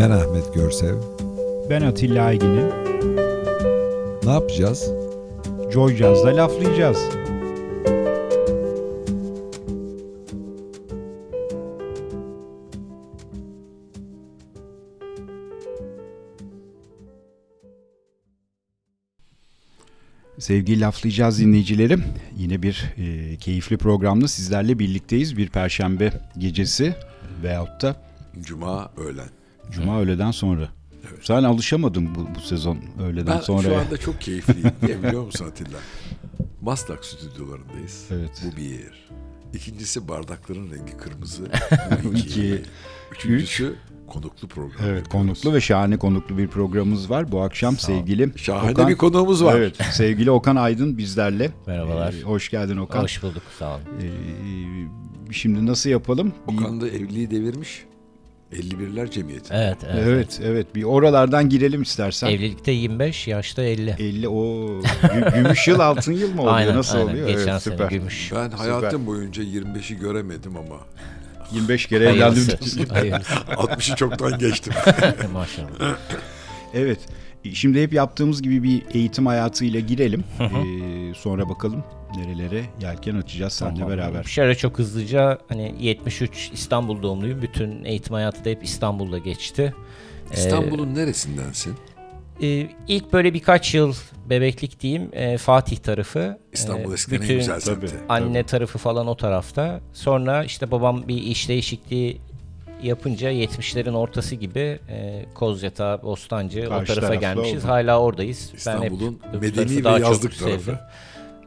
Ben Ahmet Görsev. Ben Atilla Aygin'im. Ne yapacağız? Joy Jazz'da laflayacağız. Sevgili laflayacağız dinleyicilerim. Yine bir e, keyifli programla sizlerle birlikteyiz. Bir perşembe gecesi veyahut da Cuma öğlen. Cuma öğleden sonra. Evet. Sen alışamadın bu, bu sezon öğleden ben sonra. Ben şu anda çok keyifliyim. Niye biliyor musun Atilla? Maslak stüdyolarındayız. Evet. Bu bir. İkincisi bardakların rengi kırmızı. Bu iki. Üçüncüsü üç. konuklu program. Evet yapıyoruz. konuklu ve şahane konuklu bir programımız var. Bu akşam Sağ sevgili Şahane Okan, bir konuğumuz var. Evet sevgili Okan Aydın bizlerle. Merhabalar. Ee, hoş geldin Okan. Hoş bulduk sağ olun. Ee, şimdi nasıl yapalım? Okan da evliliği devirmiş. 51'ler cemiyeti. Evet, evet. Evet, evet. Bir oralardan girelim istersen. Evlilikte 25, yaşta 50. 50 o gümüş yıl altın yıl mı oluyor? Aynen, Nasıl aynen. oluyor? Geçen evet, süper. gümüş. Ben hayatım boyunca 25'i göremedim ama 25 kere evlendim. 60'ı çoktan geçtim. Maşallah. Evet. Şimdi hep yaptığımız gibi bir eğitim hayatıyla girelim. ee, sonra bakalım nerelere yelken açacağız seninle tamam. beraber. Şöyle çok hızlıca hani 73 İstanbul doğumluyum. Bütün eğitim hayatı da hep İstanbul'da geçti. İstanbul'un ee, neresindensin? E, ilk böyle birkaç yıl bebeklik diyeyim e, Fatih tarafı. İstanbul eskiden en güzel semti. Anne tabii. tarafı falan o tarafta. Sonra işte babam bir iş değişikliği yapınca 70'lerin ortası gibi e, Kozyatağı, Bostancı Karşı o tarafa gelmişiz. Oldu. Hala oradayız. İstanbul'un medeni ve yazlık tarafı.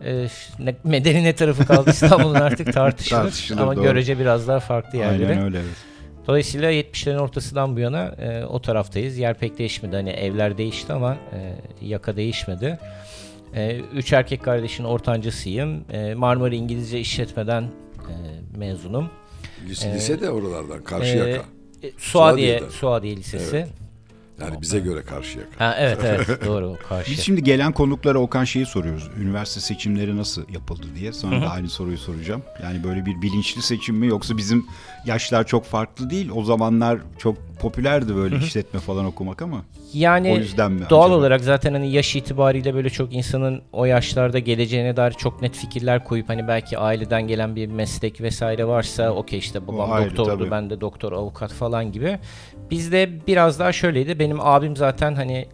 E, ne, medeni ne tarafı kaldı İstanbul'un artık tartışılır. tartışılır Ama doğru. görece biraz daha farklı yerleri. Aynen öyle evet. Dolayısıyla 70'lerin ortasından bu yana e, o taraftayız. Yer pek değişmedi. Hani evler değişti ama e, yaka değişmedi. E, üç erkek kardeşin ortancısıyım. E, Marmara İngilizce İşletmeden e, mezunum. Lise, e, lise de oralardan, Karşıyaka. E, Suadiye, Suadiye Lisesi. Evet. Yani tamam, bize göre karşıya Ha, evet evet doğru karşı. Biz şimdi gelen konuklara Okan şeyi soruyoruz. Üniversite seçimleri nasıl yapıldı diye. Sonra da aynı soruyu soracağım. Yani böyle bir bilinçli seçim mi yoksa bizim yaşlar çok farklı değil. O zamanlar çok popülerdi böyle işletme falan okumak ama. Yani o yüzden mi doğal acaba? olarak zaten hani yaş itibariyle böyle çok insanın o yaşlarda geleceğine dair çok net fikirler koyup hani belki aileden gelen bir meslek vesaire varsa okey işte babam ayrı, doktordu tabii. ben de doktor avukat falan gibi. Bizde biraz daha şöyleydi. Benim abim zaten hani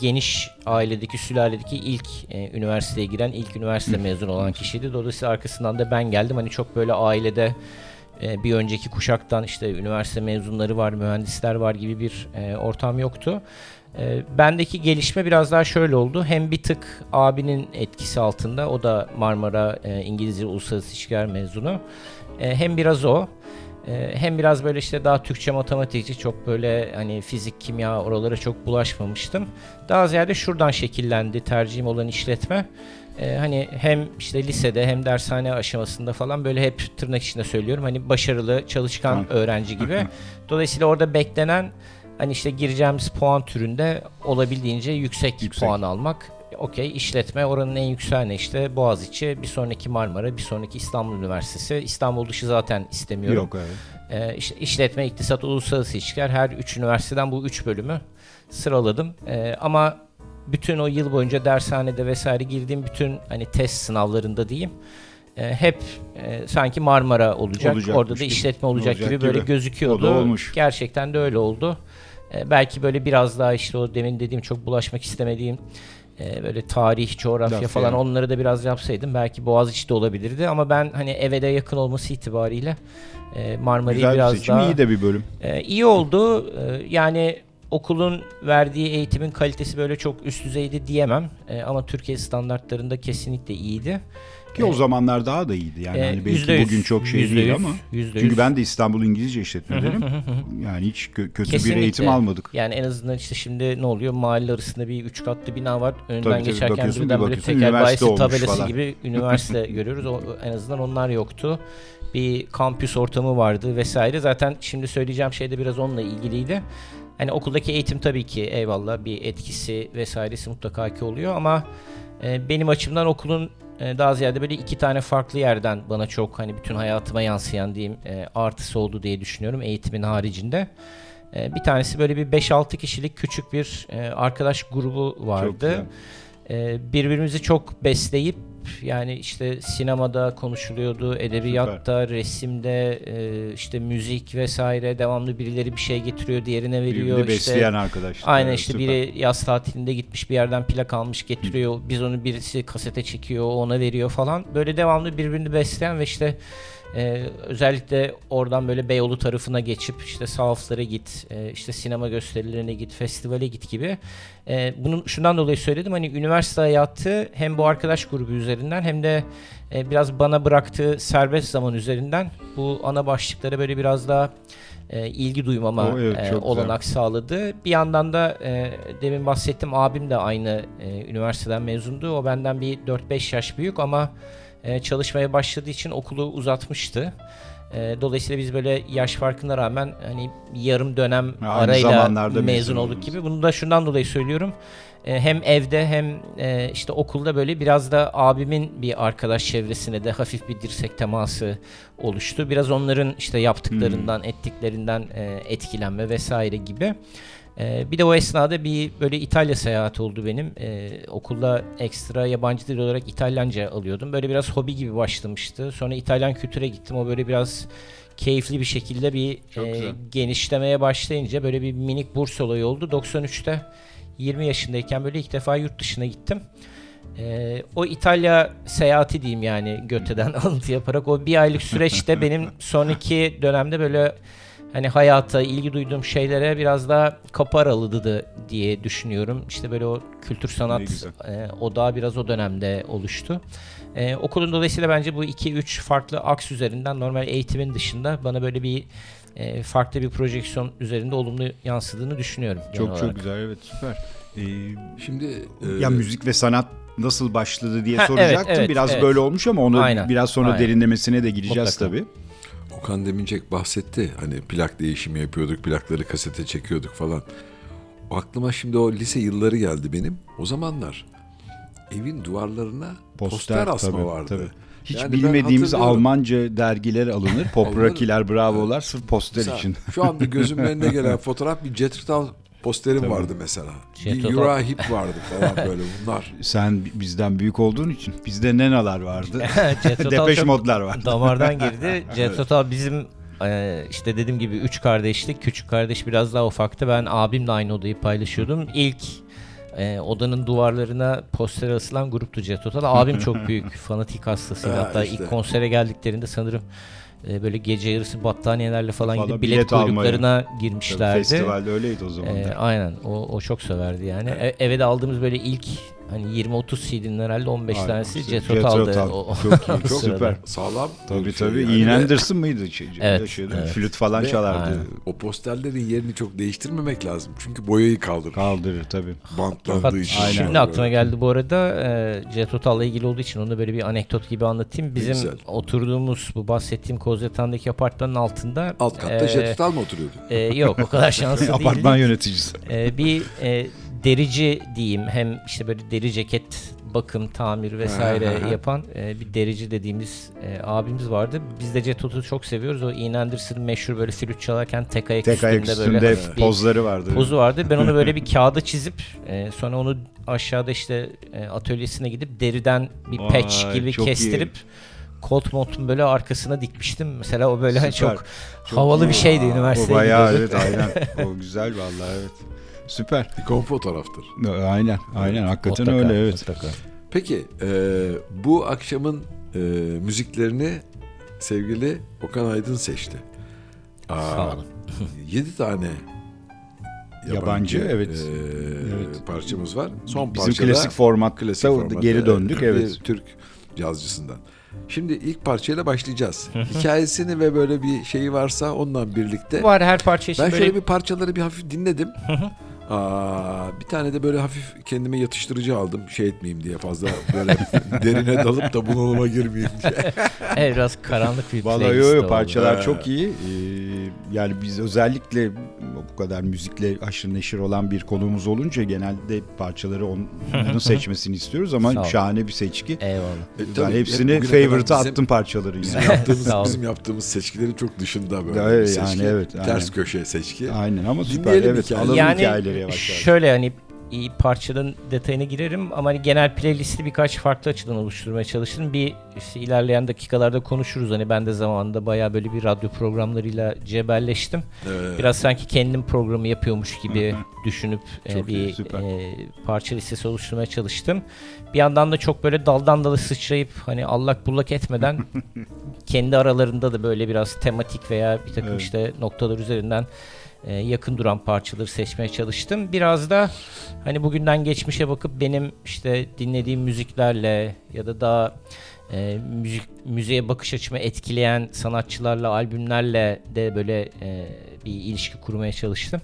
geniş ailedeki, sülaledeki ilk e, üniversiteye giren, ilk üniversite mezunu olan kişiydi. Dolayısıyla arkasından da ben geldim. Hani çok böyle ailede e, bir önceki kuşaktan işte üniversite mezunları var, mühendisler var gibi bir e, ortam yoktu. E, bendeki gelişme biraz daha şöyle oldu. Hem bir tık abinin etkisi altında, o da Marmara e, İngilizce Uluslararası İlişkiler mezunu. E, hem biraz o. Ee, hem biraz böyle işte daha Türkçe matematikçi çok böyle hani fizik, kimya oralara çok bulaşmamıştım. Daha ziyade şuradan şekillendi tercihim olan işletme. Ee, hani hem işte lisede hem dershane aşamasında falan böyle hep tırnak içinde söylüyorum hani başarılı, çalışkan öğrenci gibi. Dolayısıyla orada beklenen hani işte gireceğimiz puan türünde olabildiğince yüksek, yüksek. puan almak okey işletme oranın en yükseğine işte Boğaziçi, bir sonraki Marmara, bir sonraki İstanbul Üniversitesi. İstanbul dışı zaten istemiyorum. Yok evet. Ee, işte işletme, iktisat, uluslararası ilişkiler her üç üniversiteden bu üç bölümü sıraladım. Ee, ama bütün o yıl boyunca dershanede vesaire girdiğim bütün hani test sınavlarında diyeyim e, hep e, sanki Marmara olacak. Olacakmış Orada da işletme olacak, olacak gibi, gibi böyle gözüküyordu. O da olmuş. Gerçekten de öyle oldu. E, belki böyle biraz daha işte o demin dediğim çok bulaşmak istemediğim e, böyle tarih, coğrafya Laf falan yani. onları da biraz yapsaydım belki Boğaziçi'de olabilirdi ama ben hani eve de yakın olması itibariyle e, Marmara'yı biraz bir seçim, daha iyi de bir bölüm. E, iyi oldu. E, yani okulun verdiği eğitimin kalitesi böyle çok üst düzeydi diyemem. E, ama Türkiye standartlarında kesinlikle iyiydi. Ki o zamanlar daha da iyiydi. Yani e, hani belki %100, bugün çok şey %100, değil ama. %100. Çünkü ben de İstanbul İngilizce işletmedenim. yani hiç kö- kötü Kesinlikle. bir eğitim almadık. Yani en azında işte şimdi ne oluyor? Mahalle arasında bir üç katlı bina var. Önden tabii, tabii, geçerken birden böyle tekel bayisi tabelası falan. gibi üniversite görüyoruz. O, en azından onlar yoktu. Bir kampüs ortamı vardı vesaire. Zaten şimdi söyleyeceğim şey de biraz onunla ilgiliydi. Hani okuldaki eğitim tabii ki eyvallah bir etkisi vesairesi mutlaka ki oluyor ama e, benim açımdan okulun daha ziyade böyle iki tane farklı yerden bana çok hani bütün hayatıma yansıyan diyeyim e, artısı oldu diye düşünüyorum eğitimin haricinde. E, bir tanesi böyle bir 5-6 kişilik küçük bir e, arkadaş grubu vardı. E, birbirimizi çok besleyip yani işte sinemada konuşuluyordu, edebiyatta, Süper. resimde, e, işte müzik vesaire devamlı birileri bir şey getiriyor, diğerine veriyor. Birbirini işte, besleyen arkadaşlar. Aynen işte Süper. biri yaz tatilinde gitmiş bir yerden plak almış getiriyor. Biz onu birisi kasete çekiyor, ona veriyor falan. Böyle devamlı birbirini besleyen ve işte ee, özellikle oradan böyle Beyoğlu tarafına geçip işte sahaflara git, e, işte sinema gösterilerine git, festivale git gibi. E, bunu şundan dolayı söyledim hani üniversite hayatı hem bu arkadaş grubu üzerinden hem de e, biraz bana bıraktığı serbest zaman üzerinden bu ana başlıklara böyle biraz daha e, ilgi duymama o, evet, e, olanak güzel. sağladı. Bir yandan da e, demin bahsettim abim de aynı e, üniversiteden mezundu. O benden bir 4-5 yaş büyük ama e, çalışmaya başladığı için okulu uzatmıştı. E, dolayısıyla biz böyle yaş farkına rağmen hani yarım dönem Aynı arayla mezun, mezun olduk gibi. Bunu da şundan dolayı söylüyorum. E, hem evde hem e, işte okulda böyle biraz da abimin bir arkadaş çevresine de hafif bir dirsek teması oluştu. Biraz onların işte yaptıklarından, hmm. ettiklerinden e, etkilenme vesaire gibi. Ee, bir de o esnada bir böyle İtalya seyahati oldu benim. Ee, okulda ekstra yabancı dil olarak İtalyanca alıyordum. Böyle biraz hobi gibi başlamıştı. Sonra İtalyan kültüre gittim. O böyle biraz keyifli bir şekilde bir e, genişlemeye başlayınca böyle bir minik burs olayı oldu. 93'te 20 yaşındayken böyle ilk defa yurt dışına gittim. Ee, o İtalya seyahati diyeyim yani Göte'den alıntı yaparak o bir aylık süreçte benim sonraki dönemde böyle hani hayata, ilgi duyduğum şeylere biraz daha kapı aralıydı diye düşünüyorum. İşte böyle o kültür sanat e, odağı biraz o dönemde oluştu. E, okulun dolayısıyla bence bu 2-3 farklı aks üzerinden normal eğitimin dışında bana böyle bir e, farklı bir projeksiyon üzerinde olumlu yansıdığını düşünüyorum. Çok çok güzel evet süper. Ee, Şimdi e, ya müzik ve sanat nasıl başladı diye ha, soracaktım. Evet, evet, biraz evet. böyle olmuş ama onu aynen, biraz sonra aynen. derinlemesine de gireceğiz Mutlaka. tabii. Okan Demincek bahsetti. Hani plak değişimi yapıyorduk, plakları kasete çekiyorduk falan. Aklıma şimdi o lise yılları geldi benim. O zamanlar evin duvarlarına poster, poster asma tabii, vardı. Tabii. Hiç yani bilmediğimiz Almanca dergiler alınır. Pop Rocky'ler, Bravo'lar sırf poster Mesela, için. Şu anda gözümün önüne gelen fotoğraf bir Jethro posterim Tabii. vardı mesela. Bir Uriah Heep vardı falan böyle bunlar. Sen bizden büyük olduğun için bizde nenalar vardı. Depeş modlar vardı. Damardan girdi. Jet bizim e, işte dediğim gibi üç kardeşlik. Küçük kardeş biraz daha ufaktı. Ben abimle aynı odayı paylaşıyordum. İlk e, odanın duvarlarına poster asılan gruptu Jet Total. Abim çok büyük fanatik hastasıydı. Hatta işte. ilk konsere geldiklerinde sanırım e, böyle gece yarısı battaniyelerle falan gidip bilet, bilet kuyruklarına almayı. girmişlerdi. Tabii festivalde öyleydi o zaman. E, aynen o, o çok severdi yani. Evet. E, eve de aldığımız böyle ilk hani 20-30 CD'nin herhalde 15 Aynen. tanesi Jet aldı. O, çok iyi, çok süper. Sağlam. Tabii şey tabii. Yani. Ian Anderson mıydı? Şey, evet, evet. Flüt falan Ve, çalardı. Aynen. O posterlerin yerini çok değiştirmemek lazım. Çünkü boyayı kaldırır. Kaldırır tabii. Bantlandığı için. Aynen. Şimdi aklıma geldi bu arada e, Jet Total'la ilgili olduğu için onu böyle bir anekdot gibi anlatayım. Bizim Güzel. oturduğumuz bu bahsettiğim Kozyatağ'daki apartmanın altında Alt katta e, Jet Total mı oturuyordu? E, yok o kadar şanslı değildi. Apartman yöneticisi. E, bir e, derici diyeyim hem işte böyle deri ceket bakım, tamir vesaire yapan e, bir derici dediğimiz e, abimiz vardı. Biz de Jet çok seviyoruz. O Ian Anderson meşhur böyle flüt çalarken tek ayak tek üstünde, ayak üstünde böyle bir pozları vardı. Pozu vardı. Ben onu böyle bir kağıda çizip e, sonra onu aşağıda işte e, atölyesine gidip deriden bir Vay, patch gibi kestirip iyi kot montun böyle arkasına dikmiştim. Mesela o böyle Süper. çok, çok havalı iyi. bir şeydi üniversitede. O bayağı evet aynen. O güzel vallahi evet. Süper. İkon fotoğraftır. Aynen, aynen. Hakikaten mutlaka, öyle evet. Mutlaka. Peki, e, bu akşamın e, müziklerini sevgili Okan Aydın seçti. Aa, Sağ olun. 7 tane yabancı, yabancı evet. E, evet. parçamız var. Son Bizim parçada klasik format klasik formatta geri döndük evet. Türk cazcısından. Şimdi ilk parçayla başlayacağız. Hikayesini ve böyle bir şeyi varsa ondan birlikte. Var her parça için Ben böyle... şöyle bir parçaları bir hafif dinledim. Aa, bir tane de böyle hafif kendime yatıştırıcı aldım. Şey etmeyeyim diye fazla böyle derine dalıp da bunalıma girmeyeyim diye. evet biraz karanlık bir Vallahi yo, yo, parçalar oldu. çok iyi. Ee, yani biz özellikle bu kadar müzikle aşırı neşir olan bir konuğumuz olunca genelde parçaları onların seçmesini istiyoruz ama şahane bir seçki. Eyvallah. E, tabii, hepsini favorite'a attım parçaların bizim yani. Yaptığımız, bizim yaptığımız seçkilerin çok dışında böyle evet, bir seçki. Yani, evet, Ters aynen. köşe seçki. Aynen ama süper. Dinleyelim evet, hikayeleri. yani, hikayeleri yavaş Şöyle hani parçanın detayına girerim ama hani genel playlisti birkaç farklı açıdan oluşturmaya çalıştım. Bir işte ilerleyen dakikalarda konuşuruz. Hani ben de zamanında bayağı böyle bir radyo programlarıyla cebelleştim. Evet. Biraz sanki kendim programı yapıyormuş gibi düşünüp e, bir e, parça listesi oluşturmaya çalıştım. Bir yandan da çok böyle daldan dala sıçrayıp hani allak bullak etmeden kendi aralarında da böyle biraz tematik veya bir takım evet. işte noktalar üzerinden e, yakın duran parçaları seçmeye çalıştım. Biraz da hani bugünden geçmişe bakıp benim işte dinlediğim müziklerle ya da daha e, müzik müziğe bakış açımı etkileyen sanatçılarla, albümlerle de böyle e, bir ilişki kurmaya çalıştım.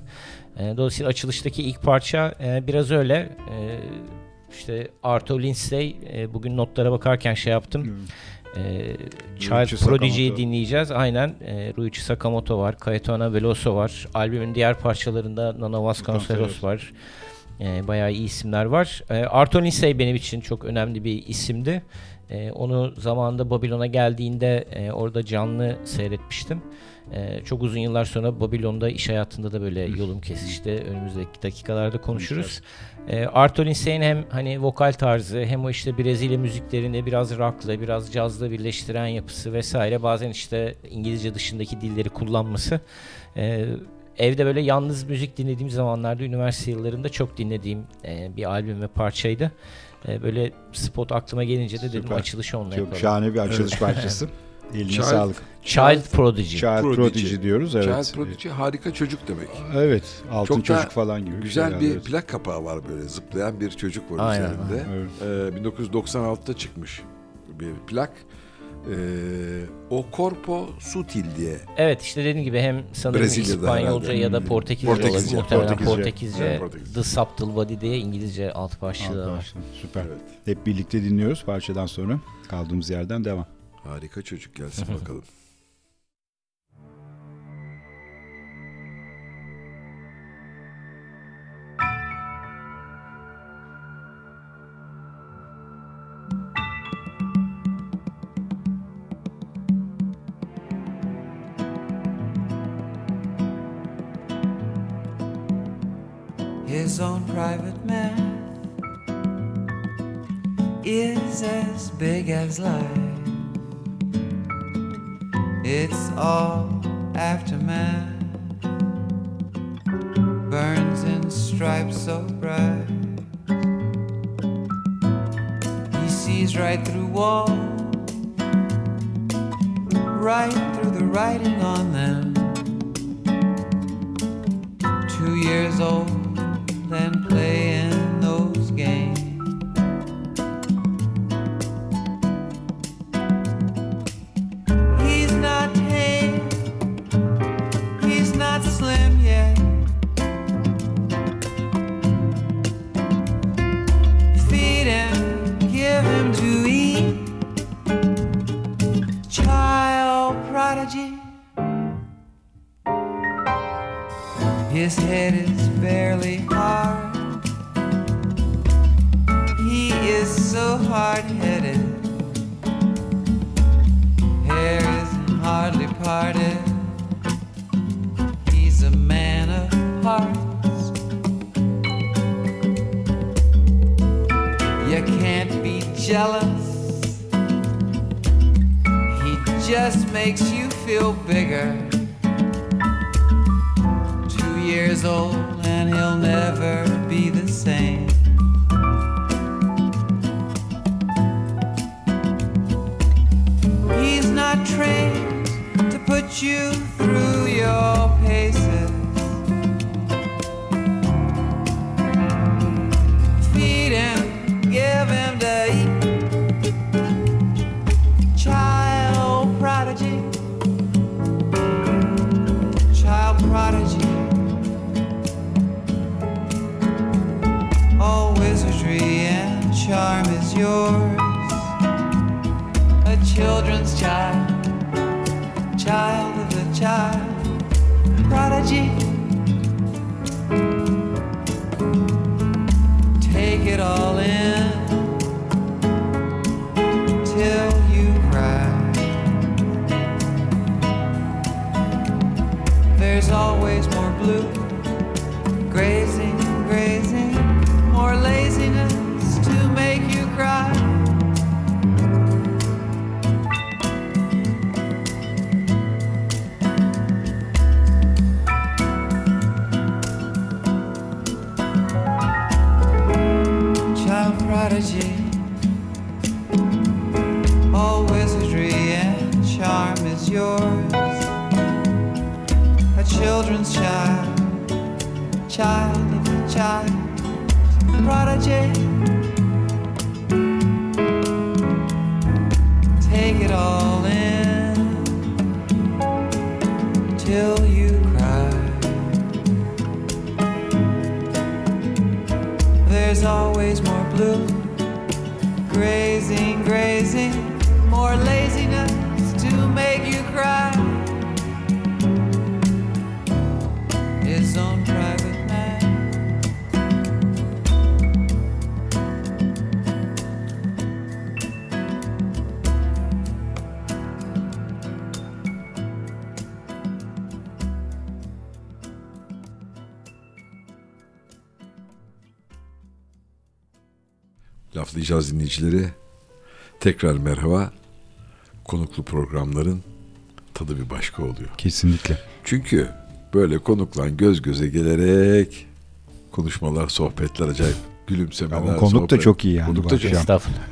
E, dolayısıyla açılıştaki ilk parça e, biraz öyle. E, işte Arto Lindsay e, bugün notlara bakarken şey yaptım. Hmm e, Child Prodigy'yi dinleyeceğiz. Aynen. E, Ruichi Sakamoto var. Kaetano Veloso var. Albümün diğer parçalarında Nana Vasconcelos var. E, bayağı iyi isimler var. E, Arton Lindsay benim için çok önemli bir isimdi. E, onu zamanında Babilon'a geldiğinde e, orada canlı seyretmiştim. Ee, çok uzun yıllar sonra Babilon'da iş hayatında da böyle yolum kesişti. Önümüzdeki dakikalarda konuşuruz. Ee, Arthur Lindsay'in hem hani vokal tarzı hem o işte Brezilya müziklerini biraz rock'la, biraz cazla birleştiren yapısı vesaire. Bazen işte İngilizce dışındaki dilleri kullanması. Ee, evde böyle yalnız müzik dinlediğim zamanlarda üniversite yıllarında çok dinlediğim e, bir albüm ve parçaydı. E, böyle spot aklıma gelince de Süper. dedim açılışı onunla Çok yapalım. şahane bir açılış parçası. Eline Child, sağlık. Child Prodigy. Child Prodigy, Prodigy diyoruz evet. Child Prodigy harika çocuk demek. Evet. Altın Çok çocuk falan gibi. Güzel bir evet. plak kapağı var böyle zıplayan bir çocuk var Aynen. üzerinde. Evet. Ee, 1996'da çıkmış bir plak. Ee, o Corpo Sutil diye. Evet işte dediğim gibi hem sanırım Brezilya'da İspanyolca herhalde. ya da Portekizce, Portekizce olabilir. Muhtemelen Portekizce. Portekizce. Portekizce. The Subtle Body diye İngilizce alt başlığı var. Süper. Evet. Hep birlikte dinliyoruz parçadan sonra. Kaldığımız yerden devam. Harika çocuk gelsin bakalım. His own private man is as big as life. It's all aftermath. Burns in stripes so bright. He sees right through walls, right through the writing on them. Laflayacağız dinleyicileri. Tekrar merhaba. Konuklu programların tadı bir başka oluyor. Kesinlikle. Çünkü böyle konukla göz göze gelerek konuşmalar, sohbetler acayip gülümsemeler. Ama konuk da sohbet. çok iyi yani Konuk da çok. Estağfurullah.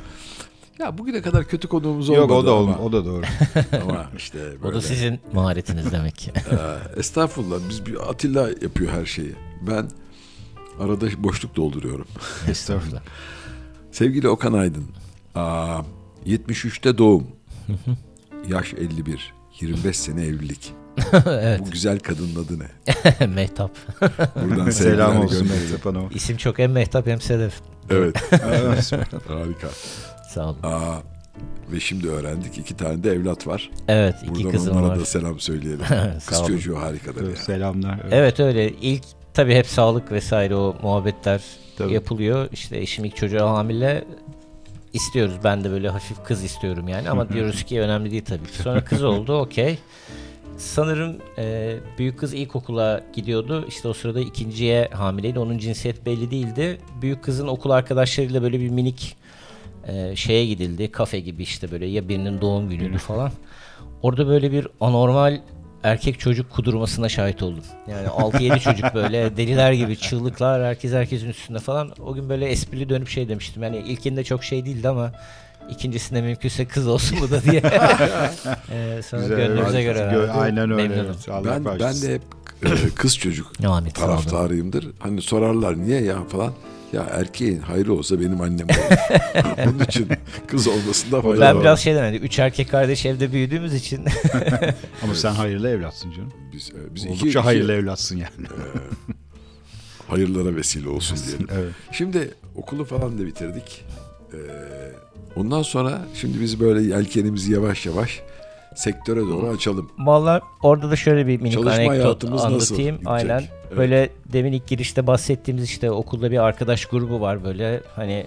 Ya bugüne kadar kötü konuğumuz olmadı Yok o da ama, o da doğru. ama işte O böyle. da sizin maharetiniz demek ki. Estağfurullah biz bir Atilla yapıyor her şeyi. Ben arada boşluk dolduruyorum. Estağfurullah. Sevgili Okan Aydın, aa, 73'te doğum, yaş 51, 25 sene evlilik. evet. Bu güzel kadının adı ne? Mehtap. Buradan Selam olsun. Mehtap Hanım'a. İsim çok hem Mehtap hem Sedef. Evet, Evet. harika. Sağ olun. Aa, ve şimdi öğrendik iki tane de evlat var. Evet iki Buradan kızım onlara var. da selam söyleyelim. Kız çocuğu harikadır ya. Selamlar. Evet. Evet öyle. İlk tabii hep sağlık vesaire o muhabbetler Tabii. yapılıyor. İşte eşim ilk çocuğa hamile istiyoruz. Ben de böyle hafif kız istiyorum yani ama diyoruz ki önemli değil tabii. Sonra kız oldu okey. Sanırım e, büyük kız ilkokula gidiyordu. İşte o sırada ikinciye hamileydi. Onun cinsiyet belli değildi. Büyük kızın okul arkadaşlarıyla böyle bir minik e, şeye gidildi. Kafe gibi işte böyle ya birinin doğum günüydü falan. Orada böyle bir anormal erkek çocuk kudurmasına şahit oldum. Yani 6-7 çocuk böyle deliler gibi çığlıklar herkes herkesin üstünde falan. O gün böyle esprili dönüp şey demiştim. Yani ilkinde çok şey değildi ama ikincisinde mümkünse kız olsun bu da diye. ee, sonra Güzel, göre. Gö-. Aynen öyle. Memnunum. evet. Ben, ben de hep kız çocuk taraftarıyımdır. Hani sorarlar niye ya falan. Ya erkeğin hayrı olsa benim annem olur. Bunun için kız olmasında fayda Ben var. biraz şeyden hani üç erkek kardeş evde büyüdüğümüz için Ama sen hayırlı evlatsın canım. Biz, e, biz iki, Oldukça iki hayırlı evlatsın yani. hayırlara vesile olsun diyelim. evet. Şimdi okulu falan da bitirdik. Ee, ondan sonra şimdi biz böyle yelkenimizi yavaş yavaş sektöre doğru açalım. Vallahi orada da şöyle bir minik Çalışma anekdot nasıl anlatayım. gidecek? Aynen. Evet. Böyle demin ilk girişte bahsettiğimiz işte okulda bir arkadaş grubu var böyle hani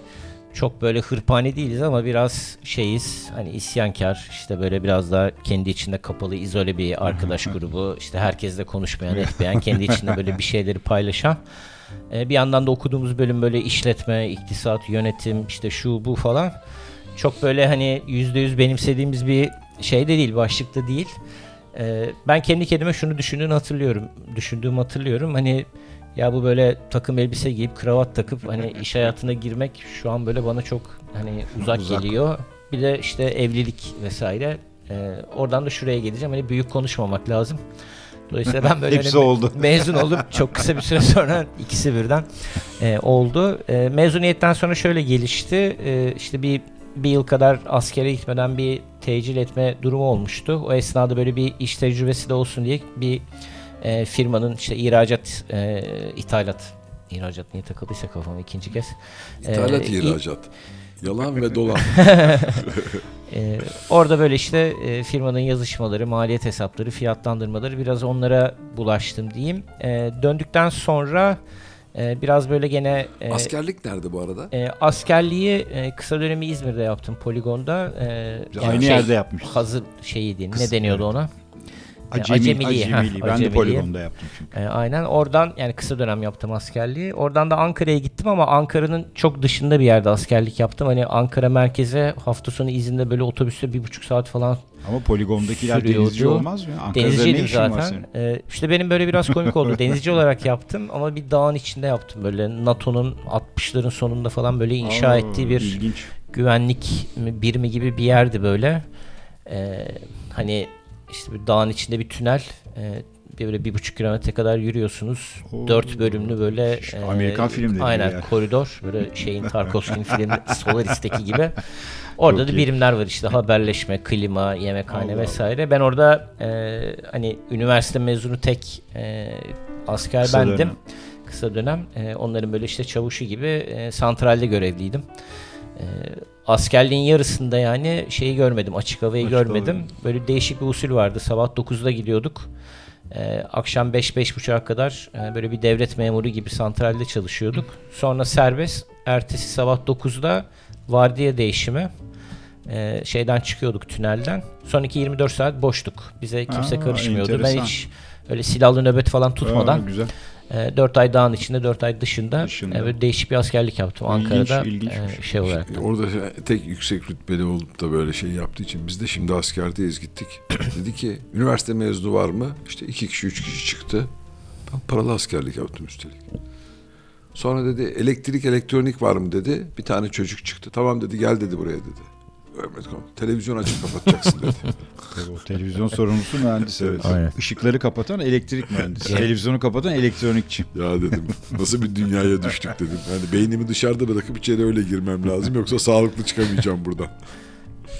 çok böyle hırpani değiliz ama biraz şeyiz hani isyankar işte böyle biraz daha kendi içinde kapalı izole bir arkadaş grubu işte herkesle konuşmayan etmeyen kendi içinde böyle bir şeyleri paylaşan Ee, bir yandan da okuduğumuz bölüm böyle işletme, iktisat, yönetim işte şu bu falan çok böyle hani yüzde yüz benimsediğimiz bir şey de değil başlıkta değil. Ee, ben kendi kendime şunu düşündüğünü hatırlıyorum. Düşündüğümü hatırlıyorum. Hani ya bu böyle takım elbise giyip kravat takıp hani iş hayatına girmek şu an böyle bana çok hani uzak, Uzak. geliyor. Bir de işte evlilik vesaire. Ee, oradan da şuraya geleceğim. Hani büyük konuşmamak lazım. Dolayısıyla ben böyle Hepsi hani oldu. mezun olup çok kısa bir süre sonra ikisi birden e, oldu. E, mezuniyetten sonra şöyle gelişti. E, işte bir bir yıl kadar askere gitmeden bir tecil etme durumu olmuştu. O esnada böyle bir iş tecrübesi de olsun diye bir e, firmanın işte ihracat, e, ithalat, ihracat niye takıldıysa kafama ikinci kez. İthalat E, i- ihracat. Yalan ve dolan. Ee, orada böyle işte e, firmanın yazışmaları, maliyet hesapları, fiyatlandırmaları biraz onlara bulaştım diyeyim. Ee, döndükten sonra e, biraz böyle gene e, Askerlik nerede bu arada? e, askerliği e, kısa dönemi İzmir'de yaptım poligonda. E, Aynı yerde yapmış. Hazır şeyi diyeyim. Ne Kısa- deniyordu ona? Acemi, acemiliği. acemiliği. Ha, ben acemiliği. de poligonda yaptım çünkü. E, aynen oradan yani kısa dönem yaptım askerliği. Oradan da Ankara'ya gittim ama Ankara'nın çok dışında bir yerde askerlik yaptım. Hani Ankara merkeze hafta sonu izinde böyle otobüste bir buçuk saat falan ama poligondakiler sürüyordu. denizci olmaz mı? Ankara'da Denizciydim zaten. Ee, işte benim böyle biraz komik oldu. Denizci olarak yaptım ama bir dağın içinde yaptım. Böyle NATO'nun 60'ların sonunda falan böyle inşa Aa, ettiği bir ilginç. güvenlik birimi gibi bir yerdi böyle. Ee, hani işte bir dağın içinde bir tünel. Ee, böyle bir buçuk kilometre kadar yürüyorsunuz. Oo. Dört bölümlü böyle Amerikan e, filmleri aynen yani. koridor böyle şeyin Tarkovski'nin filmi Solaris'teki gibi. Orada Çok da iyi. birimler var işte haberleşme, klima, yemekhane Allah vesaire. Ben orada e, hani üniversite mezunu tek e, asker Kısa bendim. Dönem. Kısa dönem. E, onların böyle işte çavuşu gibi e, santralde görevliydim. E, askerliğin yarısında yani şeyi görmedim, açık havayı açık görmedim. Hava. Böyle değişik bir usul vardı. Sabah 9'da gidiyorduk. Ee, akşam 5-5.30'a kadar e, böyle bir devlet memuru gibi santralde çalışıyorduk. Sonra serbest. Ertesi sabah 9'da vardiya değişimi. Ee, şeyden çıkıyorduk tünelden. Sonraki 24 saat boştuk. Bize kimse Aa, karışmıyordu. Enteresan. Ben hiç öyle silahlı nöbet falan tutmadan. Aa, güzel. 4 ee, ay dağın içinde 4 ay dışında, dışında. Evet, değişik bir askerlik yaptım ilginç, Ankara'da ilginç e, şey olarak. İşte orada tek yüksek rütbeli olup da böyle şey yaptığı için biz de şimdi askerdeyiz gittik. Dedi ki üniversite mezunu var mı? İşte iki kişi üç kişi çıktı. Ben paralı askerlik yaptım üstelik. Sonra dedi elektrik elektronik var mı dedi. Bir tane çocuk çıktı. Tamam dedi gel dedi buraya dedi. Mehmet televizyon açıp kapatacaksın dedi. o televizyon sorumlusu mühendis. Evet. Aynen. Işıkları kapatan elektrik mühendisi. Televizyonu kapatan elektronikçi. Ya dedim nasıl bir dünyaya düştük dedim. Yani beynimi dışarıda bırakıp içeri öyle girmem lazım. Yoksa sağlıklı çıkamayacağım buradan.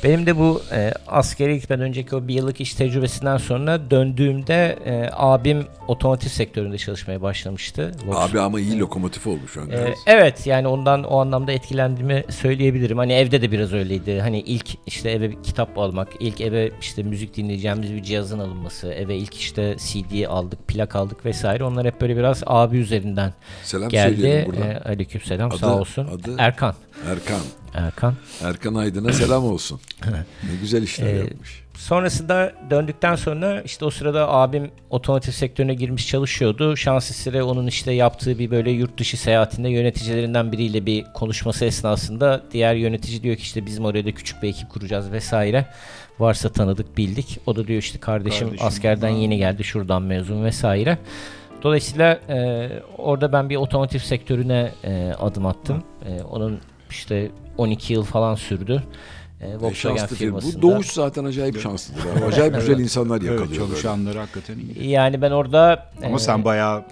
Benim de bu e, askere gitmeden önceki o bir yıllık iş tecrübesinden sonra döndüğümde e, abim otomotiv sektöründe çalışmaya başlamıştı. Abi ama iyi lokomotif olmuş. E, evet yani ondan o anlamda etkilendiğimi söyleyebilirim. Hani evde de biraz öyleydi. Hani ilk işte eve bir kitap almak, ilk eve işte müzik dinleyeceğimiz bir cihazın alınması, eve ilk işte CD aldık, plak aldık vesaire. Onlar hep böyle biraz abi üzerinden selam geldi. E, aleyküm selam adı, sağ olsun. Adı? Erkan. Erkan. Erkan. Erkan Aydın'a selam olsun. ne güzel işler ee, yapmış. Sonrasında döndükten sonra işte o sırada abim otomotiv sektörüne girmiş çalışıyordu. Şans eseri onun işte yaptığı bir böyle yurt dışı seyahatinde yöneticilerinden biriyle bir konuşması esnasında diğer yönetici diyor ki işte bizim oraya da küçük bir ekip kuracağız vesaire. Varsa tanıdık bildik. O da diyor işte kardeşim, kardeşim askerden ha. yeni geldi şuradan mezun vesaire. Dolayısıyla e, orada ben bir otomotiv sektörüne e, adım attım. E, onun işte 12 yıl falan sürdü. E, Volkswagen firmasında. Bu doğuş zaten acayip şanslıdır. Abi. Acayip güzel insanlar yakalıyor. Evet, çalışanları hakikaten iyi. Yani ben orada... Ama e, sen bayağı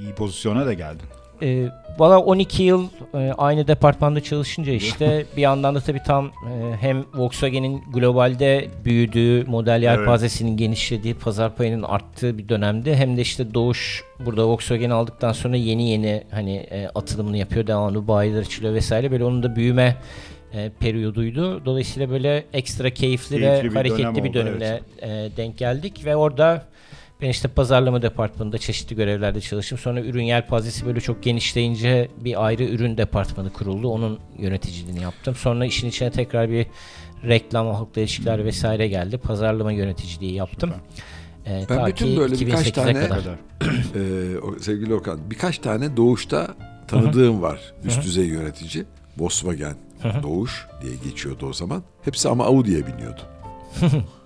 iyi pozisyona da geldin. E, Valla 12 yıl e, aynı departmanda çalışınca işte bir yandan da tabii tam e, hem Volkswagen'in globalde büyüdüğü, model yelpazesinin evet. genişlediği, pazar payının arttığı bir dönemde hem de işte Doğuş burada Volkswagen aldıktan sonra yeni yeni hani e, atılımını yapıyor, devamlı bayiler açılıyor vesaire böyle onun da büyüme e, periyoduydu. Dolayısıyla böyle ekstra keyifli, keyifli ve bir hareketli dönem bir dönemle evet. e, denk geldik ve orada ben işte pazarlama departmanında çeşitli görevlerde çalıştım. Sonra ürün yelpazesi böyle çok genişleyince bir ayrı ürün departmanı kuruldu. Onun yöneticiliğini yaptım. Sonra işin içine tekrar bir reklam, halkla ilişkiler vesaire geldi. Pazarlama yöneticiliği yaptım. Ee, ben bütün böyle birkaç tane kadar. e, sevgili Okan birkaç tane doğuşta tanıdığım Hı-hı. var. Üst Hı-hı. düzey yönetici. Volkswagen Hı-hı. Doğuş diye geçiyordu o zaman. Hepsi ama Audi'ye biniyordu.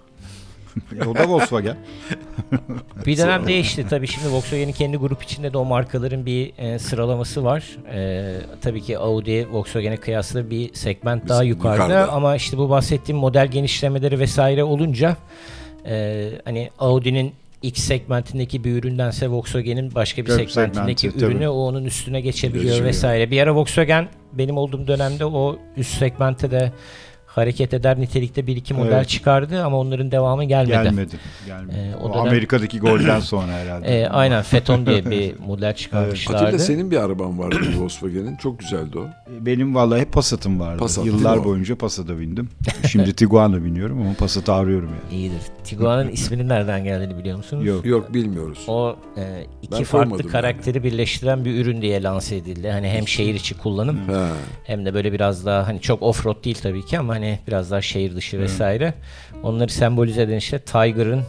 o da Volkswagen. bir dönem değişti tabii şimdi Volkswagen'in kendi grup içinde de o markaların bir e, sıralaması var. E, tabii ki Audi Volkswagen'e kıyasla bir segment daha yukarıda, yukarıda ama işte bu bahsettiğim model genişlemeleri vesaire olunca e, hani Audi'nin X segmentindeki bir üründense Volkswagen'in başka bir Gök segmentindeki segmenti, ürünü tabii. o onun üstüne geçebiliyor Geçiyor. vesaire. Bir ara Volkswagen benim olduğum dönemde o üst segmente de hareket eder nitelikte bir iki model evet. çıkardı ama onların devamı gelmedi. Gelmedi. gelmedi. Ee, o, o dönem, Amerika'daki golden sonra herhalde. E, aynen Feton diye bir model çıkarmışlardı. Atilla senin bir araban vardı Volkswagen'in. Çok güzeldi o. Benim vallahi hep Passat'ım vardı. Passat, Yıllar boyunca Passat'a bindim. Şimdi Tiguan'a biniyorum ama Passat'ı arıyorum yani. İyidir. Tiguan'ın isminin nereden geldiğini biliyor musunuz? Yok. Yok bilmiyoruz. O e, iki ben farklı karakteri yani. birleştiren bir ürün diye lanse edildi. Hani hem şehir içi kullanım He. hem de böyle biraz daha hani çok off-road değil tabii ki ama hani biraz daha şehir dışı vesaire. Onları sembolize eden işte Tiger'ın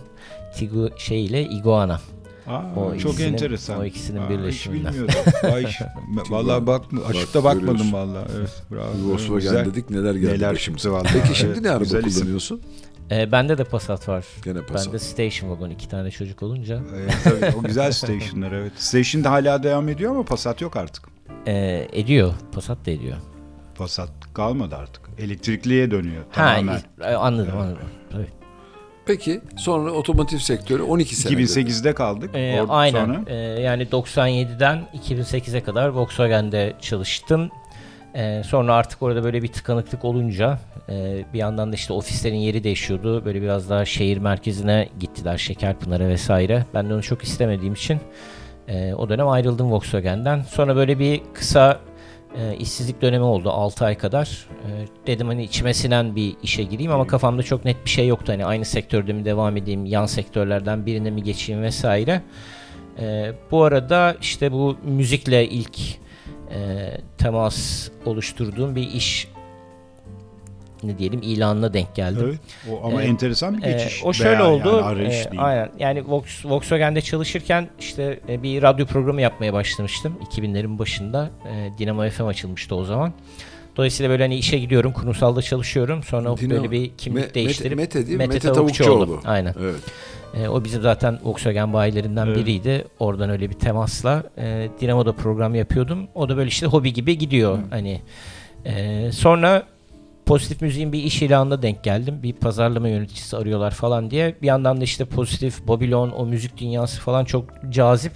Tigu şey ile Iguana. Aa, o çok ikisinin, enteresan. O ikisinin Aa, birleşiminden. Hiç bilmiyordum. Vay, vallahi bak, açıkta bak, bakmadım vallahi. Evet, bravo. Volkswagen güzel. dedik neler geldi. Neler çıktı vallahi. Peki şimdi evet, ne araba kullanıyorsun? E, bende de Passat var. Gene Passat. Bende Station Wagon iki tane çocuk olunca. Evet, tabii, o güzel Station'lar evet. Station da hala devam ediyor ama Passat yok artık. E, ediyor. Passat da ediyor. Passat kalmadı artık. Elektrikliye dönüyor tamamen. Ha, anladım evet. anladım. Tabii. Peki sonra otomotiv sektörü 12 sene. 2008'de kaldık. Ee, aynen. Sonra... Ee, yani 97'den 2008'e kadar Volkswagen'de çalıştım. Ee, sonra artık orada böyle bir tıkanıklık olunca e, bir yandan da işte ofislerin yeri değişiyordu. Böyle biraz daha şehir merkezine gittiler Şekerpınar'a vesaire. Ben de onu çok istemediğim için e, o dönem ayrıldım Volkswagen'den. Sonra böyle bir kısa e, işsizlik dönemi oldu 6 ay kadar. E, dedim hani içime sinen bir işe gireyim ama kafamda çok net bir şey yoktu. Hani aynı sektörde mi devam edeyim, yan sektörlerden birine mi geçeyim vesaire. E, bu arada işte bu müzikle ilk e, temas oluşturduğum bir iş ne diyelim ilanına denk geldim. Evet. O ama ee, Dolayısıyla böyle hani işe gidiyorum, kurumsalda çalışıyorum. Sonra Dino, böyle bir kimlik me, değiştirip Mete, Mete, Mete Tavukçuoğlu. Aynen. Evet. E, o bizim zaten Volkswagen bayilerinden evet. biriydi. Oradan öyle bir temasla e, Dinamo'da program yapıyordum. O da böyle işte hobi gibi gidiyor. Hı. Hani e, sonra Pozitif Müziğin bir iş ilanına denk geldim. Bir pazarlama yöneticisi arıyorlar falan diye. Bir yandan da işte Pozitif, Babylon, o müzik dünyası falan çok cazip.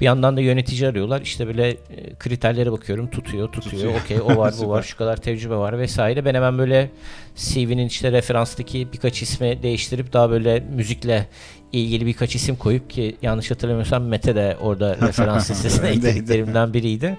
Bir yandan da yönetici arıyorlar. İşte böyle e, kriterlere bakıyorum. Tutuyor, tutuyor. Okey o var, bu var, şu kadar tecrübe var vesaire. Ben hemen böyle CV'nin işte referanstaki birkaç ismi değiştirip daha böyle müzikle ilgili birkaç isim koyup ki yanlış hatırlamıyorsam Mete de orada referans listesine eklediklerimden biriydi.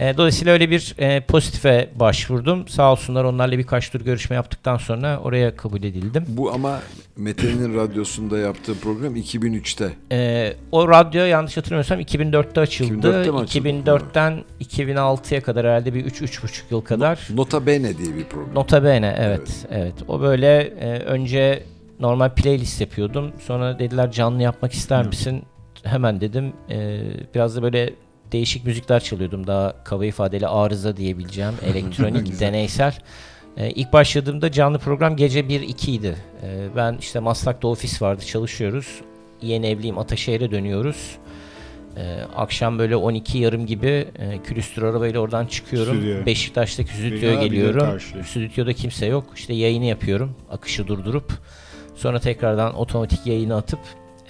E, dolayısıyla öyle bir e, pozitife başvurdum. Sağ olsunlar onlarla birkaç tur görüşme yaptıktan sonra oraya kabul edildim. Bu ama Mete'nin radyosunda yaptığı program 2003'te. E, o radyo yanlış hatırlamıyorsam 2004'te açıldı. 2004'te 2004'ten 2006'ya kadar herhalde bir 3-3,5 yıl kadar. Nota Bene diye bir program. Nota Bene evet. Evet. evet. O böyle e, önce normal playlist yapıyordum. Sonra dediler canlı yapmak ister misin? Hemen dedim. E, biraz da böyle değişik müzikler çalıyordum. Daha kaba ifadeli arıza diyebileceğim. Elektronik, deneysel. Ee, ilk başladığımda canlı program gece 1-2 idi. Ee, ben işte Maslak'ta ofis vardı çalışıyoruz. Yeni evliyim Ataşehir'e dönüyoruz. Ee, akşam böyle 12 yarım gibi e, külüstür arabayla oradan çıkıyorum. Stüdyo. Beşiktaş'taki stüdyoya geliyorum. Stüdyoda kimse yok. İşte yayını yapıyorum. Akışı durdurup. Sonra tekrardan otomatik yayını atıp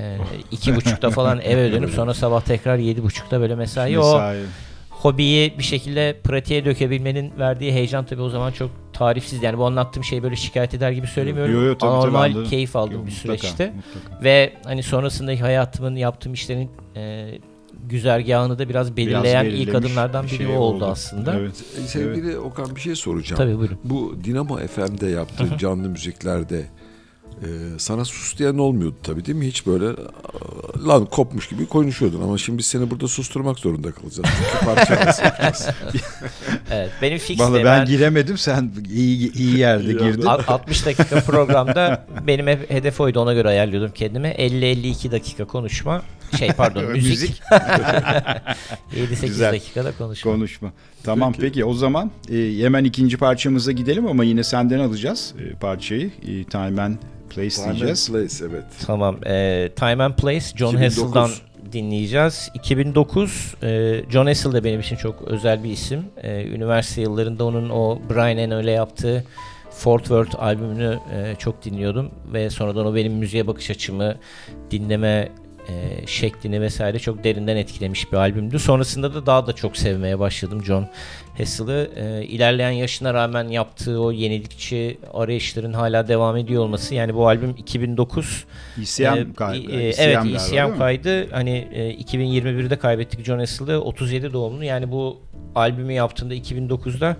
e, iki buçukta falan eve dönüp sonra sabah tekrar yedi buçukta böyle mesai. mesai. O hobiyi bir şekilde pratiğe dökebilmenin verdiği heyecan tabii o zaman çok tarifsiz. Yani bu anlattığım şey böyle şikayet eder gibi söylemiyorum. Yo, yo, tabii, Anormal tabii, keyif aldım yo, bir mutlaka, süreçte. Mutlaka. Ve hani sonrasında hayatımın yaptığım işlerin e, güzergahını da biraz belirleyen biraz ilk adımlardan biri şey oldu, oldu aslında. Evet. Sevgili evet. Okan bir şey soracağım. Tabii buyurun. Bu Dinamo FM'de yaptığı canlı müziklerde ee, sana sus diyen olmuyordu tabii değil mi? Hiç böyle lan kopmuş gibi konuşuyordun ama şimdi biz seni burada susturmak zorunda kalacağız. Çünkü parça evet, benim fix Vallahi ben, ben giremedim sen iyi iyi yerde girdin. 60 dakika programda benim hep hedef oydu ona göre ayarlıyordum kendime. 50-52 dakika konuşma. Şey pardon müzik. 7-8 dakikada konuşma. Konuşma. Tamam peki, peki o zaman e, hemen ikinci parçamıza gidelim ama yine senden alacağız e, parçayı. E, Time and Place Time diyeceğiz. Time and Place evet. Tamam. E, Time and Place John 2009. Hassel'dan dinleyeceğiz. 2009 e, John Hassel de benim için çok özel bir isim. E, üniversite yıllarında onun o Brian Eno'yla yaptığı Fort Worth albümünü e, çok dinliyordum ve sonradan o benim müziğe bakış açımı, dinleme e, şeklini vesaire çok derinden etkilemiş bir albümdü. Sonrasında da daha da çok sevmeye başladım John Hassel'ı. E, ilerleyen yaşına rağmen yaptığı o yenilikçi arayışların hala devam ediyor olması. Yani bu albüm 2009. ECM e, kaydı. E, evet ECM kaydı. Hani e, 2021'de kaybettik John Hassel'ı. 37 doğumlu. Yani bu albümü yaptığında 2009'da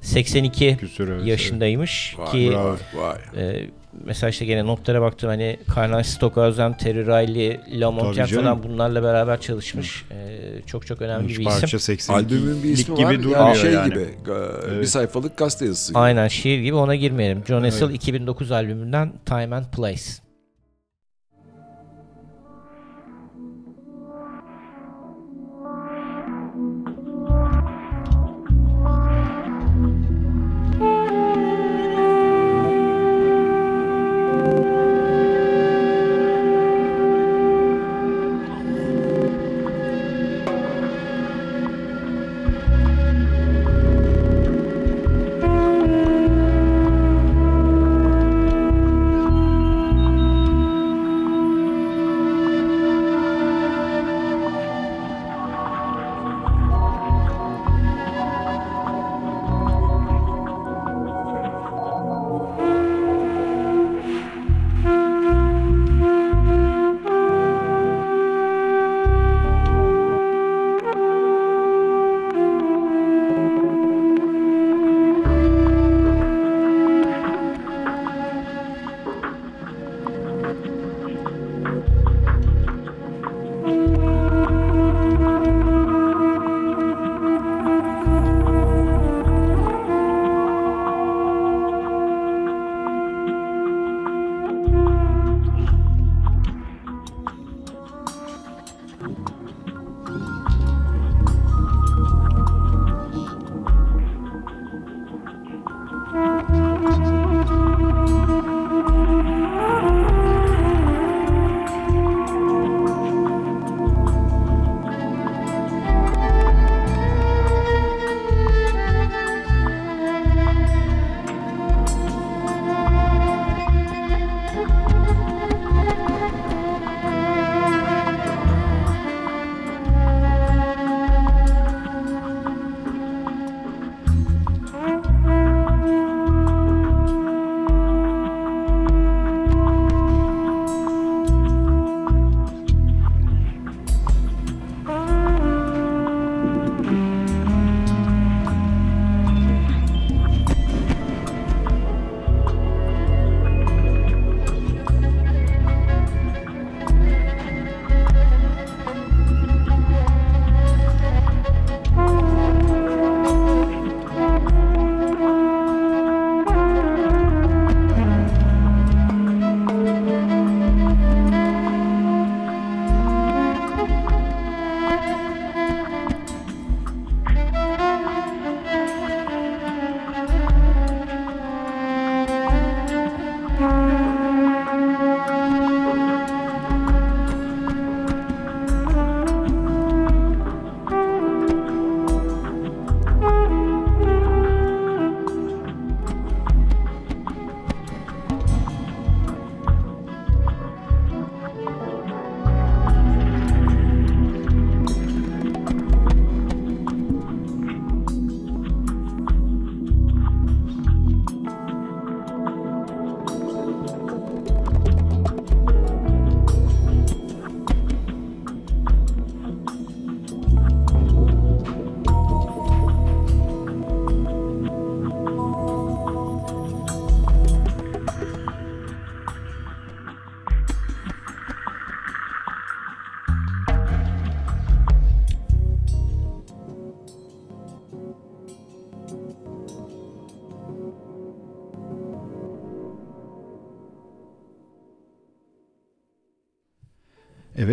82 Küsür, yaşındaymış evet. ki vay, vay. E, mesela işte gene notlara baktım hani Karnal Stockhausen, Terry Riley, Lamont falan bunlarla beraber çalışmış. Ee, çok çok önemli Üç bir parça isim. 82 Albümün bir ismi gibi var. Duruyor yani şey yani. gibi evet. bir sayfalık gazete yazısı gibi. Aynen şiir gibi ona girmeyelim. John evet. 2009 albümünden Time and Place.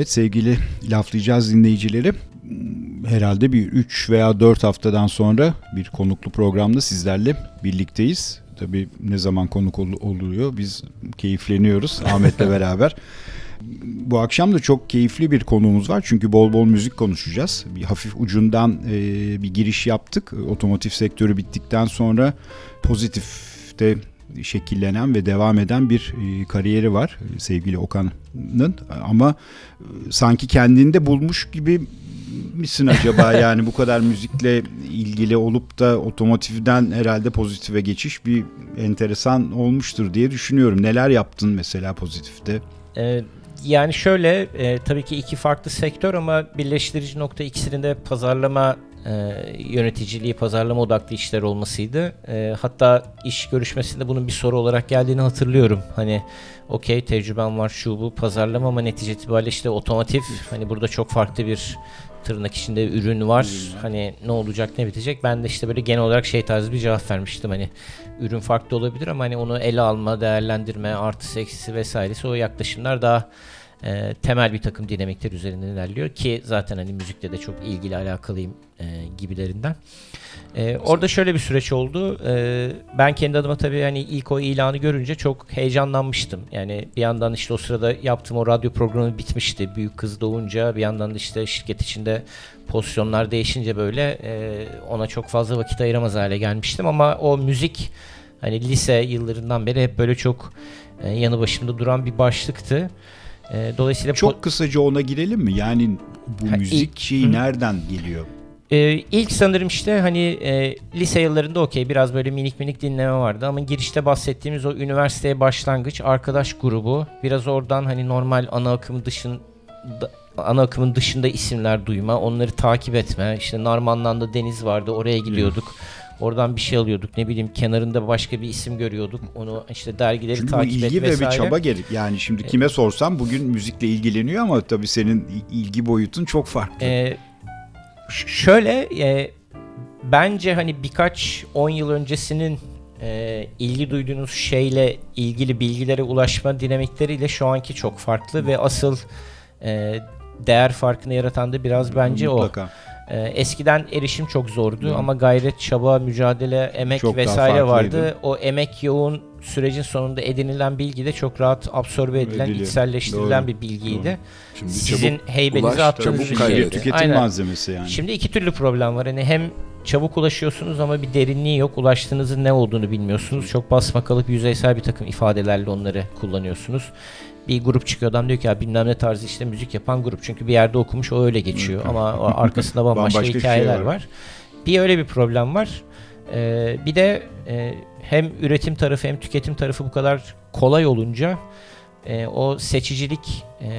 Evet sevgili laflayacağız dinleyicileri. Herhalde bir 3 veya 4 haftadan sonra bir konuklu programda sizlerle birlikteyiz. Tabii ne zaman konuk ol- oluyor biz keyifleniyoruz Ahmet'le beraber. Bu akşam da çok keyifli bir konuğumuz var çünkü bol bol müzik konuşacağız. Bir hafif ucundan e, bir giriş yaptık. Otomotiv sektörü bittikten sonra pozitifte şekillenen ve devam eden bir e, kariyeri var e, sevgili Okan'ın ama e, sanki kendinde bulmuş gibi misin acaba yani bu kadar müzikle ilgili olup da otomotivden herhalde pozitife geçiş bir enteresan olmuştur diye düşünüyorum. Neler yaptın mesela pozitifte? Ee, yani şöyle e, tabii ki iki farklı sektör ama birleştirici nokta ikisinin de pazarlama e, yöneticiliği, pazarlama odaklı işler olmasıydı. E, hatta iş görüşmesinde bunun bir soru olarak geldiğini hatırlıyorum. Hani okey tecrübem var şu bu pazarlama ama netice itibariyle işte otomotiv hani burada çok farklı bir tırnak içinde ürün var. Hani ne olacak ne bitecek. Ben de işte böyle genel olarak şey tarzı bir cevap vermiştim. Hani ürün farklı olabilir ama hani onu ele alma, değerlendirme, artı eksisi vesairesi o yaklaşımlar daha e, temel bir takım dinamikler üzerinden ilerliyor ki zaten hani müzikle de çok ilgili alakalıyım e, gibilerinden. E, orada şöyle bir süreç oldu. E, ben kendi adıma tabii hani ilk o ilanı görünce çok heyecanlanmıştım. Yani bir yandan işte o sırada yaptığım o radyo programı bitmişti. Büyük kız doğunca bir yandan da işte şirket içinde pozisyonlar değişince böyle e, ona çok fazla vakit ayıramaz hale gelmiştim ama o müzik hani lise yıllarından beri hep böyle çok e, yanı başımda duran bir başlıktı. E, dolayısıyla çok kısaca ona girelim mi? Yani bu ha, müzik ilk, şeyi hı. nereden geliyor? Ee, ilk sanırım işte hani e, lise yıllarında okey biraz böyle minik minik dinleme vardı ama girişte bahsettiğimiz o üniversiteye başlangıç arkadaş grubu biraz oradan hani normal ana akım dışında ana akımın dışında isimler duyma, onları takip etme. İşte Narmanlan'da deniz vardı, oraya gidiyorduk. Oradan bir şey alıyorduk. Ne bileyim kenarında başka bir isim görüyorduk. Onu işte dergileri Çünkü takip ilgi et ve bir çaba gerek. Yani şimdi e, kime sorsam bugün müzikle ilgileniyor ama tabii senin ilgi boyutun çok farklı. E, şöyle e, bence hani birkaç 10 yıl öncesinin e, ilgi duyduğunuz şeyle ilgili bilgilere ulaşma dinamikleriyle şu anki çok farklı ve asıl e, değer farkını yaratan da biraz bence Mutlaka. o. Ee, eskiden erişim çok zordu hmm. ama gayret, çaba, mücadele, emek çok vesaire vardı. O emek yoğun sürecin sonunda edinilen bilgi de çok rahat absorbe edilen, Ediliyor. içselleştirilen Doğru. bir bilgiydi. Doğru. Şimdi Sizin heybenize attığınız bir şeydi. Tüketim Aynen. malzemesi yani. Şimdi iki türlü problem var. Hani hem çabuk ulaşıyorsunuz ama bir derinliği yok. Ulaştığınızın ne olduğunu bilmiyorsunuz. Çok basmakalıp yüzeysel bir takım ifadelerle onları kullanıyorsunuz bir grup çıkıyor adam diyor ki ya bilmem ne tarzı işte müzik yapan grup. Çünkü bir yerde okumuş o öyle geçiyor ama arkasında bambaşka, bambaşka hikayeler şey var. var. Bir öyle bir problem var. Ee, bir de e, hem üretim tarafı hem tüketim tarafı bu kadar kolay olunca e, o seçicilik e,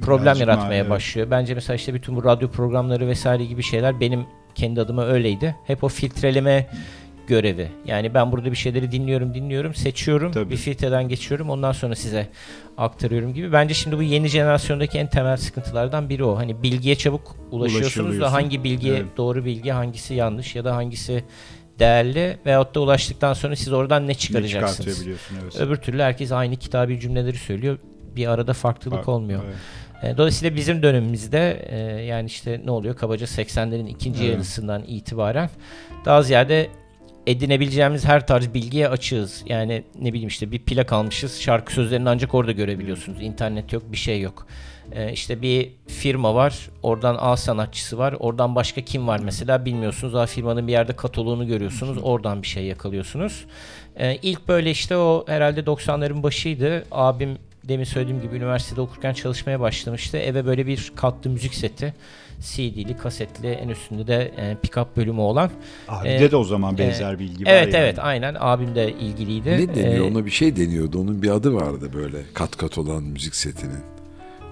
problem Birazcık yaratmaya var, başlıyor. Bence mesela işte bütün bu radyo programları vesaire gibi şeyler benim kendi adıma öyleydi. Hep o filtreleme görevi. Yani ben burada bir şeyleri dinliyorum, dinliyorum, seçiyorum, Tabii. bir filtreden geçiyorum, ondan sonra size aktarıyorum gibi. Bence şimdi bu yeni jenerasyondaki en temel sıkıntılardan biri o. Hani bilgiye çabuk ulaşıyorsunuz da hangi bilgi evet. doğru bilgi, hangisi yanlış ya da hangisi değerli veyahut da ulaştıktan sonra siz oradan ne çıkaracaksınız? Ne evet. Öbür türlü herkes aynı kitabı cümleleri söylüyor. Bir arada farklılık Fark, olmuyor. Evet. E, dolayısıyla bizim dönemimizde e, yani işte ne oluyor kabaca 80'lerin ikinci evet. yarısından itibaren daha ziyade edinebileceğimiz her tarz bilgiye açığız. Yani ne bileyim işte bir plak almışız. Şarkı sözlerini ancak orada görebiliyorsunuz. İnternet yok, bir şey yok. Ee, işte bir firma var. Oradan A sanatçısı var. Oradan başka kim var mesela bilmiyorsunuz. A firmanın bir yerde kataloğunu görüyorsunuz. Oradan bir şey yakalıyorsunuz. Ee, ilk böyle işte o herhalde 90'ların başıydı. Abim demin söylediğim gibi üniversitede okurken çalışmaya başlamıştı. Eve böyle bir katlı müzik seti CD'li, kasetli, en üstünde de e, pick-up bölümü olan. Abimde e, de o zaman benzer e, bilgi var. Evet yani. evet aynen abim de ilgiliydi. Ne deniyor? Ee, Ona bir şey deniyordu. Onun bir adı vardı böyle kat kat olan müzik setinin.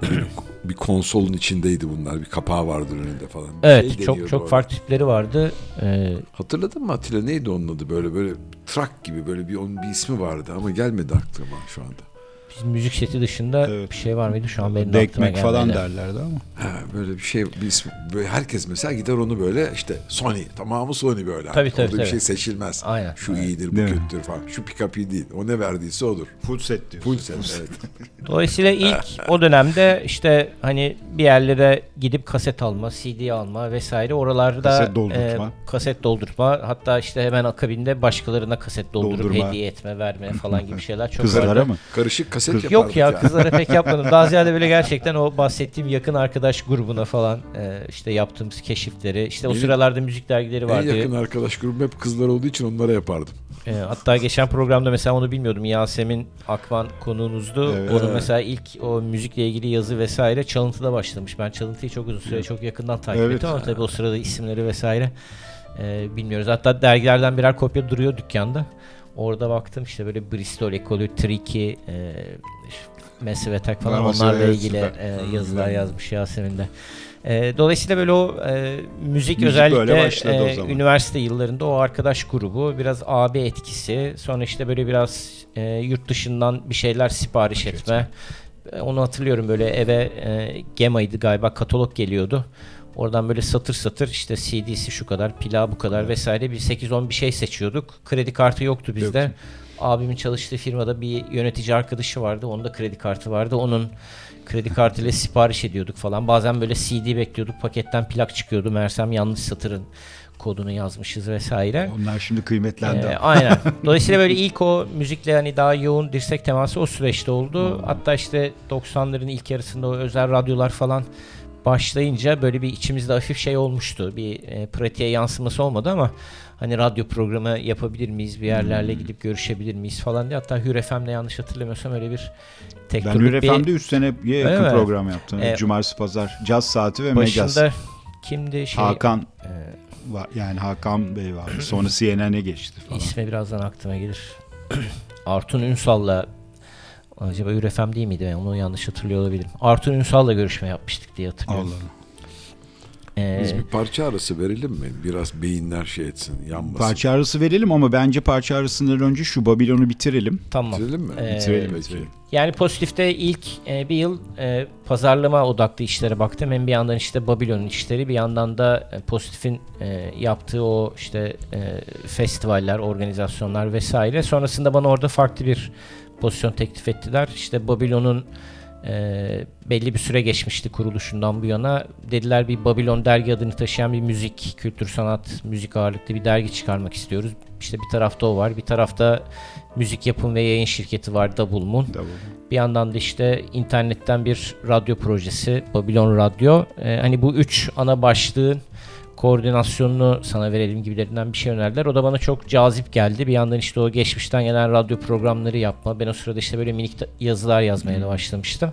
bir konsolun içindeydi bunlar. Bir kapağı vardı önünde falan. Bir evet şey çok çok farklı tipleri vardı. Ee, Hatırladın mı Atilla neydi onun adı böyle böyle truck gibi böyle bir onun bir ismi vardı ama gelmedi aklıma şu anda. Bizim müzik seti dışında evet. bir şey var mıydı şu an benim Dekmek falan derlerdi ama. Ha, böyle bir şey bir ismi, böyle herkes mesela gider onu böyle işte Sony tamamı Sony böyle. Tabii, tabii, Orada tabii. bir şey seçilmez. Aynen. Şu Aynen. iyidir bu Değil mi? kötüdür falan. Şu pick iyi değil. O ne verdiyse odur. Full set diyorsun. Full set evet. Dolayısıyla ilk o dönemde işte hani bir yerlere gidip kaset alma, CD alma vesaire oralarda Kaset doldurtma. e, kaset doldurtma hatta işte hemen akabinde başkalarına kaset doldurup Doldurma. hediye etme, verme falan gibi şeyler çok Kızlara vardı. mı? Karışık kaset Kız- yapardık Yok ya kızlara pek yapmadım. Daha ziyade böyle gerçekten o bahsettiğim yakın arkadaş grubuna falan e, işte yaptığımız keşifleri. işte o Benim sıralarda müzik dergileri En vardı. yakın arkadaş grubum hep kızlar olduğu için onlara yapardım. E, hatta geçen programda mesela onu bilmiyordum. Yasemin Akman konuğunuzdu. Evet. Onun mesela ilk o müzikle ilgili yazı vesaire çalıntıda başlamış. Ben çalıntıyı çok uzun süre çok yakından takip Evet. ettim ama tabii o sırada isimleri vesaire e, bilmiyoruz. Hatta dergilerden birer kopya duruyor dükkanda. Orada baktım işte böyle Bristol ekolü, Tricky, e, Massive Attack falan Massive, onlarla evet, ilgili e, yazılar yazmış Yasemin de. E, dolayısıyla böyle o e, müzik, Müzik özellikle o e, zaman. üniversite yıllarında o arkadaş grubu biraz AB etkisi sonra işte böyle biraz e, yurt dışından bir şeyler sipariş etme. E, Onu hatırlıyorum böyle eve e, Gema'ydı galiba katalog geliyordu. Oradan böyle satır satır işte CD'si şu kadar, plağı bu kadar vesaire bir 8-10 bir şey seçiyorduk. Kredi kartı yoktu bizde. Yoktu. Abimin çalıştığı firmada bir yönetici arkadaşı vardı. Onun da kredi kartı vardı. Onun kredi kartıyla sipariş ediyorduk falan. Bazen böyle CD bekliyorduk. Paketten plak çıkıyordu. Mersem yanlış satırın kodunu yazmışız vesaire. Onlar şimdi kıymetlendi. Ee, aynen. Dolayısıyla böyle ilk o müzikle hani daha yoğun dirsek teması o süreçte oldu. Hatta işte 90'ların ilk yarısında o özel radyolar falan başlayınca böyle bir içimizde hafif şey olmuştu. Bir e, pratiğe yansıması olmadı ama hani radyo programı yapabilir miyiz? Bir yerlerle gidip görüşebilir miyiz falan diye. Hatta Hür FM'de yanlış hatırlamıyorsam öyle bir tek ben Hür bir FM'de 3 seneye yakın mi? program yaptım. Ee, Cumartesi pazar. Caz saati ve Megaz. başında kimdi şey Hakan e, var. Yani Hakan Bey var. Sonra CNN'e geçti falan. İsmi birazdan aklıma gelir. Artun Ünsal'la acaba Ürefem değil miydi? Ben onu yanlış hatırlıyor olabilirim. Artun Ünsal'la görüşme yapmıştık diye hatırlıyorum. Allah. Ee, Biz bir parça arası verelim mi? Biraz beyinler şey etsin, yanmasın. Parça arası verelim ama bence parça arasından önce şu Babilon'u bitirelim. tamam. Bitirelim mi? Ee, Bitirelim, bitirelim. Yani pozitifte ilk e, bir yıl e, pazarlama odaklı işlere baktım. Hem bir yandan işte Babilon'un işleri bir yandan da e, pozitifin e, yaptığı o işte e, festivaller, organizasyonlar vesaire. Sonrasında bana orada farklı bir pozisyon teklif ettiler. İşte Babilon'un e, belli bir süre geçmişti kuruluşundan bu yana. Dediler bir Babilon dergi adını taşıyan bir müzik, kültür, sanat, müzik ağırlıklı bir dergi çıkarmak istiyoruz. İşte bir tarafta o var. Bir tarafta müzik yapım ve yayın şirketi var Double Moon. Tamam. Bir yandan da işte internetten bir radyo projesi Babylon Radyo. Ee, hani bu üç ana başlığın koordinasyonunu sana verelim gibilerinden bir şey önerdiler. O da bana çok cazip geldi. Bir yandan işte o geçmişten gelen radyo programları yapma. Ben o sırada işte böyle minik yazılar yazmaya da başlamıştım.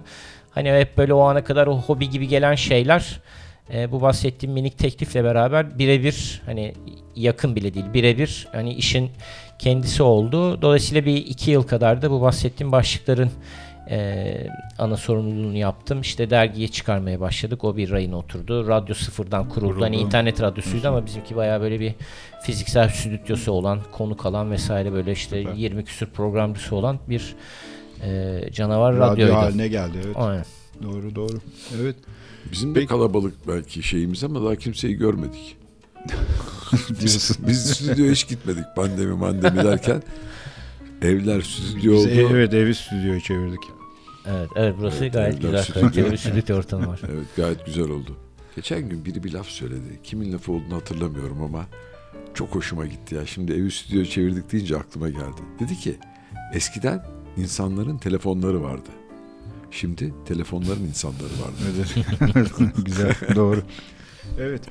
Hani hep böyle o ana kadar o hobi gibi gelen şeyler e, bu bahsettiğim minik teklifle beraber birebir hani yakın bile değil birebir hani işin kendisi oldu. Dolayısıyla bir iki yıl kadar da bu bahsettiğim başlıkların e, ana sorumluluğunu yaptım. İşte dergiye çıkarmaya başladık. O bir rayına oturdu. Radyo sıfırdan kuruldu. Kuruldu. Hani internet radyosuydu ama bizimki bayağı böyle bir fiziksel stüdyosu olan, konuk alan vesaire böyle işte Süper. 20 küsür programcısı olan bir e, canavar Radyo radyoydu. haline geldi evet. Aynen. Doğru doğru. Evet. Bizim de Peki. kalabalık belki şeyimiz ama daha kimseyi görmedik. Diyorsun. Biz stüdyoya hiç gitmedik pandemi mandemi derken. Evler stüdyo Biz oldu. ev- evet evi stüdyoya çevirdik. Evet, evet burası Evet, gayet güzel. Kaliteli bir stüdyo ortamı var. Evet gayet güzel oldu. Geçen gün biri bir laf söyledi. Kimin lafı olduğunu hatırlamıyorum ama çok hoşuma gitti ya. Şimdi evi stüdyo çevirdik deyince aklıma geldi. Dedi ki eskiden insanların telefonları vardı. Şimdi telefonların insanları vardı. Evet. Güzel doğru. Evet.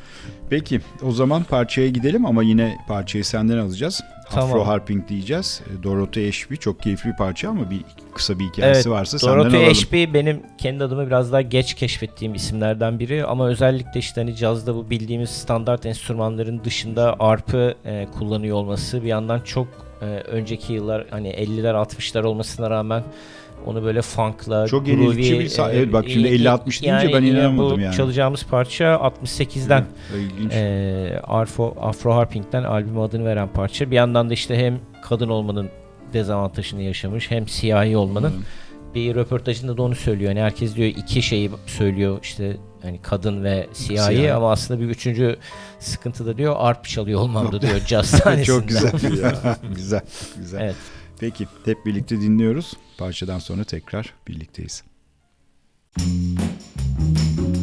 Peki o zaman parçaya gidelim ama yine parçayı senden alacağız. Tamam. Afro Harping diyeceğiz. E, Dorothy Ashby çok keyifli bir parça ama bir kısa bir hikayesi Evet, varsa senden Dorothy alalım. Ashby benim kendi adımı biraz daha geç keşfettiğim isimlerden biri ama özellikle işte hani cazda bu bildiğimiz standart enstrümanların dışında arpı e, kullanıyor olması bir yandan çok e, önceki yıllar hani 50'ler 60'lar olmasına rağmen onu böyle funkla, Çok groovy, bir sa- e, evet, bak şimdi e, 50-60 deyince ben inanamadım bu yani. çalacağımız parça 68'den Evet, ilginç. e, Afro, Afro Harping'den albüm adını veren parça. Bir yandan da işte hem kadın olmanın dezavantajını yaşamış hem siyahi olmanın bir röportajında da onu söylüyor. Yani herkes diyor iki şeyi söylüyor işte hani kadın ve siyahi, siyahi. ama aslında bir üçüncü sıkıntı da diyor arp çalıyor olmamda diyor caz sahnesinde. Çok güzel. güzel. Güzel. Evet. Peki hep birlikte dinliyoruz. Parçadan sonra tekrar birlikteyiz. Müzik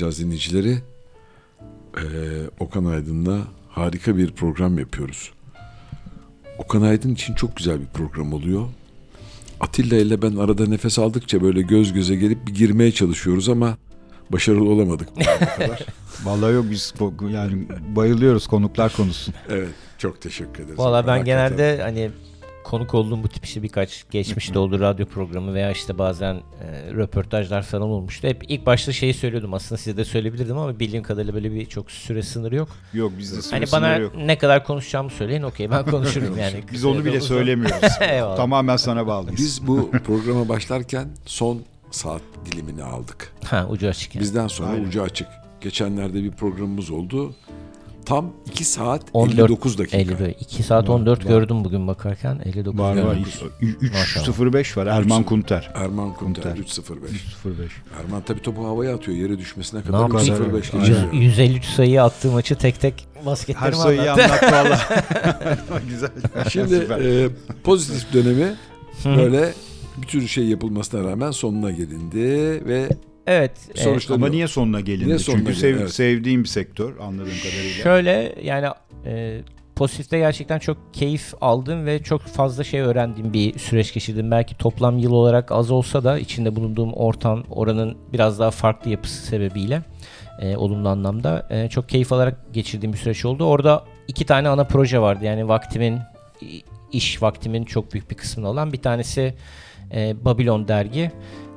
laflayacağız dinleyicileri. Ee, Okan Aydın'la harika bir program yapıyoruz. Okan Aydın için çok güzel bir program oluyor. Atilla ile ben arada nefes aldıkça böyle göz göze gelip bir girmeye çalışıyoruz ama başarılı olamadık bu kadar. Vallahi yok biz yani bayılıyoruz konuklar konusu. Evet çok teşekkür ederiz. Valla ben genelde hani konuk olduğum bu tip işte birkaç geçmişte oldu radyo programı veya işte bazen e, röportajlar falan olmuştu. Hep ilk başta şeyi söylüyordum aslında size de söyleyebilirdim ama bildiğim kadarıyla böyle bir çok süre sınırı yok. Yok bizde süre hani sınırı yok. bana ne kadar konuşacağımı söyleyin okey ben konuşurum yani. Biz onu bile söylemiyoruz. Tamamen sana bağlıyız. Biz bu programa başlarken son saat dilimini aldık. Ha ucu açık yani. Bizden sonra Aynen. ucu açık. Geçenlerde bir programımız oldu. Tam 2 saat 14, 59 dakika. 54. 2 saat 14 var, gördüm bugün bakarken. 59 var var. 3.05 var. Erman Kunter. Erman Kunter 3.05. 3.05. Erman tabii topu havaya atıyor. Yere düşmesine kadar 3.05 geçiyor. 153 sayı attığı maçı tek tek basketlerimi Her sayıyı anlat valla. Güzel. Şimdi e, pozitif dönemi böyle bir sürü şey yapılmasına rağmen sonuna gelindi ve Evet. Sonuçta ama niye sonuna gelindi? Niye sonuna Çünkü sev, evet. sevdiğim bir sektör anladığım kadarıyla. Şöyle yani e, pozitifte gerçekten çok keyif aldım ve çok fazla şey öğrendiğim bir süreç geçirdim. Belki toplam yıl olarak az olsa da içinde bulunduğum ortam oranın biraz daha farklı yapısı sebebiyle e, olumlu anlamda e, çok keyif alarak geçirdiğim bir süreç oldu. Orada iki tane ana proje vardı. Yani vaktimin iş vaktimin çok büyük bir kısmını alan bir tanesi e, Babylon dergi.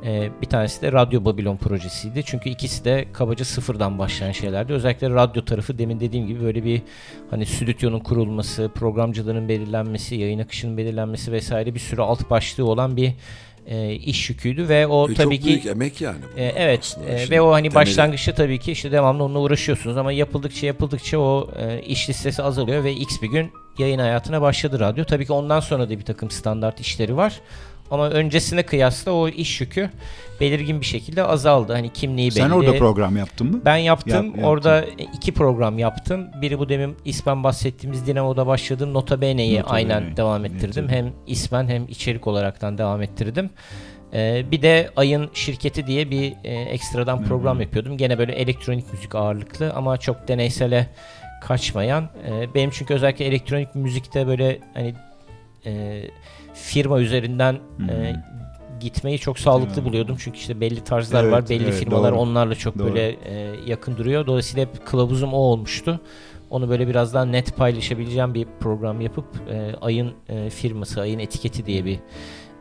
E, bir tanesi de Radyo Babilon projesiydi. Çünkü ikisi de kabaca sıfırdan başlayan şeylerdi. Özellikle radyo tarafı demin dediğim gibi böyle bir hani stüdyonun kurulması, programcıların belirlenmesi, yayın akışının belirlenmesi vesaire bir sürü alt başlığı olan bir e, iş yüküydü ve o e, tabii çok ki büyük emek yani. e, evet e, ve o hani temeli. başlangıçta tabii ki işte devamlı onunla uğraşıyorsunuz ama yapıldıkça yapıldıkça o e, iş listesi azalıyor ve X bir gün yayın hayatına başladı radyo. Tabii ki ondan sonra da bir takım standart işleri var. Ama öncesine kıyasla o iş yükü belirgin bir şekilde azaldı. Hani kimliği belli. Sen orada program yaptın mı? Ben yaptım. Yap, orada iki program yaptım. Biri bu demin ismen bahsettiğimiz Dinamo'da başladığım Nota Bene'yi Nota aynen Bene. devam ettirdim. Evet. Hem ismen hem içerik olaraktan devam ettirdim. Ee, bir de Ayın Şirketi diye bir e, ekstradan program Hı-hı. yapıyordum. Gene böyle elektronik müzik ağırlıklı ama çok deneysele kaçmayan. E, benim çünkü özellikle elektronik müzikte böyle hani e, firma üzerinden e, gitmeyi çok sağlıklı hmm. buluyordum. Çünkü işte belli tarzlar evet, var, belli evet, firmalar doğru. onlarla çok doğru. böyle e, yakın duruyor. Dolayısıyla hep kılavuzum o olmuştu. Onu böyle biraz daha net paylaşabileceğim bir program yapıp e, ayın e, firması, ayın etiketi diye bir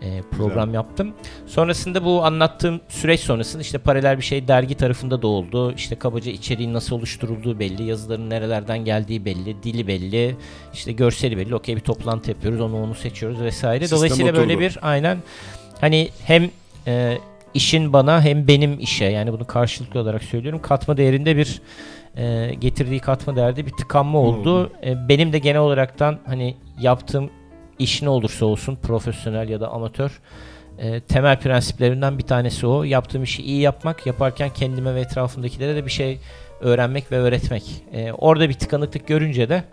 e, program Güzel. yaptım. Sonrasında bu anlattığım süreç sonrasında işte paralel bir şey dergi tarafında da oldu. İşte kabaca içeriğin nasıl oluşturulduğu belli, yazıların nerelerden geldiği belli, dili belli, işte görseli belli. Okey bir toplantı yapıyoruz, onu onu seçiyoruz vesaire. Sistem Dolayısıyla oturdu. böyle bir aynen hani hem e, işin bana hem benim işe yani bunu karşılıklı olarak söylüyorum katma değerinde bir e, getirdiği katma değerde bir tıkanma oldu. Hmm. E, benim de genel olaraktan hani yaptığım iş ne olursa olsun profesyonel ya da amatör e, temel prensiplerinden bir tanesi o. Yaptığım işi iyi yapmak, yaparken kendime ve etrafımdakilere de bir şey öğrenmek ve öğretmek. E, orada bir tıkanıklık görünce de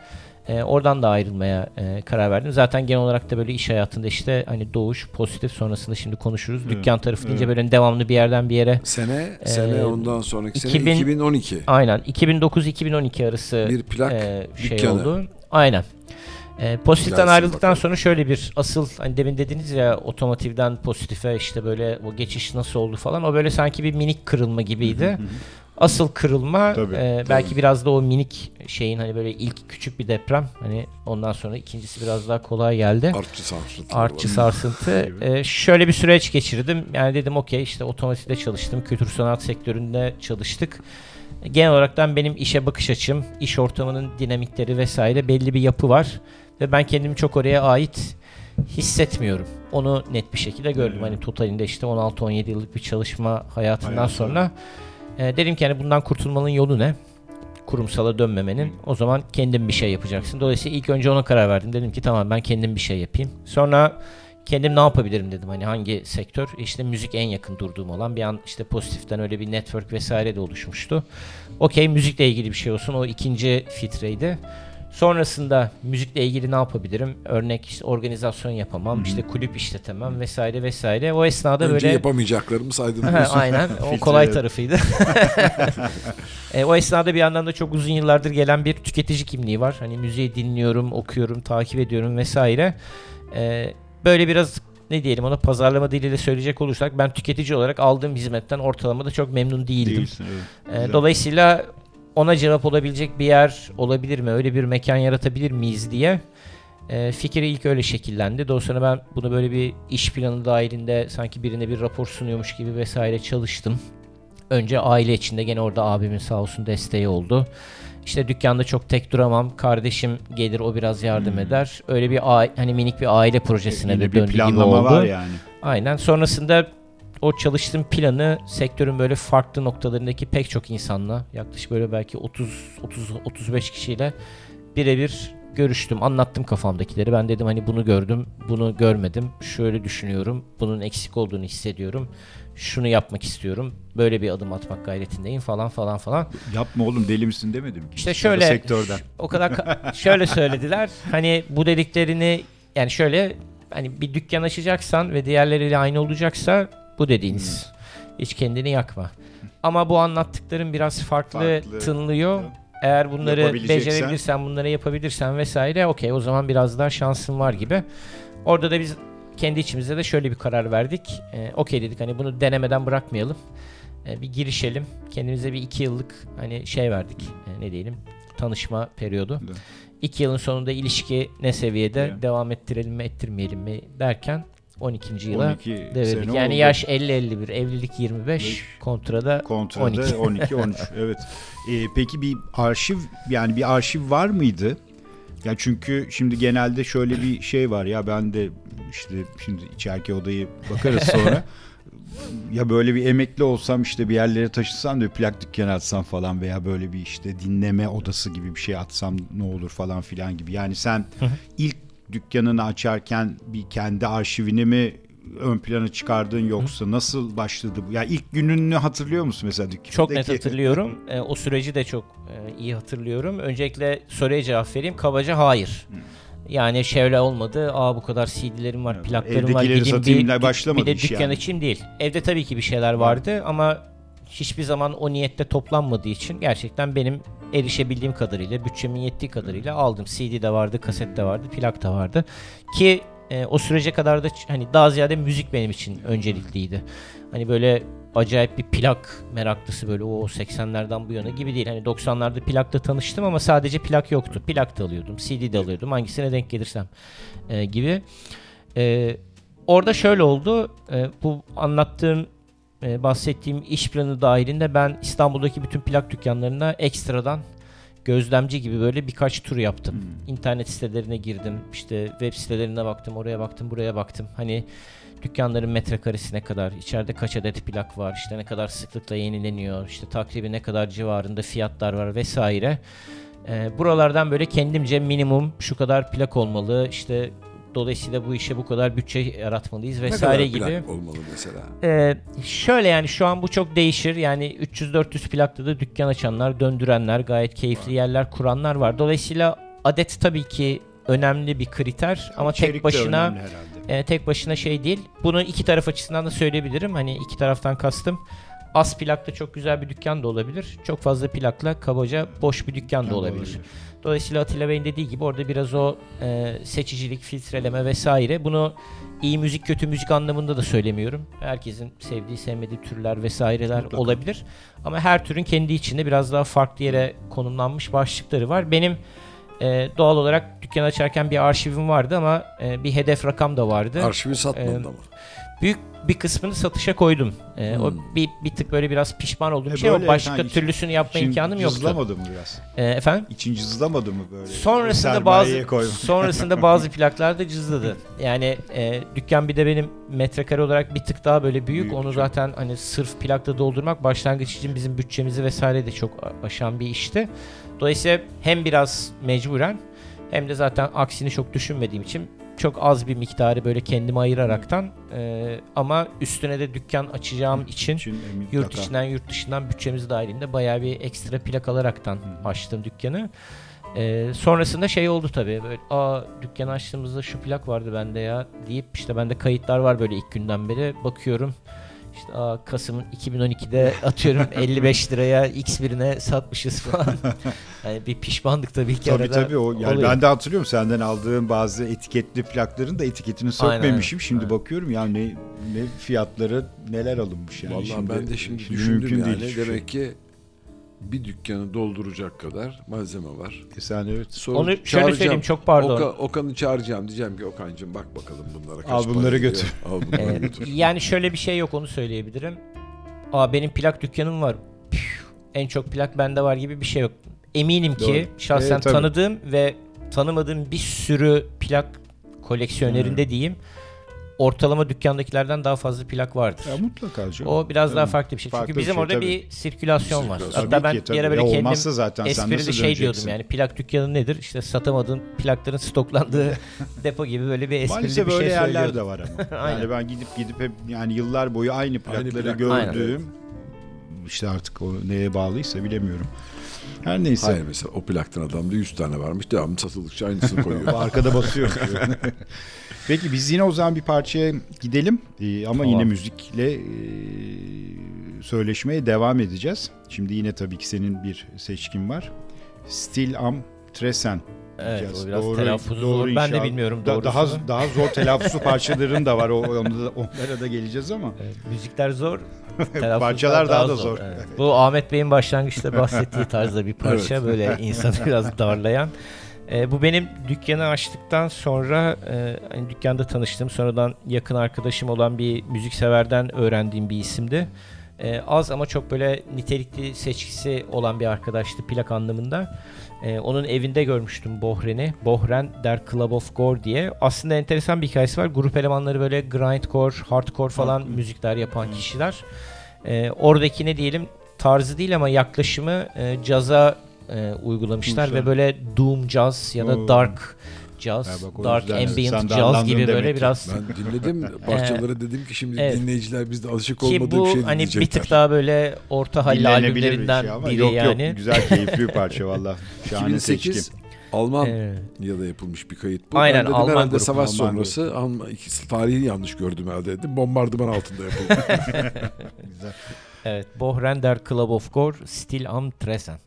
e, oradan da ayrılmaya e, karar verdim. Zaten genel olarak da böyle iş hayatında işte hani doğuş, pozitif sonrasında şimdi konuşuruz. Evet, Dükkan tarafı deyince evet. böyle devamlı bir yerden bir yere. Sene, e, sene ondan sonraki 2000, sene 2012. Aynen 2009-2012 arası bir plak e, şey dükkanı. oldu. Aynen. E, pozitiften Gelsin ayrıldıktan bakalım. sonra şöyle bir asıl hani demin dediniz ya otomotivden pozitife işte böyle o geçiş nasıl oldu falan o böyle sanki bir minik kırılma gibiydi. Asıl kırılma tabii, e, tabii. belki biraz da o minik şeyin hani böyle ilk küçük bir deprem hani ondan sonra ikincisi biraz daha kolay geldi. Artçı sarsıntı. Artçı sarsıntı. e, şöyle bir süreç geçirdim. Yani dedim okey işte otomotivde çalıştım. Kültür sanat sektöründe çalıştık genel olaraktan benim işe bakış açım, iş ortamının dinamikleri vesaire belli bir yapı var. Ve ben kendimi çok oraya ait hissetmiyorum. Onu net bir şekilde gördüm. Hani totalinde işte 16-17 yıllık bir çalışma hayatından Hayatı. sonra e, dedim ki hani bundan kurtulmanın yolu ne? Kurumsala dönmemenin. O zaman kendin bir şey yapacaksın. Dolayısıyla ilk önce ona karar verdim. Dedim ki tamam ben kendim bir şey yapayım. Sonra kendim ne yapabilirim dedim. Hani hangi sektör? İşte müzik en yakın durduğum olan. Bir an işte pozitiften öyle bir network vesaire de oluşmuştu. Okey müzikle ilgili bir şey olsun. O ikinci filtreydi. Sonrasında müzikle ilgili ne yapabilirim? Örnek işte organizasyon yapamam, Hı-hı. işte kulüp işletemem vesaire vesaire. O esnada Önce böyle yapamayacaklarımı saydım. aynen. O kolay tarafıydı. e, o esnada bir yandan da çok uzun yıllardır gelen bir tüketici kimliği var. Hani müziği dinliyorum, okuyorum, takip ediyorum vesaire. E, böyle biraz ne diyelim ona pazarlama diliyle söyleyecek olursak ben tüketici olarak aldığım hizmetten ortalamada çok memnun değildim. Değilsin, evet. Ee, dolayısıyla ona cevap olabilecek bir yer olabilir mi? Öyle bir mekan yaratabilir miyiz diye e, fikri ilk öyle şekillendi. Daha sonra ben bunu böyle bir iş planı dahilinde sanki birine bir rapor sunuyormuş gibi vesaire çalıştım. Önce aile içinde gene orada abimin sağ olsun desteği oldu. İşte dükkanda çok tek duramam. Kardeşim gelir o biraz yardım hmm. eder. Öyle bir hani minik bir aile projesine de döndü gibi oldu. var yani. Aynen. Sonrasında o çalıştığım planı sektörün böyle farklı noktalarındaki pek çok insanla yaklaşık böyle belki 30 30 35 kişiyle birebir görüştüm, anlattım kafamdakileri. Ben dedim hani bunu gördüm, bunu görmedim. Şöyle düşünüyorum. Bunun eksik olduğunu hissediyorum. Şunu yapmak istiyorum. Böyle bir adım atmak gayretindeyim falan falan falan. Yapma oğlum deli misin demedim. İşte şöyle sektörden. o kadar şöyle söylediler. Hani bu dediklerini yani şöyle hani bir dükkan açacaksan ve diğerleriyle aynı olacaksa bu dediğiniz. Hmm. Hiç kendini yakma. Ama bu anlattıklarım biraz farklı, farklı. tınlıyor. Eğer bunları becerebilirsen, bunları yapabilirsen vesaire okey o zaman biraz daha şansın var gibi. Orada da biz kendi içimizde de şöyle bir karar verdik. Ee, okey dedik hani bunu denemeden bırakmayalım. Ee, bir girişelim. Kendimize bir iki yıllık hani şey verdik. Ee, ne diyelim tanışma periyodu. Evet. İki yılın sonunda ilişki ne seviyede evet. devam ettirelim mi ettirmeyelim mi derken 12. yıla 12 devirdik. Yani oldu. yaş 50-51, evlilik 25, Beş, kontrada, kontrada 12. 12 13. evet. Ee, peki bir arşiv yani bir arşiv var mıydı? Ya çünkü şimdi genelde şöyle bir şey var ya ben de işte şimdi içerki odayı bakarız sonra. ya böyle bir emekli olsam işte bir yerlere taşısam da plak dükkanı açsam falan veya böyle bir işte dinleme odası gibi bir şey atsam ne olur falan filan gibi. Yani sen ilk dükkanını açarken bir kendi arşivini mi ön plana çıkardın yoksa nasıl başladı bu? Ya yani ilk gününü hatırlıyor musun mesela dükkandaki? Çok net hatırlıyorum. E, o süreci de çok e, iyi hatırlıyorum. Öncelikle soruya cevap vereyim. Kabaca hayır. Yani şöyle olmadı. Aa bu kadar CD'lerim var, plaklarım var. Gideyim bir, başlamadı bir de dükkan yani. açayım değil. Evde tabii ki bir şeyler vardı ama hiçbir zaman o niyette toplanmadığı için gerçekten benim erişebildiğim kadarıyla, bütçemin yettiği kadarıyla aldım. CD de vardı, kaset de vardı, plak da vardı. Ki e, o sürece kadar da hani daha ziyade müzik benim için öncelikliydi. Hani böyle acayip bir plak meraklısı böyle o 80'lerden bu yana gibi değil. Hani 90'larda plakla tanıştım ama sadece plak yoktu. Plak da alıyordum, CD de alıyordum hangisine denk gelirsem e, gibi. E, orada şöyle oldu. E, bu anlattığım e, bahsettiğim iş planı dahilinde ben İstanbul'daki bütün plak dükkanlarına ekstradan gözlemci gibi böyle birkaç tur yaptım. Hmm. İnternet sitelerine girdim. işte web sitelerine baktım, oraya baktım, buraya baktım. Hani dükkanların metrekaresi ne kadar, içeride kaç adet plak var, işte ne kadar sıklıkla yenileniyor, işte takribi ne kadar civarında fiyatlar var vesaire. Ee, buralardan böyle kendimce minimum şu kadar plak olmalı, işte Dolayısıyla bu işe bu kadar bütçe yaratmalıyız vesaire ne kadar plak olmalı mesela? Ee, şöyle yani şu an bu çok değişir. Yani 300-400 plakta da dükkan açanlar, döndürenler, gayet keyifli yerler kuranlar var. Dolayısıyla adet tabii ki önemli bir kriter ama tek başına e, tek başına şey değil. Bunu iki taraf açısından da söyleyebilirim. Hani iki taraftan kastım. Az plakla çok güzel bir dükkan da olabilir. Çok fazla plakla kabaca boş bir dükkan da olabilir. olabilir. Dolayısıyla Atilla Bey'in dediği gibi orada biraz o e, seçicilik, filtreleme vesaire. Bunu iyi müzik, kötü müzik anlamında da söylemiyorum. Herkesin sevdiği, sevmediği türler vesaireler Mutlaka. olabilir. Ama her türün kendi içinde biraz daha farklı yere konumlanmış başlıkları var. Benim e, doğal olarak dükkan açarken bir arşivim vardı ama e, bir hedef rakam da vardı. Arşivi satmadın e, ama. Büyük bir kısmını satışa koydum. Ee, hmm. O bir, bir tık böyle biraz pişman olduğum e şey ama başka ha, türlüsünü yapma imkanım yoktu. Cızlamadı mı biraz? Ee, efendim? İçin cızlamadı mı böyle? Sonrasında bazı sonrasında bazı plaklar da cızladı. Yani e, dükkan bir de benim metrekare olarak bir tık daha böyle büyük. büyük Onu zaten hani sırf plakla doldurmak başlangıç için bizim bütçemizi vesaire de çok aşan bir işti. Dolayısıyla hem biraz mecburen hem de zaten aksini çok düşünmediğim için çok az bir miktarı böyle kendime ayıraraktan e, ama üstüne de dükkan açacağım için, için e, yurt içinden yurt dışından bütçemiz dahilinde bayağı bir ekstra plak alaraktan Hı. açtım dükkanı. E, sonrasında şey oldu tabii böyle aa dükkanı açtığımızda şu plak vardı bende ya deyip işte bende kayıtlar var böyle ilk günden beri bakıyorum işte aa, Kasım 2012'de atıyorum 55 liraya X birine satmışız falan. yani bir pişmanlık tabii ki tabii, arada Tabii o yani oluyor. ben de hatırlıyorum senden aldığım bazı etiketli plakların da etiketini sökmemişim. Aynen. Şimdi evet. bakıyorum ya ne ne fiyatları neler alınmış yani. Vallahi şimdi, ben de şimdi, şimdi düşündüm yani değil demek şey. ki bir dükkanı dolduracak kadar malzeme var. E sen evet. Sonra Onu şöyle söyleyeyim çok pardon. Oka, Okan'ı çağıracağım diyeceğim ki Okan'cığım bak bakalım bunlara kaç Al bunları götür. Al bunları ee, götür. Yani şöyle bir şey yok onu söyleyebilirim. Aa benim plak dükkanım var. Püh, en çok plak bende var gibi bir şey yok. Eminim ki Doğru. şahsen evet, tanıdığım ve tanımadığım bir sürü plak koleksiyonerinde hmm. diyeyim ortalama dükkandakilerden daha fazla plak vardır. Ya mutlaka canım. O biraz daha farklı bir şey. Farklı Çünkü bizim şey, orada tabii. bir sirkülasyon var. Hatta tabii ben ki, bir yere böyle kendim zaten esprili şey diyordum yani plak dükkanı nedir? İşte satamadığın plakların stoklandığı depo gibi böyle bir esprili Maalesef bir şey söylüyordum. Maalesef öyle yerler de var ama. yani ben gidip gidip hep yani yıllar boyu aynı plakları aynı plak. gördüğüm Aynen. işte artık o neye bağlıysa bilemiyorum. Her neyse. Hayır mesela o plaktan adamda 100 tane varmış. Devamlı satıldıkça aynısını koyuyor. Arkada basıyor. Peki biz yine o zaman bir parçaya gidelim. Ee, ama tamam. yine müzikle e, söyleşmeye devam edeceğiz. Şimdi yine tabii ki senin bir seçkin var. Still Am Tresen Evet o biraz doğru, telaffuzu doğru zor. Ben de bilmiyorum doğrusunu. Daha, daha zor telaffuzu parçaların da var. O, onlara, onlara da geleceğiz ama. Evet, müzikler zor. Parçalar daha, daha da zor. zor. Evet. Bu Ahmet Bey'in başlangıçta bahsettiği tarzda bir parça. evet. Böyle insanı biraz darlayan. E, bu benim dükkanı açtıktan sonra e, hani dükkanda tanıştığım sonradan yakın arkadaşım olan bir müzikseverden öğrendiğim bir isimdi. E, az ama çok böyle nitelikli seçkisi olan bir arkadaştı plak anlamında. E, onun evinde görmüştüm Bohren'i. Bohren Der Club of Gore diye. Aslında enteresan bir hikayesi var. Grup elemanları böyle grindcore, hardcore falan hmm. müzikler yapan hmm. kişiler. E, oradaki ne diyelim tarzı değil ama yaklaşımı e, caza e, uygulamışlar Muşlar. ve böyle doom jazz ya da Oo. Bak, dark ambient jazz gibi böyle biraz. Ben dinledim parçaları dedim ki şimdi evet. dinleyiciler bizde alışık olmadığı ki bu, bir şey hani bir tık daha böyle orta halli albümlerinden şey biri yok, yani. Yok güzel keyifli bir parça valla. 2008 seçkim. Alman ee, ya da yapılmış bir kayıt bu. Aynen ben Alman herhalde grup, savaş Alman sonrası Alman, ikisi tarihi yanlış gördüm herhalde dedim. Bombardıman altında yapıldı. Güzel. Evet, Bohren der Club of Gore, Still am Tresen.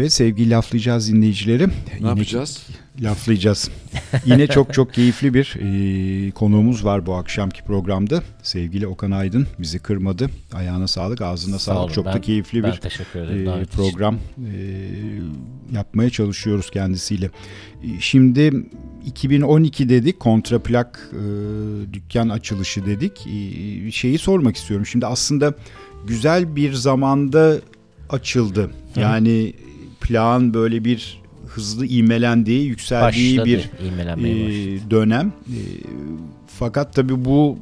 Evet sevgili laflayacağız dinleyicileri. Ne Yine yapacağız? Laflayacağız. Yine çok çok keyifli bir e, konuğumuz var bu akşamki programda. Sevgili Okan Aydın bizi kırmadı. Ayağına sağlık, ağzına Sağ sağlık. Olun. Çok ben, da keyifli bir e, program e, yapmaya çalışıyoruz kendisiyle. E, şimdi 2012 dedik kontraplak e, dükkan açılışı dedik. E, şeyi sormak istiyorum. Şimdi aslında güzel bir zamanda açıldı. Yani plan böyle bir hızlı imelendiği, yükseldiği Başladı, bir e, dönem. E, fakat tabii bu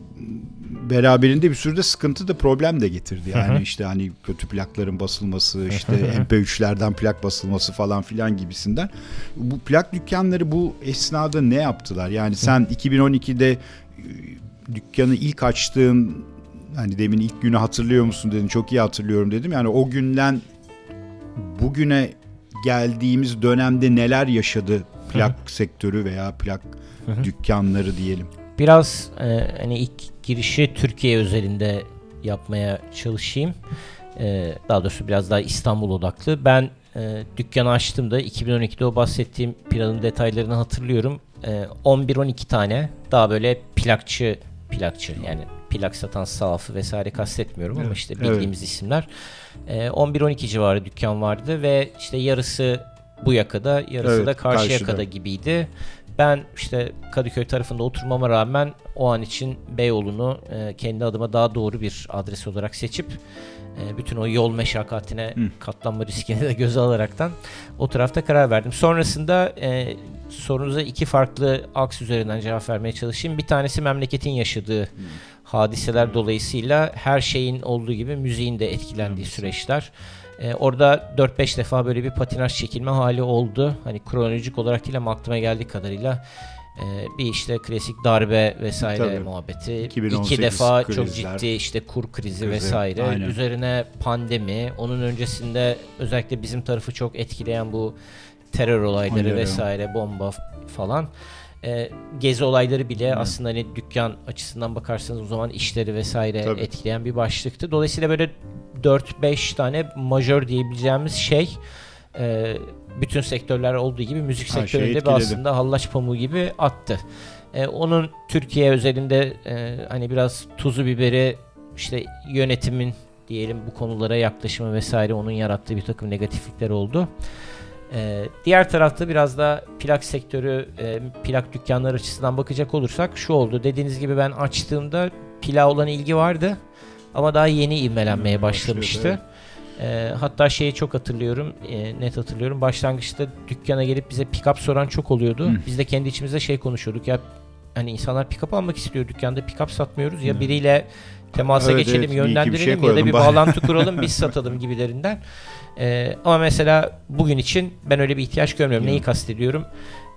beraberinde bir sürü de sıkıntı da problem de getirdi. Yani hı hı. işte hani kötü plakların basılması, işte MP3'lerden plak basılması falan filan gibisinden. Bu plak dükkanları bu esnada ne yaptılar? Yani sen 2012'de e, dükkanı ilk açtığın hani demin ilk günü hatırlıyor musun dedin. Çok iyi hatırlıyorum dedim. Yani o günden bugüne geldiğimiz dönemde neler yaşadı plak Hı-hı. sektörü veya plak Hı-hı. dükkanları diyelim. Biraz e, hani ilk girişi Türkiye özelinde yapmaya çalışayım. E, daha doğrusu biraz daha İstanbul odaklı. Ben e, dükkanı açtığımda 2012'de o bahsettiğim planın detaylarını hatırlıyorum. E, 11-12 tane daha böyle plakçı plakçı yani plak satan sahafı vesaire kastetmiyorum evet. ama işte bildiğimiz evet. isimler. E, ee, 11-12 civarı dükkan vardı ve işte yarısı bu yakada yarısı evet, da karşı karşıda. yakada gibiydi. Ben işte Kadıköy tarafında oturmama rağmen o an için Beyoğlu'nu e, kendi adıma daha doğru bir adres olarak seçip e, bütün o yol meşakkatine Hı. katlanma riskini de göze alaraktan o tarafta karar verdim. Sonrasında e, sorunuza iki farklı aks üzerinden cevap vermeye çalışayım. Bir tanesi memleketin yaşadığı Hı. Hadiseler dolayısıyla her şeyin olduğu gibi müziğin de etkilendiği süreçler. Ee, orada 4-5 defa böyle bir patinaj çekilme hali oldu. Hani kronolojik olarak değil ama aklıma geldiği kadarıyla e, bir işte klasik darbe vesaire Tabii. muhabbeti. İki defa krizler, çok ciddi işte kur krizi krizi, vesaire. Aynen. Üzerine pandemi. Onun öncesinde özellikle bizim tarafı çok etkileyen bu terör olayları Aynen. vesaire, bomba falan. E, gezi olayları bile Hı. aslında hani dükkan açısından bakarsanız o zaman işleri vesaire Tabii. etkileyen bir başlıktı. Dolayısıyla böyle 4-5 tane majör diyebileceğimiz şey e, bütün sektörler olduğu gibi müzik sektöründe bir aslında hallaç pamuğu gibi attı. E, onun Türkiye özelinde e, hani biraz tuzu biberi işte yönetimin diyelim bu konulara yaklaşımı vesaire onun yarattığı bir takım negatiflikler oldu. Ee, diğer tarafta biraz da plak sektörü, e, plak dükkanları açısından bakacak olursak şu oldu. Dediğiniz gibi ben açtığımda pila olan ilgi vardı ama daha yeni ivmelenmeye hmm, başlamıştı. E, hatta şeyi çok hatırlıyorum, e, net hatırlıyorum. Başlangıçta dükkana gelip bize pick-up soran çok oluyordu. Hmm. Biz de kendi içimizde şey konuşuyorduk ya hani insanlar pick-up almak istiyor dükkanda pick-up satmıyoruz ya biriyle temasa evet, geçelim, evet, yönlendirelim şey ya da bir bağlantı kuralım biz satalım gibilerinden. Ee, ama mesela bugün için ben öyle bir ihtiyaç görmüyorum. Neyi kastediyorum?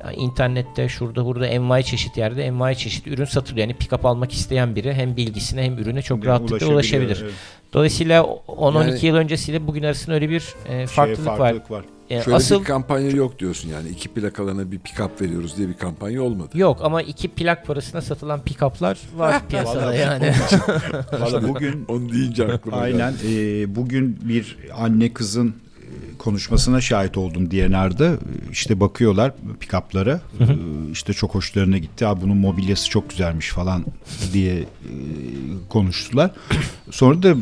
Yani internette şurada burada envai çeşit yerde envai çeşit ürün satılıyor. Yani pick-up almak isteyen biri hem bilgisine hem ürüne çok rahatlıkla ulaşabilir. Evet. Dolayısıyla 10-12 yani, yıl öncesiyle bugün arasında öyle bir e, farklılık, şey, farklılık var. var. Yani Şöyle asıl, bir kampanya yok diyorsun yani iki plakalarına bir pick-up veriyoruz diye bir kampanya olmadı. Yok ama iki plak parasına satılan pick-up'lar var piyasada yani. Valla bugün onu deyince aklıma Aynen e, bugün bir anne kızın e, konuşmasına şahit oldum DNR'da. İşte bakıyorlar pick-up'lara. E, işte çok hoşlarına gitti. Abi bunun mobilyası çok güzelmiş falan diye e, konuştular. Sonra da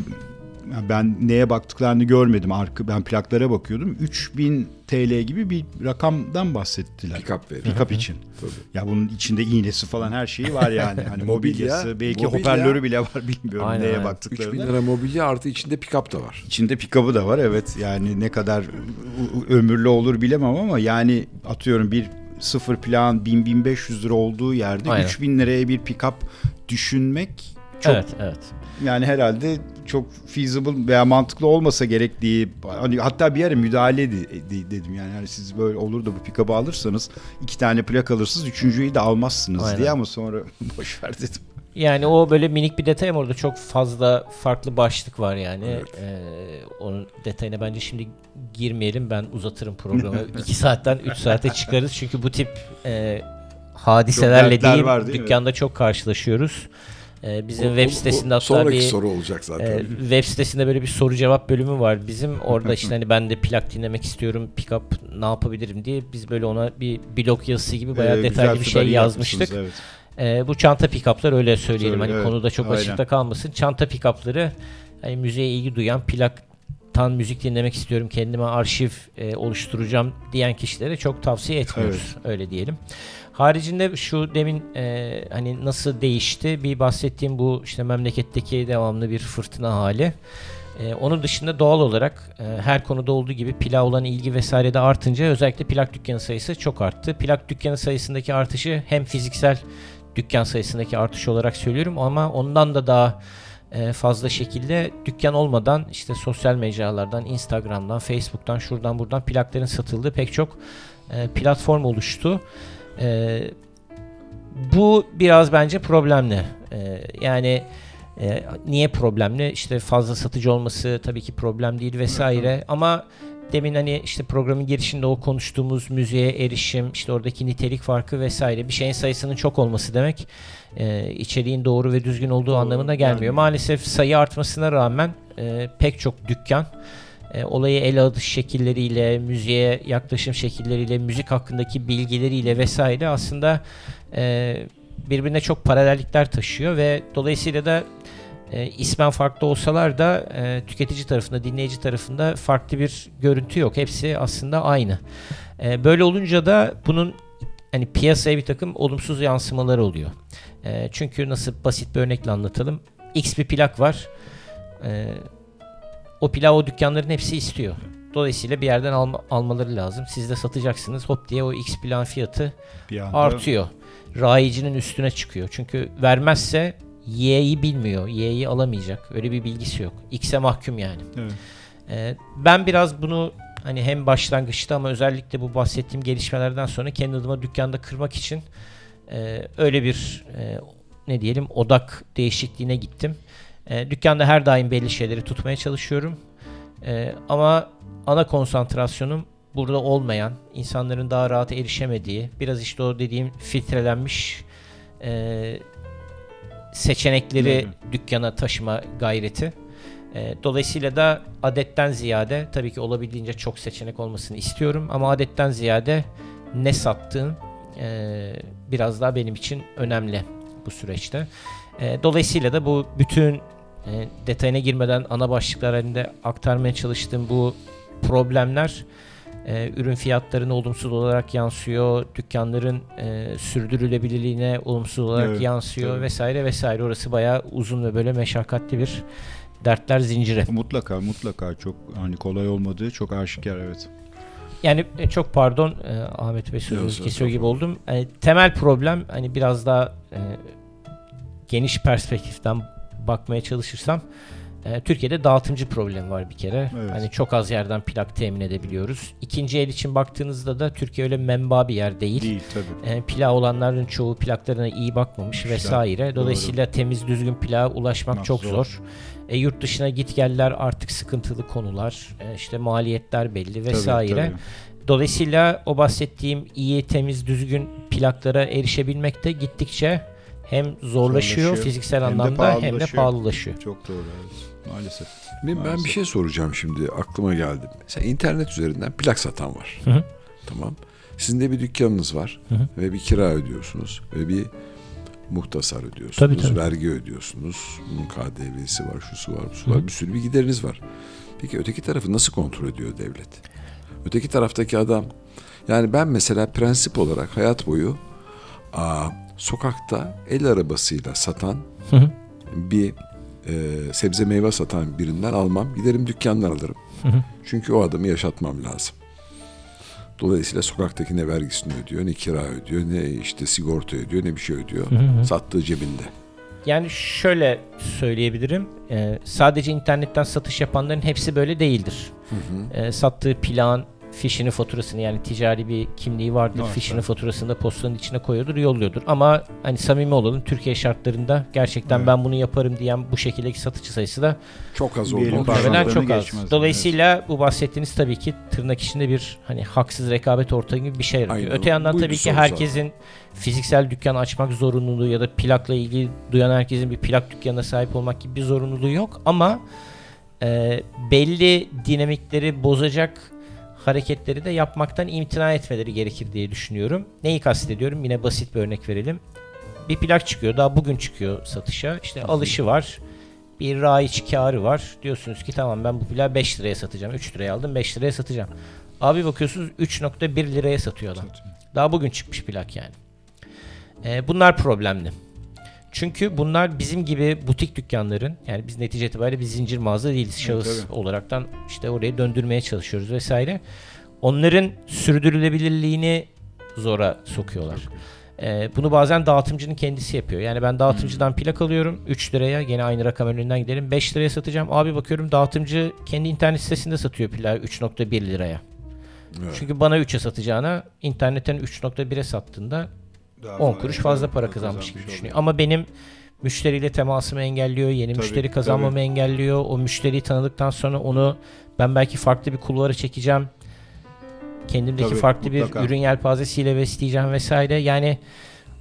ben neye baktıklarını görmedim. Arka, ben plaklara bakıyordum. 3000 TL gibi bir rakamdan bahsettiler. Pickup verir. Pickup için. Tabii. Ya bunun içinde iğnesi falan her şeyi var yani. Hani mobilyası, belki mobilya. hoparlörü bile var bilmiyorum aynen, neye aynen. baktıklarında. 3000 lira mobilya artı içinde pickup da var. İçinde pickup'ı da var evet. Yani ne kadar ömürlü olur bilemem ama yani atıyorum bir sıfır plan 1000-1500 lira olduğu yerde aynen. 3000 liraya bir pickup düşünmek çok evet, evet. Yani herhalde çok feasible veya mantıklı olmasa gerek diye hani hatta bir yere müdahale dedim yani hani siz böyle olur da bu pick alırsanız iki tane plak alırsınız üçüncüyü de almazsınız Aynen. diye ama sonra boş ver dedim. Yani o böyle minik bir detay ama orada çok fazla farklı başlık var yani. Evet. Ee, onun detayına bence şimdi girmeyelim. Ben uzatırım programı. 2 saatten 3 saate çıkarız. Çünkü bu tip e, hadiselerle var, değil dükkanda mi? çok karşılaşıyoruz. E, bizim o, web sitesinde o, hatta sonraki bir soru olacak zaten. E, web sitesinde böyle bir soru cevap bölümü var. Bizim orada işte hani ben de plak dinlemek istiyorum. Pickup ne yapabilirim diye biz böyle ona bir blog yazısı gibi bayağı ee, detaylı bir şey yazmıştık. Evet. E, bu çanta pickup'lar öyle söyleyelim. Söyle, hani evet. konuda çok Aynen. açıkta kalmasın. Çanta pickup'ları hani müziğe ilgi duyan plak tan müzik dinlemek istiyorum, kendime arşiv e, oluşturacağım diyen kişilere çok tavsiye etmiyoruz. Evet. Öyle diyelim. Haricinde şu demin e, hani nasıl değişti bir bahsettiğim bu işte memleketteki devamlı bir fırtına hali. E, onun dışında doğal olarak e, her konuda olduğu gibi plak olan ilgi vesaire de artınca özellikle plak dükkanı sayısı çok arttı. Plak dükkanı sayısındaki artışı hem fiziksel dükkan sayısındaki artış olarak söylüyorum ama ondan da daha e, fazla şekilde dükkan olmadan işte sosyal mecralardan, Instagram'dan, Facebook'tan, şuradan buradan plakların satıldığı pek çok e, platform oluştu. E, bu biraz bence problemli. Yani niye problemli? İşte fazla satıcı olması tabii ki problem değil vesaire ama demin hani işte programın girişinde o konuştuğumuz müziğe erişim, işte oradaki nitelik farkı vesaire bir şeyin sayısının çok olması demek e, içeriğin doğru ve düzgün olduğu doğru, anlamına gelmiyor. Yani. Maalesef sayı artmasına rağmen e, pek çok dükkan e, olayı ele alış şekilleriyle, müziğe yaklaşım şekilleriyle, müzik hakkındaki bilgileriyle vesaire aslında e, birbirine çok paralellikler taşıyor ve dolayısıyla da e, ismen farklı olsalar da e, tüketici tarafında, dinleyici tarafında farklı bir görüntü yok. Hepsi aslında aynı. E, böyle olunca da bunun hani piyasaya bir takım olumsuz yansımaları oluyor. E, çünkü nasıl basit bir örnekle anlatalım. X bir plak var. E, o plağı o dükkanların hepsi istiyor. Dolayısıyla bir yerden alma, almaları lazım. Siz de satacaksınız. Hop diye o X plan fiyatı artıyor. Rayicinin üstüne çıkıyor. Çünkü vermezse Y'yi bilmiyor. Y'yi alamayacak. Öyle bir bilgisi yok. X'e mahkum yani. Evet. Ee, ben biraz bunu hani hem başlangıçta ama özellikle bu bahsettiğim gelişmelerden sonra kendi adıma dükkanda kırmak için e, öyle bir e, ne diyelim odak değişikliğine gittim. E, dükkanda her daim belli şeyleri tutmaya çalışıyorum. E, ama ana konsantrasyonum burada olmayan, insanların daha rahat erişemediği, biraz işte o dediğim filtrelenmiş e, seçenekleri hmm. dükkana taşıma gayreti. E, dolayısıyla da adetten ziyade tabii ki olabildiğince çok seçenek olmasını istiyorum ama adetten ziyade ne sattığım e, biraz daha benim için önemli bu süreçte. E, dolayısıyla da bu bütün e, detayına girmeden ana başlıklar halinde aktarmaya çalıştığım bu problemler e, ürün fiyatlarına olumsuz olarak yansıyor, dükkanların e, sürdürülebilirliğine olumsuz olarak evet, yansıyor evet. vesaire vesaire. Orası bayağı uzun ve böyle meşakkatli bir dertler zinciri. Mutlaka mutlaka çok hani kolay olmadığı çok aşikar evet. Yani e, çok pardon e, Ahmet Bey sözünüzü kesiyor gibi oldum. Yani, temel problem hani biraz daha e, geniş perspektiften bakmaya çalışırsam e, Türkiye'de dağıtımcı problemi var bir kere. Evet. Hani çok az yerden plak temin edebiliyoruz. İkinci el için baktığınızda da Türkiye öyle menba bir yer değil. Değil tabii. E, plak olanların çoğu plaklarına iyi bakmamış işte, vesaire. Dolayısıyla doğru. temiz düzgün plağa ulaşmak Nasıl çok zor. zor. E, yurt dışına git geller artık sıkıntılı konular. E, işte maliyetler belli vesaire. Tabii, tabii. Dolayısıyla o bahsettiğim iyi, temiz, düzgün plaklara erişebilmek de gittikçe hem zorlaşıyor, zorlaşıyor fiziksel hem anlamda de hem de pahalılaşıyor. Çok doğru evet. Maalesef. Ben, Maalesef. ben bir şey soracağım şimdi aklıma geldi. Mesela internet üzerinden plak satan var. Hı hı. Tamam. Sizin de bir dükkanınız var hı hı. ve bir kira ödüyorsunuz ve bir muhtasar ödüyorsunuz, tabii, tabii. vergi ödüyorsunuz. Bunun KDV'si var, şusu var, busu var. Bir sürü bir gideriniz var. Peki öteki tarafı nasıl kontrol ediyor devlet? Öteki taraftaki adam yani ben mesela prensip olarak hayat boyu aa, sokakta el arabasıyla satan hı hı. bir e, sebze meyve satan birinden almam. Giderim dükkandan alırım. Hı hı. Çünkü o adamı yaşatmam lazım. Dolayısıyla sokaktaki ne vergisini ödüyor, ne kira ödüyor, ne işte sigorta ödüyor, ne bir şey ödüyor. Hı hı. Sattığı cebinde. Yani şöyle söyleyebilirim. Ee, sadece internetten satış yapanların hepsi böyle değildir. Hı hı. Ee, sattığı plan, fişini faturasını yani ticari bir kimliği vardır. Varsa. Fişini faturasını da postanın içine koyuyordur, yolluyordur. Ama hani samimi olalım Türkiye şartlarında gerçekten Evet. ben bunu yaparım diyen bu şekildeki satıcı sayısı da Çok az oldu. muhtemelen çok az. geçmez. Dolayısıyla bu bahsettiğiniz tabii ki tırnak içinde bir hani haksız rekabet ortamı gibi bir şey yaratıyor. Aynen. Öte yandan Buydu tabii ki herkesin fiziksel dükkan açmak zorunluluğu ya da plakla ilgili duyan herkesin bir plak dükkanına sahip olmak gibi bir zorunluluğu yok ama e, belli dinamikleri bozacak hareketleri de yapmaktan imtina etmeleri gerekir diye düşünüyorum. Neyi kastediyorum? Yine basit bir örnek verelim. Bir plak çıkıyor. Daha bugün çıkıyor satışa. İşte alışı var. Bir raiç karı var. Diyorsunuz ki tamam ben bu plağı 5 liraya satacağım. 3 liraya aldım 5 liraya satacağım. Abi bakıyorsunuz 3.1 liraya satıyor adam. Daha bugün çıkmış plak yani. Ee, bunlar problemli. Çünkü bunlar bizim gibi butik dükkanların yani biz netice itibariyle bir zincir mağaza değiliz. Şahıs tabii. olaraktan işte orayı döndürmeye çalışıyoruz vesaire. Onların sürdürülebilirliğini zora sokuyorlar. Ee, bunu bazen dağıtımcının kendisi yapıyor. Yani ben dağıtımcıdan plak alıyorum 3 liraya gene aynı rakam önünden gidelim 5 liraya satacağım. Abi bakıyorum dağıtımcı kendi internet sitesinde satıyor plağı 3.1 liraya. Evet. Çünkü bana 3'e satacağına internetten 3.1'e sattığında Daha 10 kuruş fazla para kazanmış gibi düşünüyor. Ama benim müşteriyle temasımı engelliyor, yeni Tabii, müşteri kazanmamı tabii. engelliyor. O müşteriyi tanıdıktan sonra onu ben belki farklı bir kulvara çekeceğim. Kendimdeki Tabii, farklı mutlaka. bir ürün yelpazesiyle besleyeceğim vesaire. Yani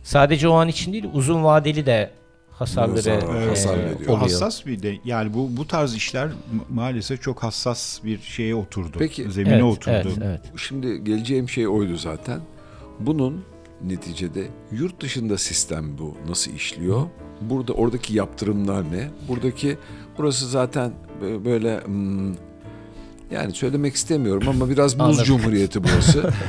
sadece o an için değil, uzun vadeli de hasarları Hasar- e, hasar veriyor. oluyor. Hassas bir de yani bu bu tarz işler ma- maalesef çok hassas bir şeye oturdu. Peki. Zemine Evet, oturdu. evet, evet. Şimdi geleceğim şey oydu zaten. Bunun neticede yurt dışında sistem bu nasıl işliyor? Burada oradaki yaptırımlar ne? Buradaki burası zaten bö- böyle hmm, yani söylemek istemiyorum ama biraz Anladım. cumhuriyeti burası.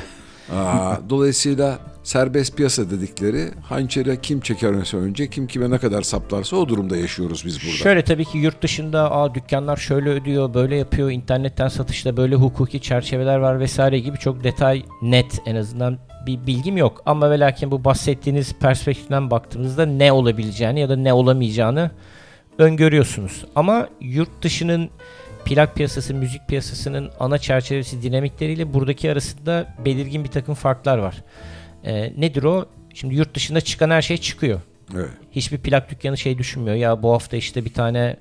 Aa, dolayısıyla serbest piyasa dedikleri hançere kim çekerse önce kim kime ne kadar saplarsa o durumda yaşıyoruz biz burada. Şöyle tabii ki yurt dışında aa dükkanlar şöyle ödüyor, böyle yapıyor, internetten satışta böyle hukuki çerçeveler var vesaire gibi çok detay net en azından bir bilgim yok. Ama ve lakin bu bahsettiğiniz perspektiften baktığımızda ne olabileceğini ya da ne olamayacağını öngörüyorsunuz. Ama yurt dışının plak piyasası, müzik piyasasının ana çerçevesi dinamikleriyle buradaki arasında belirgin bir takım farklar var. Ee, nedir o? Şimdi yurt dışında çıkan her şey çıkıyor Evet. hiçbir plak dükkanı şey düşünmüyor. Ya bu hafta işte bir tane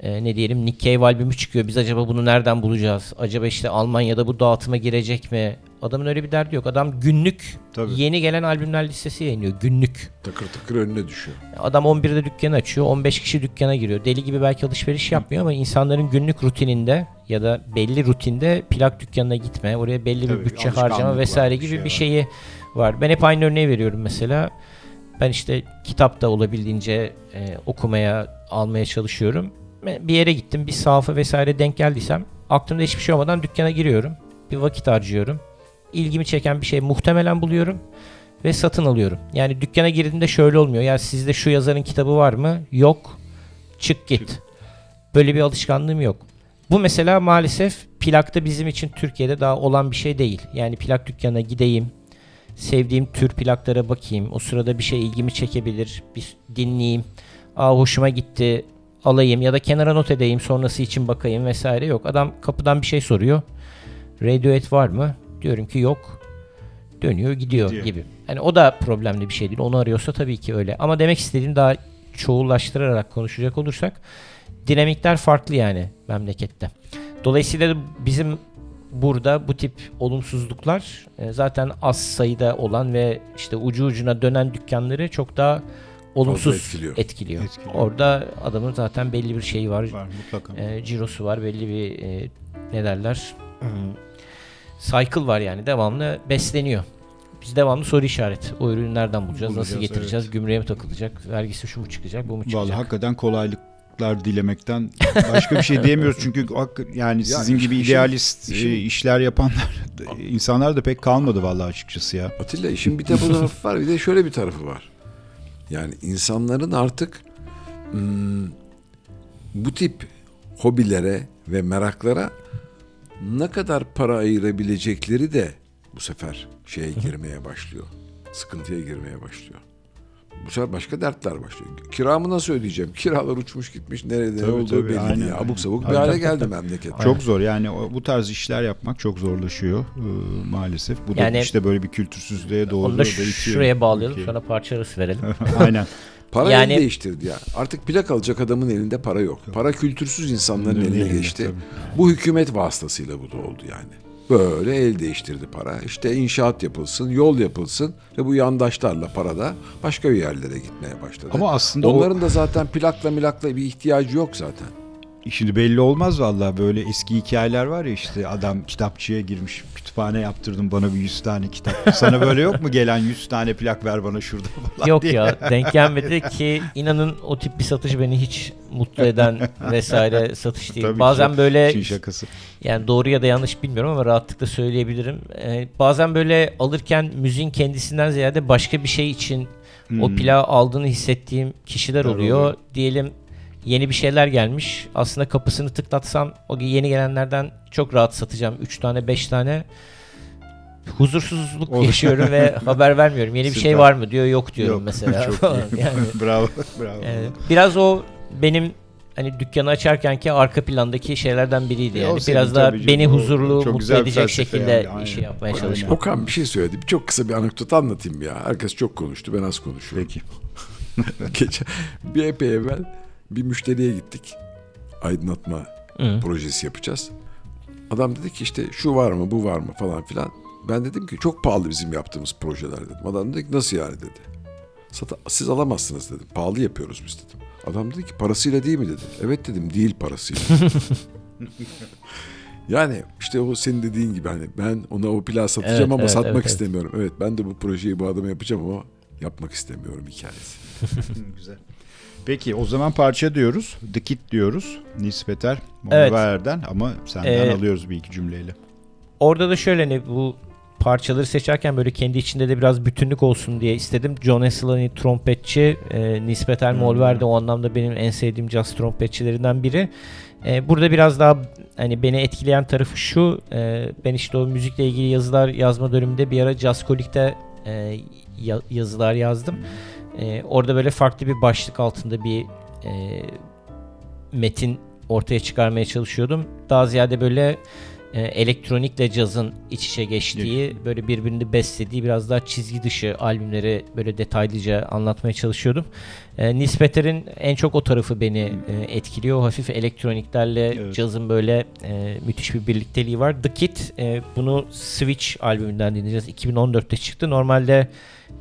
e, ne diyelim Nick Cave albümü çıkıyor. Biz acaba bunu nereden bulacağız? Acaba işte Almanya'da bu dağıtıma girecek mi? Adamın öyle bir derdi yok. Adam günlük Tabii. yeni gelen albümler listesi yayınlıyor. Günlük. Takır takır önüne düşüyor. Adam 11'de dükkanı açıyor. 15 kişi dükkana giriyor. Deli gibi belki alışveriş yapmıyor ama insanların günlük rutininde ya da belli rutinde plak dükkanına gitme, oraya belli Tabii, bir bütçe harcama vesaire gibi şey bir şeyi var. Ben hep aynı örneği veriyorum mesela. Ben işte kitap da olabildiğince e, okumaya almaya çalışıyorum. Bir yere gittim, bir sahafı vesaire denk geldiysem aklımda hiçbir şey olmadan dükkana giriyorum. Bir vakit harcıyorum. İlgimi çeken bir şey muhtemelen buluyorum ve satın alıyorum. Yani dükkana girdiğimde şöyle olmuyor. Ya sizde şu yazarın kitabı var mı? Yok. Çık git. Böyle bir alışkanlığım yok. Bu mesela maalesef plakta bizim için Türkiye'de daha olan bir şey değil. Yani plak dükkanına gideyim, sevdiğim tür plaklara bakayım. O sırada bir şey ilgimi çekebilir, bir dinleyeyim. Aa hoşuma gitti, alayım ya da kenara not edeyim sonrası için bakayım vesaire yok. Adam kapıdan bir şey soruyor. Radiohead var mı? Diyorum ki yok. Dönüyor gidiyor, Gidiyor. gibi. Hani o da problemli bir şey değil. Onu arıyorsa tabii ki öyle. Ama demek istediğim daha çoğullaştırarak konuşacak olursak dinamikler farklı yani memlekette. Dolayısıyla bizim burada bu tip olumsuzluklar e, zaten az sayıda olan ve işte ucu ucuna dönen dükkanları çok daha olumsuz etkiliyor. etkiliyor. Etkiliyor. Orada adamın zaten belli bir şeyi var, Var mutlaka. e, cirosu var, belli bir e, ne derler hmm, cycle var yani devamlı besleniyor. Biz devamlı soru işareti. O ürünü nereden bulacağız, nasıl Bulacağız, getireceğiz, evet. gümrüğe mi takılacak, vergisi şu mu çıkacak, bu mu çıkacak? Vallahi hakikaten kolaylıklar dilemekten başka bir şey diyemiyoruz çünkü yani sizin gibi işin- idealist işin- e, işler yapanlar insanlar da pek kalmadı vallahi açıkçası ya. Atilla işin bir de bu tarafı var bir de şöyle bir tarafı var. Yani insanların artık hmm, bu tip hobilere ve meraklara ne kadar para ayırabilecekleri de bu sefer şeye girmeye başlıyor. Sıkıntıya girmeye başlıyor. Bu sefer başka dertler başlıyor. Kiramı nasıl ödeyeceğim? Kiralar uçmuş gitmiş. Nerede ne olduğu belli aynen, değil. Abuk aynen. sabuk bir Aynen. hale geldi memleket. Çok zor yani o- bu tarz işler yapmak çok zorlaşıyor e, maalesef. Bu da Yani- işte böyle bir kültürsüzlüğe doğru Onu da da şuraya bağlayalım sonra parça arası verelim. Aynen. Para Yani- el değiştirdi ya. Artık plak alacak adamın elinde para yok. Para kültürsüz insanların eline geçti. tabii. Bu hükümet vasıtasıyla bu da oldu yani. Böyle el değiştirdi para. İşte inşaat yapılsın, yol yapılsın ve bu yandaşlarla para da başka bir yerlere gitmeye başladı. Ama aslında o- onların da zaten plakla milakla bir ihtiyacı yok zaten. Şimdi belli olmaz vallahi böyle eski hikayeler var ya işte adam kitapçıya girmiş kütüphane yaptırdım bana bir 100 tane kitap. Sana böyle yok mu gelen 100 tane plak ver bana şurada falan Yok diye. ya denk gelmedi ki inanın o tip bir satış beni hiç mutlu eden vesaire satış değil. Tabii Bazen ki. böyle şakası. yani doğru ya da yanlış bilmiyorum ama rahatlıkla söyleyebilirim. Ee, bazen böyle alırken müziğin kendisinden ziyade başka bir şey için o plağı aldığını hissettiğim kişiler oluyor. oluyor. Diyelim yeni bir şeyler gelmiş. Aslında kapısını tıklatsam o yeni gelenlerden çok rahat satacağım. 3 tane 5 tane huzursuzluk Olur. yaşıyorum ve haber vermiyorum. Yeni bir şey var mı diyor yok diyorum Yok, mesela çok falan. iyi. Yani bravo. bravo. e, biraz o benim hani dükkanı açarkenki arka plandaki şeylerden biriydi E, yani. senin Biraz da beni canım, huzurlu, çok mutlu bir edecek şekilde yani, aynen. işi yapmaya çalışmak. Okan bir şey söyledi. Çok kısa bir anekdot anlatayım ya. Herkes çok konuştu. Ben az konuşuyorum. Peki. Geçen bir epey evvel bir müşteriye gittik. Aydınlatma Hı. projesi yapacağız. Adam dedi ki işte şu var mı bu var mı falan filan. Ben dedim ki çok pahalı bizim yaptığımız projeler dedim. Adam dedi ki nasıl yani dedi. Siz alamazsınız dedim. Pahalı yapıyoruz biz dedim. Adam dedi ki parasıyla değil mi dedi. Evet dedim değil parasıyla. yani işte o senin dediğin gibi hani ben ona o plağı satacağım Evet, ama evet, satmak evet, evet. istemiyorum. Evet ben de bu projeyi bu adama yapacağım ama yapmak istemiyorum hikayesi. Güzel. Peki o zaman parça diyoruz. The Kid diyoruz. Nispeter. Evet. Monver'den ama senden Ee, alıyoruz bir iki cümleyle. Orada da şöyle hani bu parçaları seçerken böyle kendi içinde de biraz bütünlük olsun diye istedim. John Eslani trompetçi, e, nispeten Hmm. Molver de o anlamda benim en sevdiğim caz trompetçilerinden biri. E, burada biraz daha hani beni etkileyen tarafı şu, e, ben işte o müzikle ilgili yazılar yazma döneminde bir ara Jazzkolik'te e, ya- yazılar yazdım. E, orada böyle farklı bir başlık altında bir e, metin ortaya çıkarmaya çalışıyordum. Daha ziyade böyle e, elektronikle cazın iç içe geçtiği, böyle birbirini beslediği biraz daha çizgi dışı albümleri böyle detaylıca anlatmaya çalışıyordum. E, Nispeter'in en çok o tarafı beni e, etkiliyor. Hafif elektroniklerle Evet. cazın böyle e, müthiş bir birlikteliği var. The Kid e, bunu Switch albümünden dinleyeceğiz. 2014'te çıktı. Normalde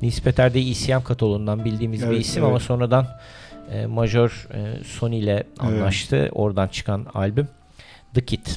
Nispeter'de ECM kataloğundan bildiğimiz bir Evet, isim evet. ama sonradan e, Major e, Sony ile anlaştı. Oradan çıkan albüm The Kid.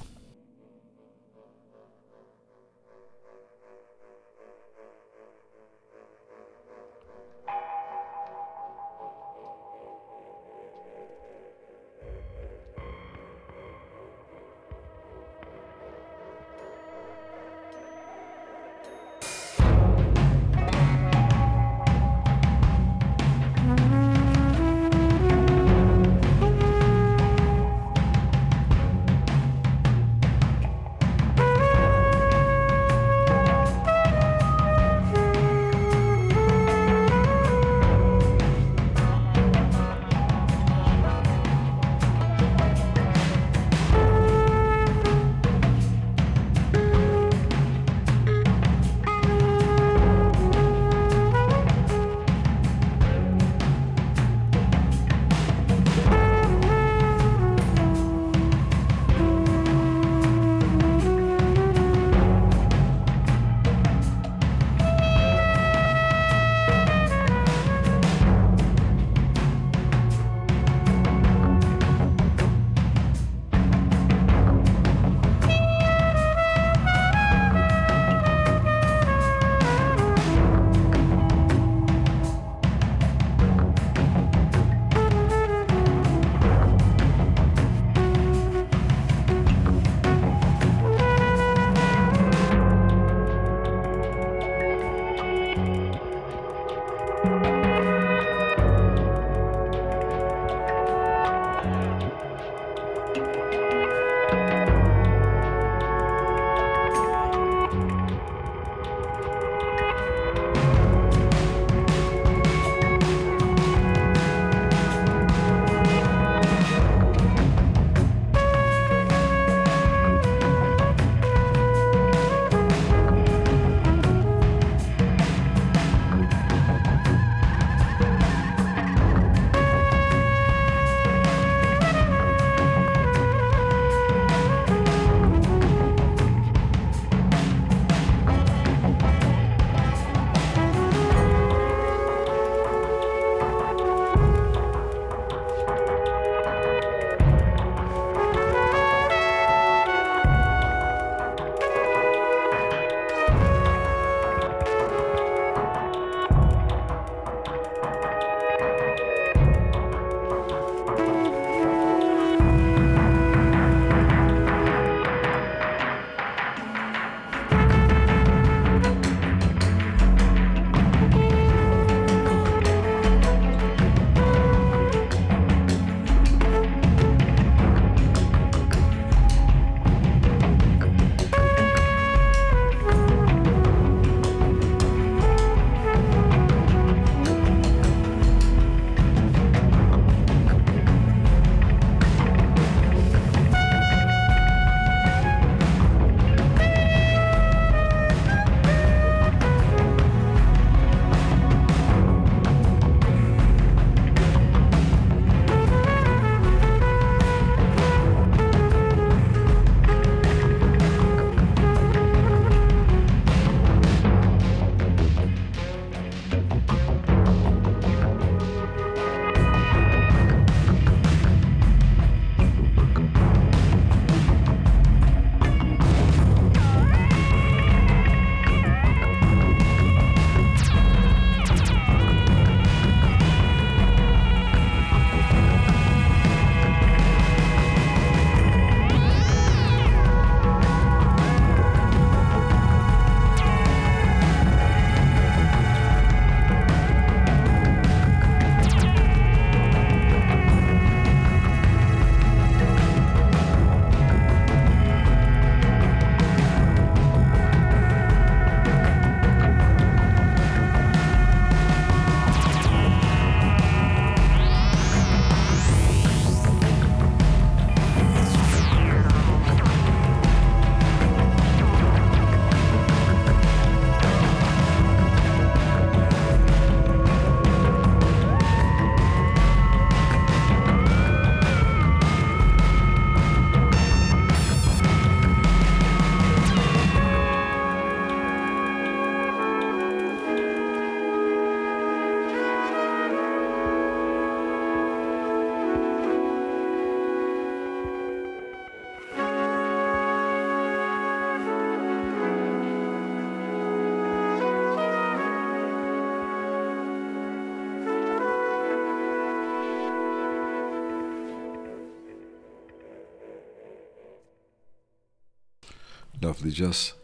Laflayacağız.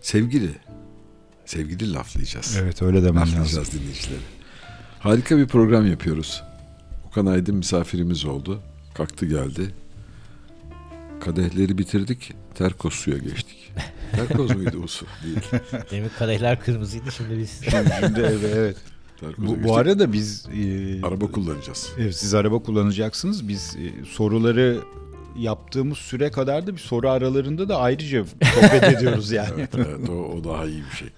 Sevgili. Sevgili laflayacağız. Evet öyle demem laflayacağız lazım. dinleyicileri. Harika bir program yapıyoruz. Okan Aydın misafirimiz oldu. Kalktı geldi. Kadehleri bitirdik. Terkos suya geçtik. Terkos muydu o su? Değil. Demin kadehler kırmızıydı şimdi biz. Şimdi evet. evet. Bu, geçtik. bu arada biz e, Araba kullanacağız. Evet, siz araba kullanacaksınız. Biz e, soruları yaptığımız süre kadar da bir soru aralarında da ayrıca sohbet ediyoruz yani. Evet, evet o, o daha iyi bir şey.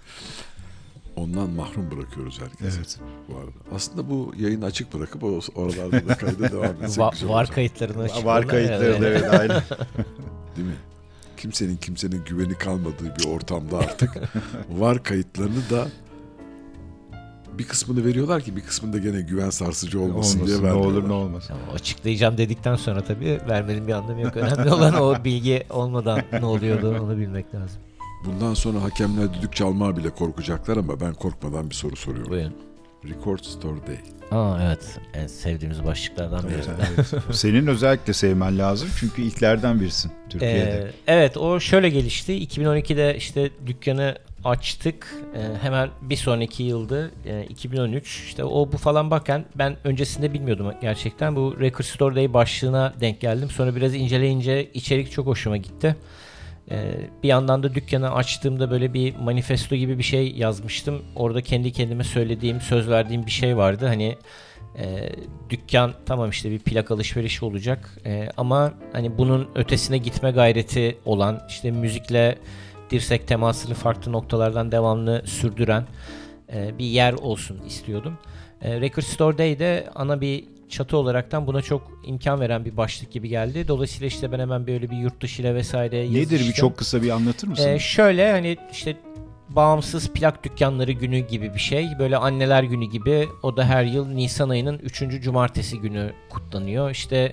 Ondan mahrum bırakıyoruz herkese. Evet. Bu arada. Aslında bu yayını açık bırakıp oralarda da kayda devam etsek Va- güzel var kayıtlarını açık. Var onlar. kayıtları da Evet. evet aynen. Değil mi? Kimsenin kimsenin güveni kalmadığı bir ortamda artık var kayıtlarını da bir kısmını veriyorlar ki bir kısmında gene güven sarsıcı olmasın, Olmasın diye ne vermiyorlar. olur ne olmaz. Ama açıklayacağım dedikten sonra tabii vermenin bir anlamı yok. Önemli olan o bilgi olmadan ne oluyordu onu bilmek lazım. Bundan sonra hakemler düdük çalmaya bile korkacaklar ama ben korkmadan bir soru soruyorum. Buyurun. Record Store Day. Aa evet. En sevdiğimiz başlıklardan biri. Evet. Senin özellikle sevmen lazım çünkü ilklerden birisin Türkiye'de. Ee, evet o şöyle gelişti. 2012'de işte dükkanı açtık. Ee, hemen bir sonraki yıldı. e, 2013. İşte o bu falan bakken ben öncesinde bilmiyordum gerçekten. Bu Record Store Day başlığına denk geldim. Sonra biraz inceleyince içerik çok hoşuma gitti. Ee, bir yandan da dükkanı açtığımda böyle bir manifesto gibi bir şey yazmıştım. Orada kendi kendime söylediğim, söz verdiğim bir şey vardı. Hani e, dükkan tamam işte bir plak alışverişi olacak E, ama hani bunun ötesine gitme gayreti olan işte müzikle dirsek temasını farklı noktalardan devamlı sürdüren e, bir yer olsun istiyordum. E, Record Store Day de ana bir çatı olaraktan buna çok imkan veren bir başlık gibi geldi. Dolayısıyla işte ben hemen böyle bir yurt dışı ile vesaire Nedir bir çok kısa bir anlatır mısın? Ee, şöyle hani işte bağımsız plak dükkanları günü gibi bir şey. Böyle anneler günü gibi. O da her yıl Nisan ayının 3. cumartesi günü kutlanıyor. İşte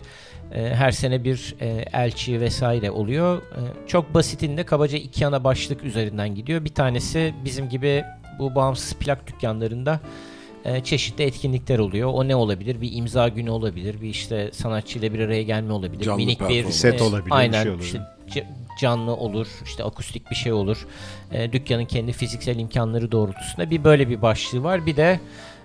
her sene bir e, elçi vesaire oluyor. E, çok basitinde kabaca iki ana başlık üzerinden gidiyor. Bir tanesi bizim gibi bu bağımsız plak dükkanlarında e, çeşitli etkinlikler oluyor. O ne olabilir? Bir imza günü olabilir. Bir işte sanatçıyla bir araya gelme olabilir. Canlı Minik bir. Set olabilir, bir Aynen. şey olabilir. işte ca- canlı olur, işte akustik bir şey olur. E, dükkanın kendi fiziksel imkanları doğrultusunda bir böyle bir başlığı var. Bir de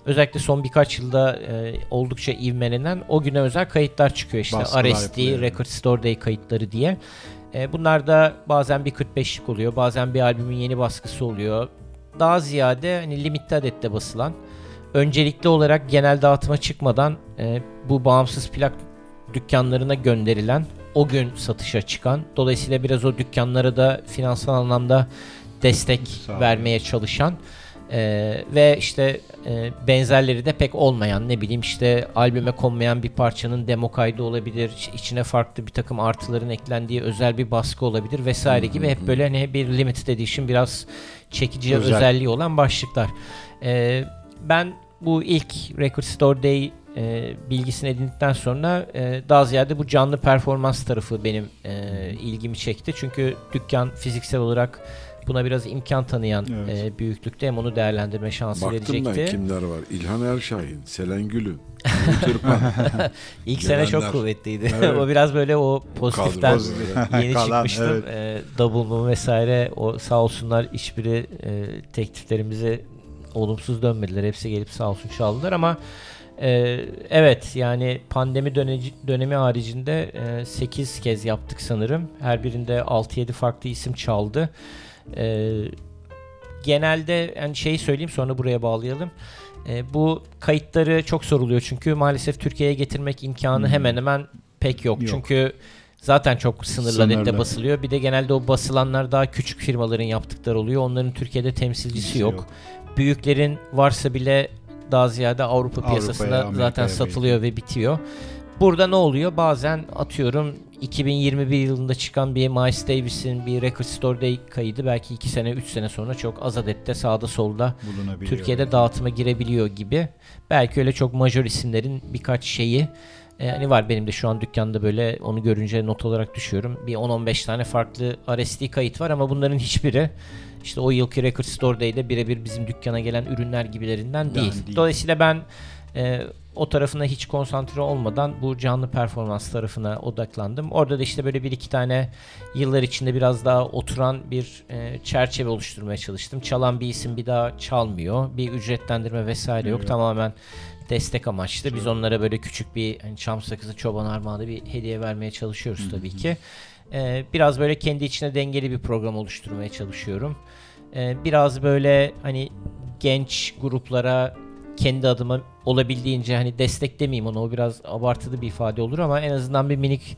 özellikle son birkaç yılda e, oldukça ivmelenen o güne özel kayıtlar çıkıyor. İşte Baskılar RSD, yapılıyor. Record Store Day kayıtları diye. E, bunlar da bazen bir 45'lik oluyor, bazen bir albümün yeni baskısı oluyor. Daha ziyade hani limitli adette basılan, öncelikli olarak genel dağıtıma çıkmadan e, bu bağımsız plak dükkanlarına gönderilen o gün satışa çıkan dolayısıyla biraz o dükkanlara da finansal anlamda destek Sağ vermeye çalışan e, ve işte e, benzerleri de pek olmayan ne bileyim işte albüme konmayan bir parçanın demo kaydı olabilir iç- içine farklı bir takım artıların eklendiği özel bir baskı olabilir vesaire gibi hep böyle hani bir limited edition biraz çekici Özel. özelliği olan başlıklar. E, ben bu ilk Record Store Day e, bilgisini edindikten sonra e, daha ziyade bu canlı performans tarafı benim e, ilgimi çekti. Çünkü dükkan fiziksel olarak buna biraz imkan tanıyan Evet. e, büyüklükte hem onu değerlendirme şansı Baktım verecekti. ben kimler var. İlhan Erşahin, Selen Gül'ün, Ürkan. İlk sene çok Gelenler. kuvvetliydi. Evet. o biraz böyle o pozitiften Kadro. yeni Kalan, çıkmıştım. evet. E, double mı vesaire o sağ olsunlar hiçbiri e, tekliflerimize olumsuz dönmediler. Hepsi gelip sağ olsun çaldılar ama e, evet yani pandemi döneci, dönemi haricinde 8 kez yaptık sanırım. Her birinde 6-7 farklı isim çaldı. E, genelde yani şeyi söyleyeyim sonra buraya bağlayalım. E, bu kayıtları çok soruluyor çünkü maalesef Türkiye'ye getirmek imkanı Hmm. hemen hemen pek yok. Yok. Çünkü zaten çok sınırlı, Sınırlı. adette basılıyor. Bir de genelde o basılanlar daha küçük firmaların yaptıkları oluyor. Onların Türkiye'de temsilcisi yok. yok. Büyüklerin varsa bile daha ziyade Avrupa Avrupa'ya, piyasasında Amerika'ya zaten satılıyor ve bitiyor. Burada ne oluyor? Bazen atıyorum 2021 yılında çıkan bir Miles Davis'in bir Record Store Day kaydı belki 2 sene 3 sene sonra çok az adette sağda solda. Türkiye'de dağıtıma girebiliyor gibi. Belki öyle çok majör isimlerin birkaç şeyi e, hani var benim de şu an dükkanda böyle onu görünce not olarak düşüyorum. Bir 10-15 tane farklı RSD kayıt var ama bunların hiçbiri işte o yılki Record Store Day'de birebir bizim dükkana gelen ürünler gibilerinden değil. değil. Dolayısıyla ben E, o tarafına hiç konsantre olmadan bu canlı performans tarafına odaklandım. Orada da işte böyle bir iki tane yıllar içinde biraz daha oturan bir e, çerçeve oluşturmaya çalıştım. Çalan bir isim bir daha çalmıyor. Bir ücretlendirme vesaire yok. Evet. Tamamen destek amaçlı. Biz onlara böyle küçük bir hani çam sakızı çoban armağanı bir hediye vermeye çalışıyoruz tabii ki. Ee, biraz böyle kendi içine dengeli bir program oluşturmaya çalışıyorum. Ee, biraz böyle hani genç gruplara kendi adıma olabildiğince hani destek demeyeyim onu o biraz abartılı bir ifade olur ama en azından bir minik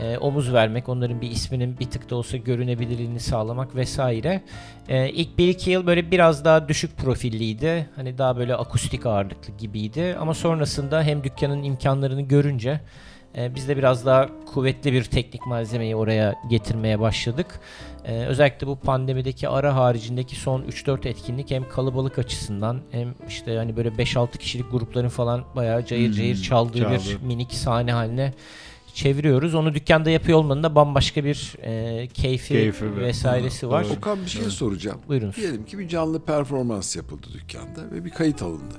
e, omuz vermek, onların bir isminin bir tık da olsa görünebilirliğini sağlamak vesaire. E, ilk bir iki yıl böyle biraz daha düşük profilliydi. Hani daha böyle akustik ağırlıklı gibiydi ama sonrasında hem dükkanın imkanlarını görünce e, biz de biraz daha kuvvetli bir teknik malzemeyi oraya getirmeye başladık. Ee, özellikle bu pandemideki ara haricindeki son 3-4 etkinlik hem kalabalık açısından hem işte hani böyle 5-6 kişilik grupların falan bayağı cayır hmm, cayır çaldığı çaldı. bir minik sahne haline çeviriyoruz. Onu dükkanda yapıyor olmanın da bambaşka bir e, keyfi, keyfi vesairesi var. Doğru. Okan bir şey evet. soracağım. Buyurun. Diyelim ki bir canlı performans yapıldı dükkanda ve bir kayıt alındı.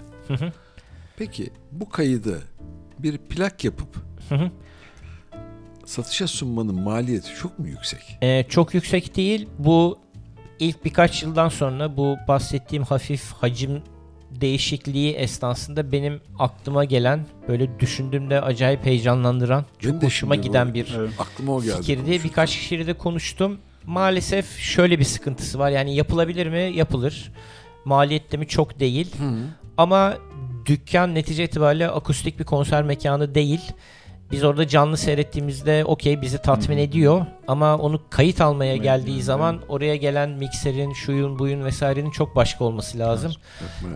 Peki bu kaydı bir plak yapıp satışa sunmanın maliyeti çok mu yüksek? Ee, çok yüksek değil. Bu ilk birkaç yıldan sonra bu bahsettiğim hafif hacim değişikliği esnasında benim aklıma gelen böyle düşündüğümde acayip heyecanlandıran çok hoşuma giden o, bir evet. aklıma o geldi fikirdi. Birkaç kişiyle de konuştum. Maalesef şöyle bir sıkıntısı var. Yani yapılabilir mi? Yapılır. Maliyette mi? Çok değil. Hı. Ama dükkan netice itibariyle akustik bir konser mekanı değil. Biz orada canlı seyrettiğimizde okey bizi tatmin ediyor ama onu kayıt almaya geldiği zaman oraya gelen mikserin, şuyun, buyun vesairenin çok başka olması lazım.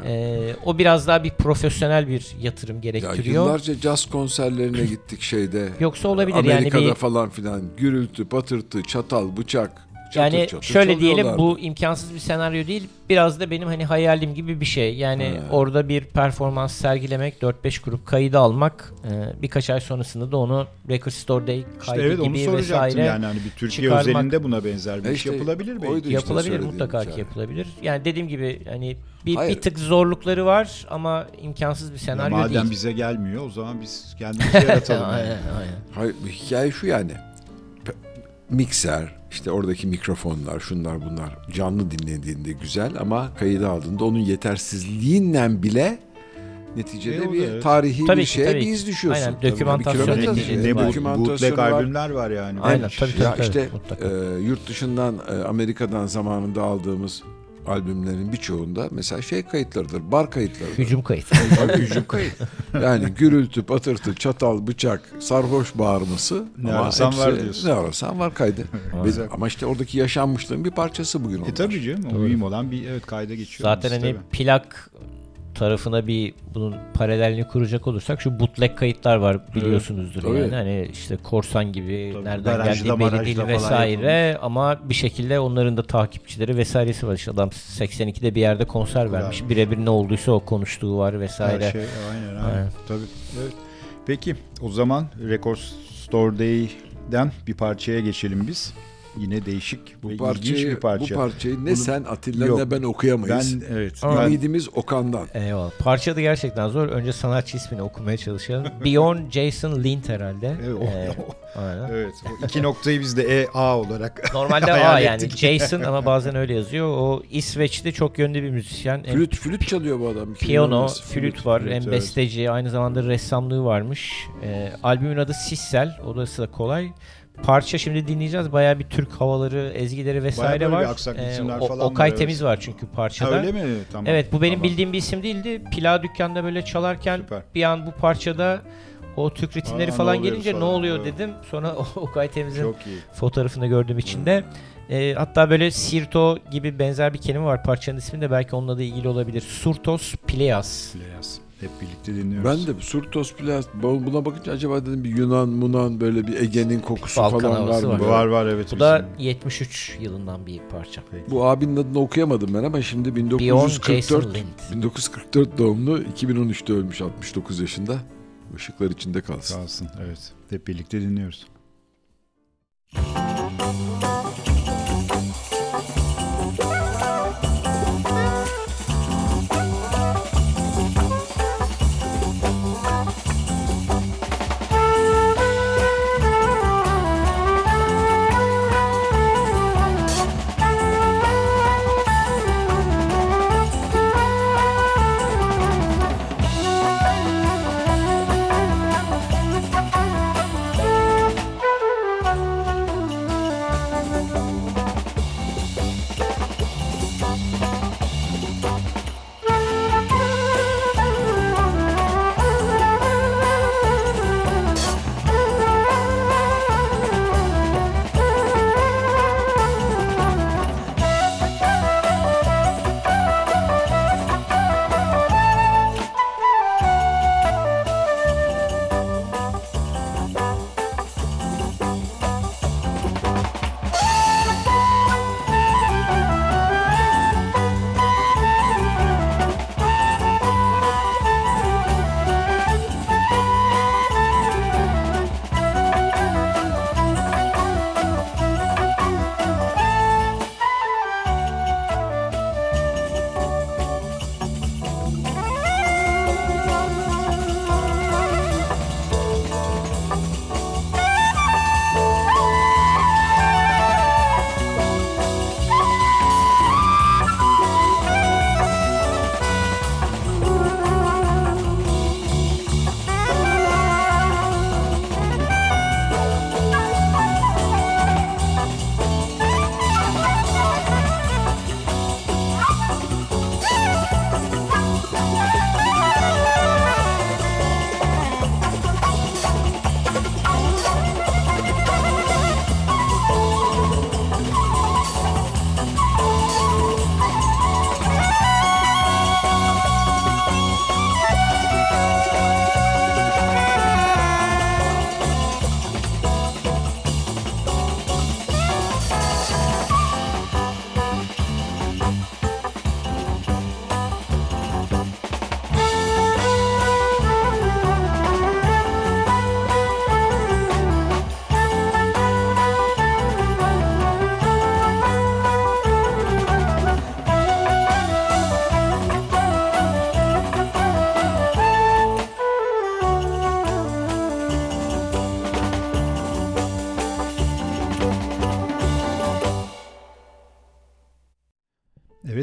Ee, o biraz daha bir profesyonel bir yatırım gerektiriyor. Ya yıllarca caz konserlerine gittik şeyde. Yoksa olabilir Amerika'da yani bir... falan filan gürültü, patırtı, çatal, bıçak. Çatır yani çatır şöyle diyelim bu imkansız bir senaryo değil. Biraz da benim hani hayalim gibi bir şey. Yani He. orada bir performans sergilemek, 4-5 grup kaydı almak, e, birkaç ay sonrasında da onu Record Store'da kaydı işte evet, gibi onu vesaire yani hani bir Türkiye çıkarmak. özelinde buna benzer bir e işte, yapılabilir belki. Işte yapılabilir mutlaka ki yapılabilir. Yani dediğim gibi hani bir, bir tık zorlukları var ama imkansız bir senaryo ya madem değil. Madem bize gelmiyor o zaman biz kendimizi yaratalım. aynen, yani. aynen. Hayır, hikaye şu yani. Mikser, işte oradaki mikrofonlar, şunlar bunlar canlı dinlediğinde güzel ama kayıda aldığında onun yetersizliğinden bile neticede e, bir evet. tarihi tabii bir ki, şeye bir iz düşüyorsun. Aynen, dokümantasyon tabii. Ne bu, bootleg albümler var yani. Aynen, tabii, tabii, ya tabii, işte e, yurt dışından e, Amerika'dan zamanında aldığımız albümlerin birçoğunda mesela şey kayıtlarıdır, bar kayıtlarıdır. Hücum kayıt. hücum kayıt. Yani gürültü, patırtı, çatal, bıçak, sarhoş bağırması. Ne arasan hepsi, var diyorsun. Ne arasan var kaydı. ama işte oradaki yaşanmışlığın bir parçası bugün onlar. E tabii canım. O mühim olan bir evet kayda geçiyor. Zaten hani tabii. plak tarafına bir bunun paralelini kuracak olursak şu bootleg kayıtlar var biliyorsunuzdur evet, yani. Hani işte korsan gibi tabii, nereden geldiği belli değil vesaire ama bir şekilde onların da takipçileri vesairesi var. İşte adam 82'de bir yerde konser vermiş. Birebir ne olduysa o konuştuğu var vesaire. Her şey aynen aynen. Tabii. Evet. Peki o zaman Record Store Day'den bir parçaya geçelim biz. Yine değişik bu parçayı, bir parça. Bu parçayı ne Bunu, sen Atilla yok, ne ben okuyamayız. Ben evet. Ümidimiz Okan'dan. Eyvallah. Parça da gerçekten zor. Önce sanatçı ismini okumaya çalışalım. Beyond Jason Lind herhalde. Evet. O, ee, aynen. evet. O iki noktayı biz de E A olarak Normalde A yani Jason ama bazen öyle yazıyor. O İsveç'te çok yönlü bir müzisyen. Flüt, flüt çalıyor bu adam. Piyano, flüt var. Flüt, hem evet. besteci, aynı zamanda ressamlığı varmış. Ee, albümün adı Sissel. O da kolay parça şimdi dinleyeceğiz. Baya bir Türk havaları, ezgileri vesaire var. Ee, o, Okay var, Temiz evet. var çünkü parçada. Ha, öyle mi? Tamam. Evet bu benim tamam. bildiğim bir isim değildi. Pilav dükkanda böyle çalarken Süper. bir an bu parçada o Türk ritimleri Aa, falan gelince falan. ne oluyor evet. dedim. Sonra Okay Temiz'in fotoğrafını gördüm içinde. E, hatta böyle Sirto gibi benzer bir kelime var parçanın isminde belki onunla da ilgili olabilir. Surtos Pileas. Pileas. Hep birlikte dinliyoruz. Ben de Surtos Plas buna bakınca acaba dedim bir Yunan Munan böyle bir Ege'nin kokusu Balkan falan var mı? Var. var var evet. Bu da 73 yılından bir parça. Peki. Bu abinin adını okuyamadım ben ama şimdi 1944 1944 doğumlu 2013'te ölmüş 69 yaşında. Işıklar içinde kalsın. Kalsın evet. Hep birlikte dinliyoruz.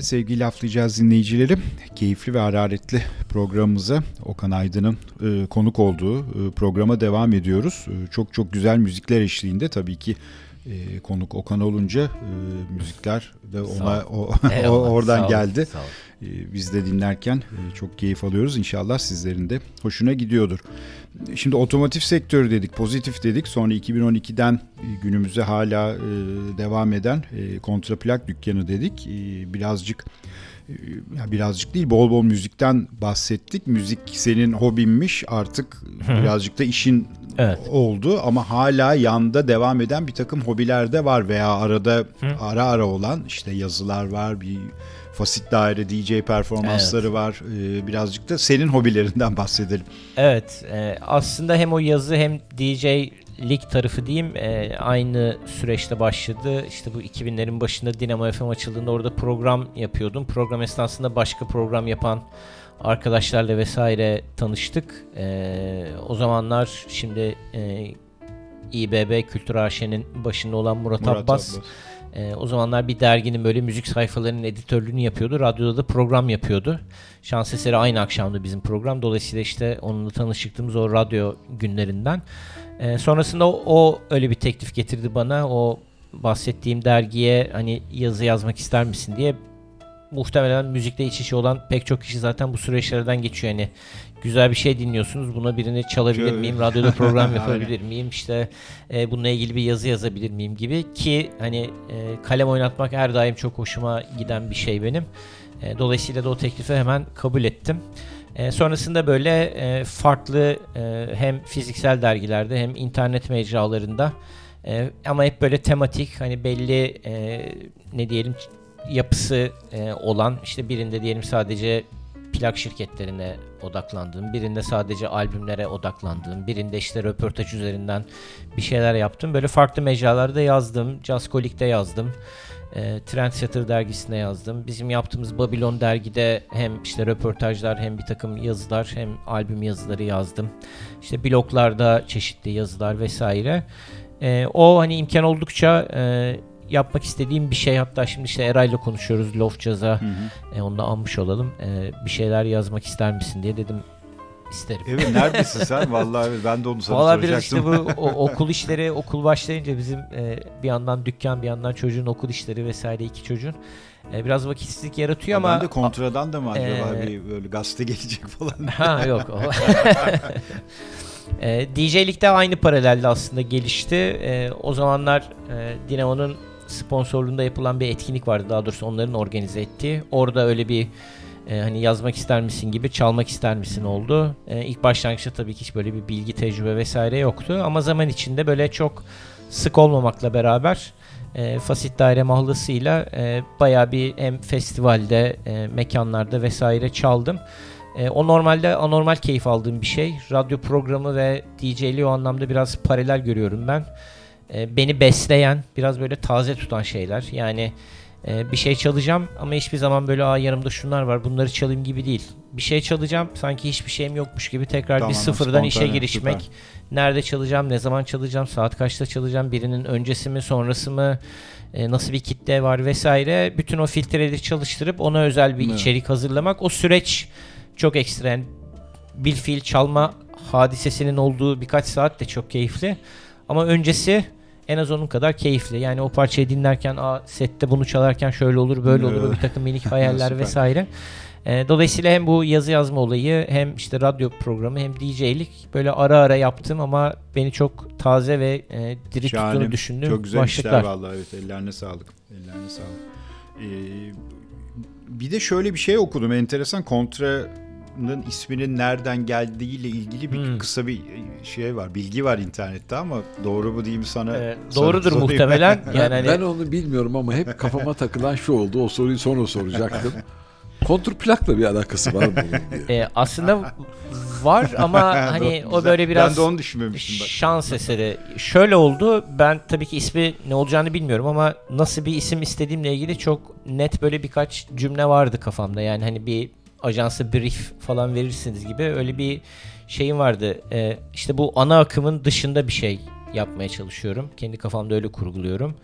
Evet sevgili laflayacağız dinleyicilerim. Keyifli ve hararetli programımıza Okan Aydın'ın e, konuk olduğu e, programa devam ediyoruz. E, çok çok güzel müzikler eşliğinde tabii ki e, konuk Okan olunca e, müzikler de ona o, o, oradan geldi. E, biz de dinlerken e, çok keyif alıyoruz. İnşallah sizlerin de hoşuna gidiyordur. Şimdi otomotiv sektörü dedik, pozitif dedik. Sonra 2012'den e, günümüze hala e, devam eden e, kontraplak dükkanı dedik. Birazcık ya birazcık değil bol bol müzikten bahsettik. Müzik senin hobinmiş artık birazcık da işin evet. oldu ama hala yanda devam eden bir takım hobiler de var veya arada Hı. ara ara olan işte yazılar var bir Fasit Daire DJ performansları evet. var. Ee, birazcık da senin hobilerinden bahsedelim. Evet. E, aslında hem o yazı hem DJ lig tarafı diyeyim e, aynı süreçte başladı. İşte bu 2000'lerin başında Dinamo FM açıldığında orada program yapıyordum. Program esnasında başka program yapan arkadaşlarla vesaire tanıştık. E, o zamanlar şimdi e, İBB Kültür AŞ'nin başında olan Murat, Murat Abbas, Abbas e, o zamanlar bir derginin böyle müzik sayfalarının editörlüğünü yapıyordu. Radyoda da program yapıyordu. Şans eseri aynı akşamda bizim program. Dolayısıyla işte onunla tanıştığımız o radyo günlerinden. E, sonrasında o, o öyle bir teklif getirdi bana. O bahsettiğim dergiye hani yazı yazmak ister misin diye muhtemelen müzikle iç içe olan pek çok kişi zaten bu süreçlerden geçiyor. Yani güzel bir şey dinliyorsunuz. Buna birini çalabilir miyim? Radyoda program yapabilir miyim? İşte e, bununla ilgili bir yazı yazabilir miyim gibi ki hani e, kalem oynatmak her daim çok hoşuma giden bir şey benim. E, dolayısıyla da o teklifi hemen kabul ettim. E, sonrasında böyle e, farklı e, hem fiziksel dergilerde hem internet mecralarında e, ama hep böyle tematik hani belli e, ne diyelim yapısı e, olan işte birinde diyelim sadece plak şirketlerine odaklandığım, birinde sadece albümlere odaklandığım, birinde işte röportaj üzerinden bir şeyler yaptım. Böyle farklı mecralarda yazdım. Jazzkolik'te yazdım. E, Trendsetter dergisine yazdım. Bizim yaptığımız Babylon dergide hem işte röportajlar hem bir takım yazılar hem albüm yazıları yazdım. İşte bloglarda çeşitli yazılar vesaire. E, o hani imkan oldukça e, yapmak istediğim bir şey hatta şimdi işte Eray'la konuşuyoruz Lof Jazz'a e, onu da anmış olalım e, bir şeyler yazmak ister misin diye dedim isterim. Evet neredesin sen? Vallahi ben de onu sana Vallahi soracaktım. Vallahi biraz işte bu o, okul işleri okul başlayınca bizim e, bir yandan dükkan bir yandan çocuğun okul işleri vesaire iki çocuğun e, biraz vakitsizlik yaratıyor ama... Ben de kontradan da mı acaba e, bir böyle gazete gelecek falan? Ha yok. e, DJ'likte aynı paralelde aslında gelişti. E, o zamanlar e, Dinamo'nun sponsorluğunda yapılan bir etkinlik vardı. Daha doğrusu onların organize ettiği. Orada öyle bir e, hani yazmak ister misin gibi çalmak ister misin oldu. E, ilk başlangıçta tabii ki hiç böyle bir bilgi, tecrübe vesaire yoktu. Ama zaman içinde böyle çok sık olmamakla beraber e, Fasit Daire mahlasıyla e, bayağı bir hem festivalde, e, mekanlarda vesaire çaldım. E, o normalde anormal keyif aldığım bir şey. Radyo programı ve DJ'liği o anlamda biraz paralel görüyorum ben. E, beni besleyen, biraz böyle taze tutan şeyler. Yani e, bir şey çalacağım ama hiçbir zaman böyle Aa, yanımda şunlar var bunları çalayım gibi değil. Bir şey çalacağım sanki hiçbir şeyim yokmuş gibi tekrar tamam, bir sıfırdan işe girişmek. Süper. Nerede çalacağım, ne zaman çalacağım, saat kaçta çalacağım, birinin öncesi mi, sonrası mı, e, nasıl bir kitle var vesaire. Bütün o filtreleri çalıştırıp ona özel bir evet. içerik hazırlamak. O süreç çok ekstrem. Bir fiil çalma hadisesinin olduğu birkaç saat de çok keyifli. Ama öncesi en az onun kadar keyifli. Yani o parçayı dinlerken Aa, sette bunu çalarken şöyle olur böyle olur bir takım minik hayaller vesaire. E, dolayısıyla hem bu yazı yazma olayı hem işte radyo programı hem DJ'lik böyle ara ara yaptım ama beni çok taze ve e, diri Şahane. tuttuğunu düşündüm. Çok güzel başlıklar. işler vallahi evet ellerine sağlık. Ellerine sağlık. Ee, bir de şöyle bir şey okudum enteresan kontra isminin nereden geldiğiyle ilgili bir hmm. kısa bir şey var, bilgi var internette ama doğru mu diyeyim sana? Ee, doğrudur sana muhtemelen. yani hani... Ben onu bilmiyorum ama hep kafama takılan şu oldu. O soruyu sonra soracaktım. Kontrplakla bir alakası var mı bunun diye. Ee, aslında var ama hani o böyle biraz ben de onu düşünmemiştim bak. şans eseri. Şöyle oldu. Ben tabii ki ismi ne olacağını bilmiyorum ama nasıl bir isim istediğimle ilgili çok net böyle birkaç cümle vardı kafamda. Yani hani bir ajansa brief falan verirsiniz gibi öyle bir şeyim vardı. Ee, işte bu ana akımın dışında bir şey yapmaya çalışıyorum. Kendi kafamda öyle kurguluyorum.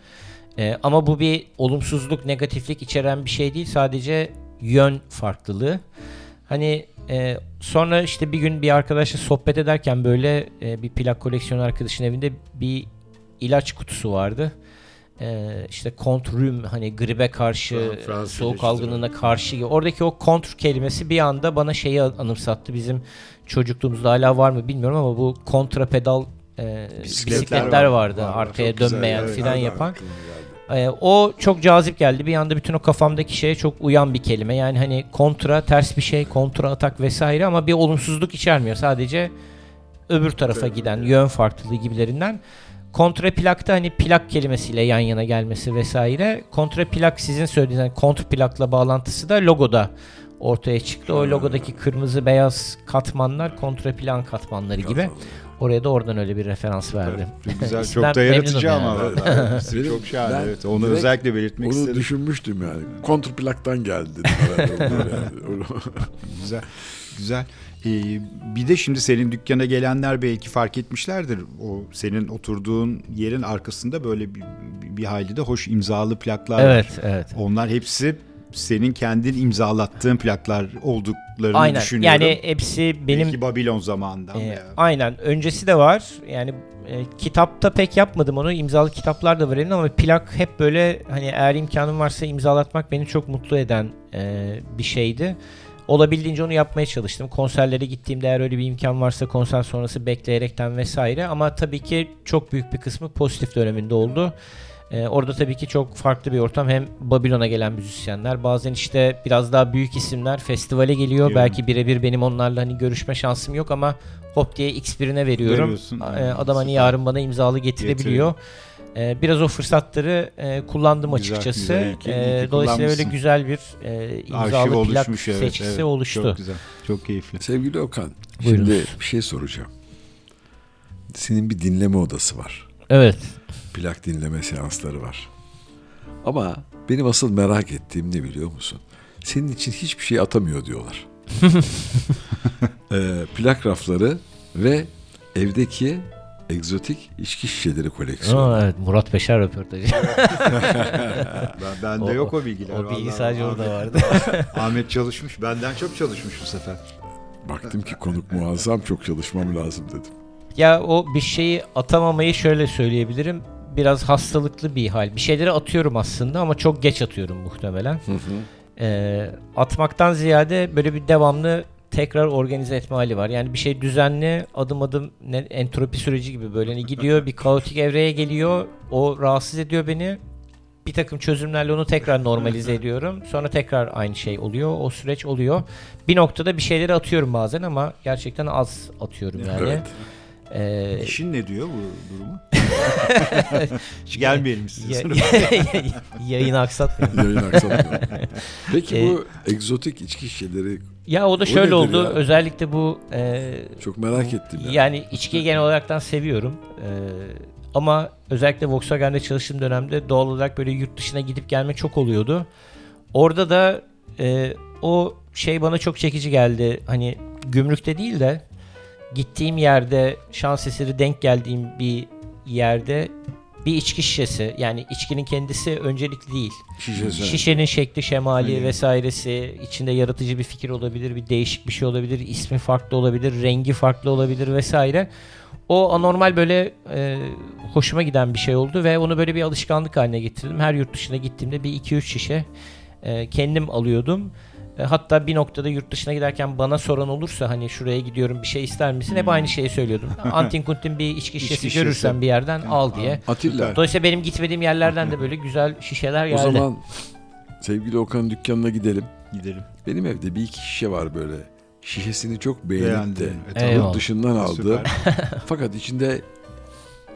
E, ama bu bir olumsuzluk, negatiflik içeren bir şey değil. Sadece yön farklılığı. Hani e, sonra işte bir gün bir arkadaşla sohbet ederken böyle e, bir plak koleksiyonu arkadaşın evinde bir ilaç kutusu vardı. E, işte kontrüm hani gribe karşı, Fransız soğuk algınlığına karşı. Oradaki o kontr kelimesi bir anda bana şeyi anımsattı. Bizim çocukluğumuzda hala var mı bilmiyorum ama bu kontra pedal e, Bisikletler bisikletler, var. vardı. Var. Arkaya güzel, dönmeyen evet. filan yapan. Ee, o çok cazip geldi. Bir anda bütün o kafamdaki şeye çok uyan bir kelime. Yani hani kontra, ters bir şey, kontra atak vesaire ama bir olumsuzluk içermiyor. Sadece öbür tarafa giden yön farklılığı gibilerinden. Kontra plakta hani plak kelimesiyle yan yana gelmesi vesaire. Kontra plak sizin söylediğiniz hani kontra plakla bağlantısı da logoda ortaya çıktı. O Ha. logodaki kırmızı beyaz katmanlar kontra plan katmanları gibi. Oraya da oradan öyle bir referans verdim. Çok güzel, çok da yaratıcı ama. yani. çok şahane ben evet. Onu özellikle belirtmek Onu istedim. düşünmüştüm yani. Kontrplaktan geldi yani. Güzel. Güzel. Ee, bir de şimdi senin dükkana gelenler belki fark etmişlerdir. O senin oturduğun yerin arkasında böyle bir, bir hayli de hoş imzalı plaklar Evet, var. evet. Onlar hepsi senin kendin imzalattığın plaklar olduklarını Aynen. düşünüyorum. Yani hepsi benim Belki Babilon zamanından Ee, veya aynen. Öncesi de var. Yani e, kitapta pek yapmadım onu. İmzalı kitaplar da var elimde ama plak hep böyle hani eğer imkanım varsa imzalatmak beni çok mutlu eden e, bir şeydi. Olabildiğince onu yapmaya çalıştım. Konserlere gittiğimde eğer öyle bir imkan varsa konser sonrası bekleyerekten vesaire. Ama tabii ki çok büyük bir kısmı pozitif döneminde oldu. Ee, orada tabii ki çok farklı bir ortam. Hem Babilon'a gelen müzisyenler, bazen işte biraz daha büyük isimler festivale geliyor. Mi? Belki birebir benim onlarla hani görüşme şansım yok ama hop diye X birine veriyorum. Veriyorsun, Ee, Adam hani yarın bana imzalı getirebiliyor. Ee, biraz o fırsatları e, kullandım Güzel, açıkçası. güzel. İyi ki- iyi Ee, ki dolayısıyla öyle güzel bir e, arşiv imzalı plak oluşmuş evet. seçkisi evet. oluştu. Çok güzel. Çok keyifli. Sevgili Okan, Buyurun. şimdi bir şey soracağım. Senin bir dinleme odası var. Evet. Plak dinleme seansları var. Ama benim asıl merak ettiğim ne biliyor musun? Senin için hiçbir şey atamıyor diyorlar. Ee, plak rafları ve evdeki egzotik içki şişeleri koleksiyonu. Aa, evet Murat Beşer röportajı. Ben, bende O- yok o bilgiler. o bilgi sadece orada vardı. Ahmet çalışmış. Benden çok çalışmış bu sefer. Baktım ki konuk muazzam çok çalışmam lazım dedim. Ya o bir şeyi atamamayı şöyle söyleyebilirim. Biraz hastalıklı bir hal. Bir şeyleri atıyorum aslında ama çok geç atıyorum muhtemelen. Ee, atmaktan ziyade böyle bir devamlı tekrar organize etme hali var. Yani bir şey düzenli adım adım ne, entropi süreci gibi böyle hani gidiyor bir kaotik evreye geliyor. O rahatsız ediyor beni. Bir takım çözümlerle onu tekrar normalize ediyorum. Sonra tekrar aynı şey oluyor. O süreç oluyor. Bir noktada bir şeyleri atıyorum bazen ama gerçekten az atıyorum yani. Evet. Ee, İşin ne diyor bu durumu? Hiç gelmeyelim size. ya- sonra. yayını aksatmayın. Yayın aksatmıyor. Peki Ee, bu egzotik içki şişeleri Ya o da O şöyle nedir oldu. ya? Özellikle bu e, çok merak ettim ya. yani içkiyi genel olaraktan seviyorum. E, ama özellikle Volkswagen'de çalıştığım dönemde doğal olarak böyle yurt dışına gidip gelme çok oluyordu. Orada da e, o şey bana çok çekici geldi. Hani gümrükte değil de gittiğim yerde şans eseri denk geldiğim bir yerde bir içki şişesi yani içkinin kendisi öncelikli değil. Şişesi. Şişenin şekli, şemali Aynen. vesairesi içinde yaratıcı bir fikir olabilir, bir değişik bir şey olabilir, ismi farklı olabilir, rengi farklı olabilir vesaire. O anormal böyle e, hoşuma giden bir şey oldu ve onu böyle bir alışkanlık haline getirdim. Her yurt dışına gittiğimde bir iki üç şişe e, kendim alıyordum. E, hatta bir noktada yurt dışına giderken bana soran olursa hani şuraya gidiyorum bir şey ister misin? Hep aynı şeyi söylüyordum. Antin kuntin bir içki şişesi İçki şişesi. görürsen bir yerden al diye. Atilla Dolayısıyla benim gitmediğim yerlerden de böyle güzel şişeler o geldi. zaman sevgili Okan'ın dükkanına gidelim. Gidelim. Benim evde bir iki şişe var böyle. Şişesini çok beğenip de Beğendim. E, tamam. Eyvallah. yurt dışından. Süper. Fakat içinde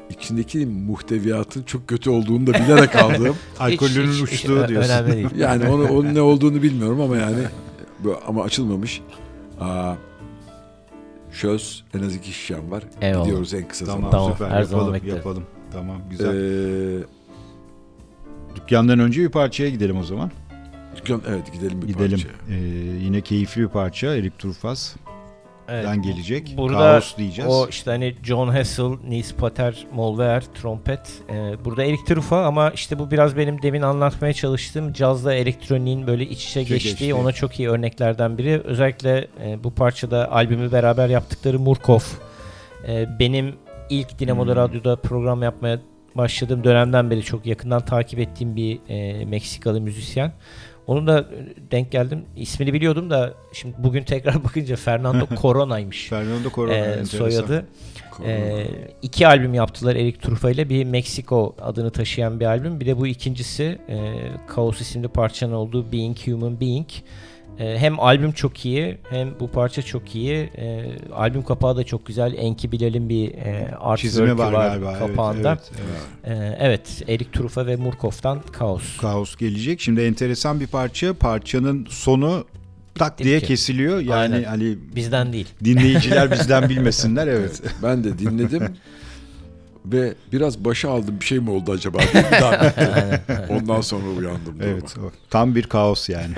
içindeki muhteviyatın çok kötü olduğunu da bilerek aldım. Alkolünün Hiç- uçtuğu hiç diyorsun. Önemli değil. Yani onu onun ne olduğunu bilmiyorum ama yani bu- ama açılmamış. Aa, şöz en az iki şişem var. Eyvallah. Gidiyoruz en kısa Tamam, zamanda. Tamam, süper. her zaman yapalım, yapalım. Tamam güzel. Ee, Dükkandan önce bir parçaya gidelim o zaman. dükkan, evet gidelim bir gidelim. parçaya. Ee, yine keyifli bir parça. Erik Turfaz. Evet. gelecek. Burada Kaos diyeceğiz. O işte hani John Hassel, Nils Pater, Molver, trompet. Ee, burada Erik Trufa ama işte bu biraz benim demin anlatmaya çalıştığım cazla elektroniğin böyle iç içe geçtiği, geçtiği ona çok iyi örneklerden biri. Özellikle e, bu parçada albümü beraber yaptıkları Murkov. E, benim ilk Dinamo'da hmm. radyoda program yapmaya başladığım dönemden beri çok yakından takip ettiğim bir e, Meksikalı müzisyen. Onun da denk geldim. İsmini biliyordum da şimdi bugün tekrar bakınca Fernando Corona'ymış. Fernando Corona ee, soyadı. Ee, iki albüm yaptılar Erik Trufa ile. Bir Meksiko adını taşıyan bir albüm. Bir de bu ikincisi e, Kaos isimli parçanın olduğu Being Human Being. E, hem albüm çok iyi hem bu parça çok iyi. E, albüm kapağı da çok güzel. Enki Bilal'in bir e, artwork'ü var, var galiba. kapağında. Evet, evet, evet. E, evet Erik Trufa ve Murkoff'tan Kaos. Kaos gelecek. Şimdi enteresan bir parça. Parçanın sonu tak diye ki. kesiliyor. Yani Aynen. hani bizden değil. Dinleyiciler bizden bilmesinler evet. evet. Ben de dinledim. ve biraz başa aldım bir şey mi oldu acaba diye bir daha Ondan sonra uyandım. Evet. O, tam bir kaos yani.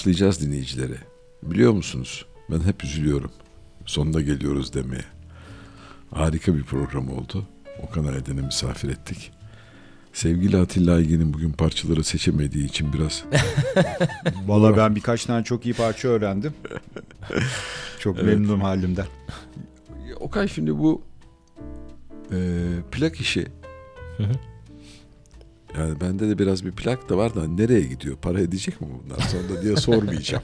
Açıklayacağız dinleyicilere. Biliyor musunuz? Ben hep üzülüyorum. Sonunda geliyoruz demeye. Harika bir program oldu. Okan Aydın'ı misafir ettik. Sevgili Atilla Aygin'in bugün parçaları seçemediği için biraz... Valla ben birkaç tane çok iyi parça öğrendim. Çok evet. memnunum halimden. Okan şimdi bu e, plak işi yani bende de biraz bir plak da var da nereye gidiyor? Para edecek mi bundan sonra diye sormayacağım.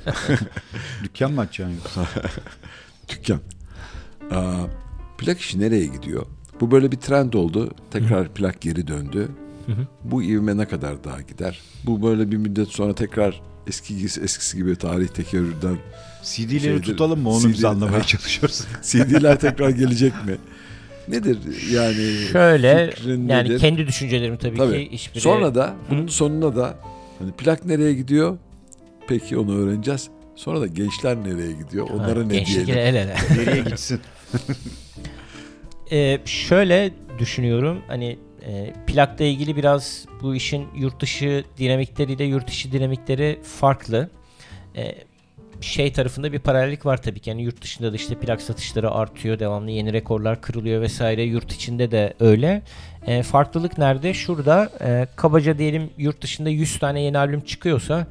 Dükkan mı açacaksın yoksa? Dükkan. Aa, plak işi nereye gidiyor? Bu böyle bir trend oldu. Tekrar plak geri döndü. Bu ivme ne kadar daha gider? Bu böyle bir müddet sonra tekrar eski eskisi gibi tarih tekerrürden CD'leri şeydir, tutalım mı? Onu CD, biz anlamaya çalışıyoruz. CD'ler tekrar gelecek mi? Nedir yani? Şöyle yani nedir? kendi düşüncelerim tabii, tabii. ki hiçbiri... Sonra da bunun sonuna da hani plak nereye gidiyor? Peki onu öğreneceğiz. Sonra da gençler nereye gidiyor? Onlara ha, ne diyelim? el ele. nereye gitsin? ee, şöyle düşünüyorum. Hani e, plakla ilgili biraz bu işin yurt dışı dinamikleriyle yurt içi dinamikleri farklı. E, şey tarafında bir paralellik var tabii ki. Yani yurt dışında da işte plak satışları artıyor. Devamlı yeni rekorlar kırılıyor vesaire. Yurt içinde de öyle. E, farklılık nerede? Şurada e, kabaca diyelim yurt dışında 100 tane yeni albüm çıkıyorsa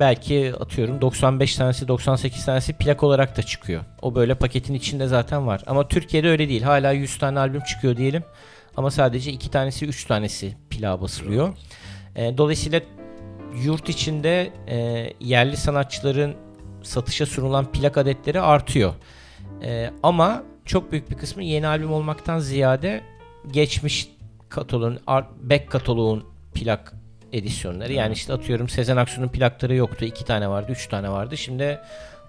belki atıyorum 95 tanesi 98 tanesi plak olarak da çıkıyor. O böyle paketin içinde zaten var. Ama Türkiye'de öyle değil. Hala 100 tane albüm çıkıyor diyelim. Ama sadece 2 tanesi 3 tanesi plağa basılıyor. E, dolayısıyla yurt içinde e, yerli sanatçıların satışa sunulan plak adetleri artıyor. E, ama çok büyük bir kısmı yeni albüm olmaktan ziyade geçmiş kataloğun, back kataloğun plak edisyonları. Yani işte atıyorum Sezen Aksu'nun plakları yoktu. 2 tane vardı, 3 tane vardı. Şimdi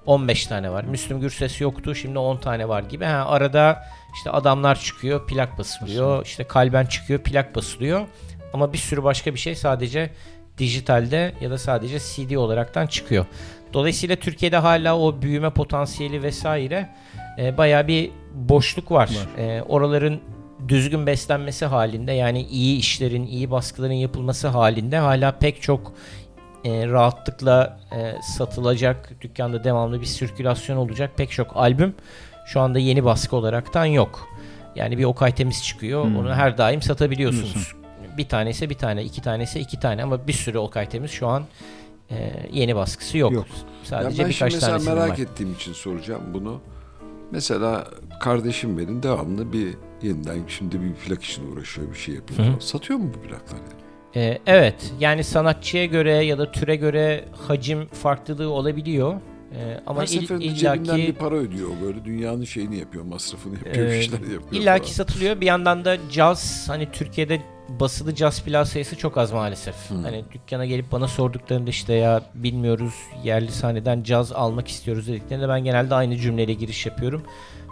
15 tane var. Müslüm Gürses yoktu. Şimdi 10 tane var gibi. Ha, arada işte adamlar çıkıyor, plak basılıyor. İşte kalben çıkıyor, plak basılıyor. Ama bir sürü başka bir şey sadece dijitalde ya da sadece CD olaraktan çıkıyor. Dolayısıyla Türkiye'de hala o büyüme potansiyeli vesaire e, bayağı bir boşluk var. var. E, oraların düzgün beslenmesi halinde yani iyi işlerin, iyi baskıların yapılması halinde hala pek çok e, rahatlıkla e, satılacak, dükkanda devamlı bir sirkülasyon olacak pek çok albüm şu anda yeni baskı olaraktan yok. Yani bir Okay Temiz çıkıyor, hmm. onu her daim satabiliyorsunuz. Diyorsun. Bir tanesi bir tane, iki tanesi iki tane ama bir sürü Okay Temiz şu an e, yeni baskısı yok. yok. Sadece ya ben birkaç şimdi mesela merak var. ettiğim için soracağım bunu. Mesela kardeşim benim devamlı bir yeniden şimdi bir plak için uğraşıyor, bir şey yapıyor. Hı. Satıyor mu bu plakları? Ee, evet. Yani sanatçıya göre ya da türe göre hacim farklılığı olabiliyor. Ee, ama Her il, illaki cebinden bir para ödüyor böyle dünyanın şeyini yapıyor, masrafını yapıyor, e, işler yapıyor. İllaki falan. satılıyor. Bir yandan da caz hani Türkiye'de basılı caz plak sayısı çok az maalesef. Hmm. Hani dükkana gelip bana sorduklarında işte ya bilmiyoruz yerli sahneden caz almak istiyoruz dediklerinde ben genelde aynı cümleyle giriş yapıyorum.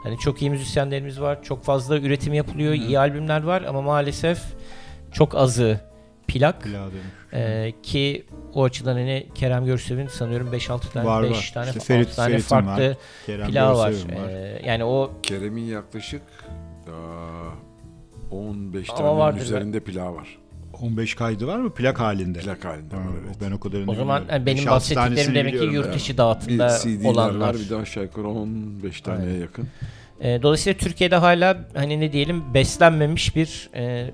Hani çok iyi müzisyenlerimiz var, çok fazla üretim yapılıyor, hmm. iyi albümler var ama maalesef çok azı plak. Ee, ki o açıdan hani Kerem Görsev'in sanıyorum 5-6 tane var, 5 var. tane işte Ferit, tane Ferit'in farklı var. plağı var. var. Ee, yani o Kerem'in yaklaşık aa, 15 tane üzerinde ben. plağı var. 15 kaydı var mı plak halinde? Plak halinde var evet. Ben o kadarını O zaman yani benim bahsettiklerim demek ki yurt dışı dağıtımda bir olanlar. var bir de aşağı yukarı 15 taneye evet. yakın. E, dolayısıyla Türkiye'de hala hani ne diyelim beslenmemiş bir e,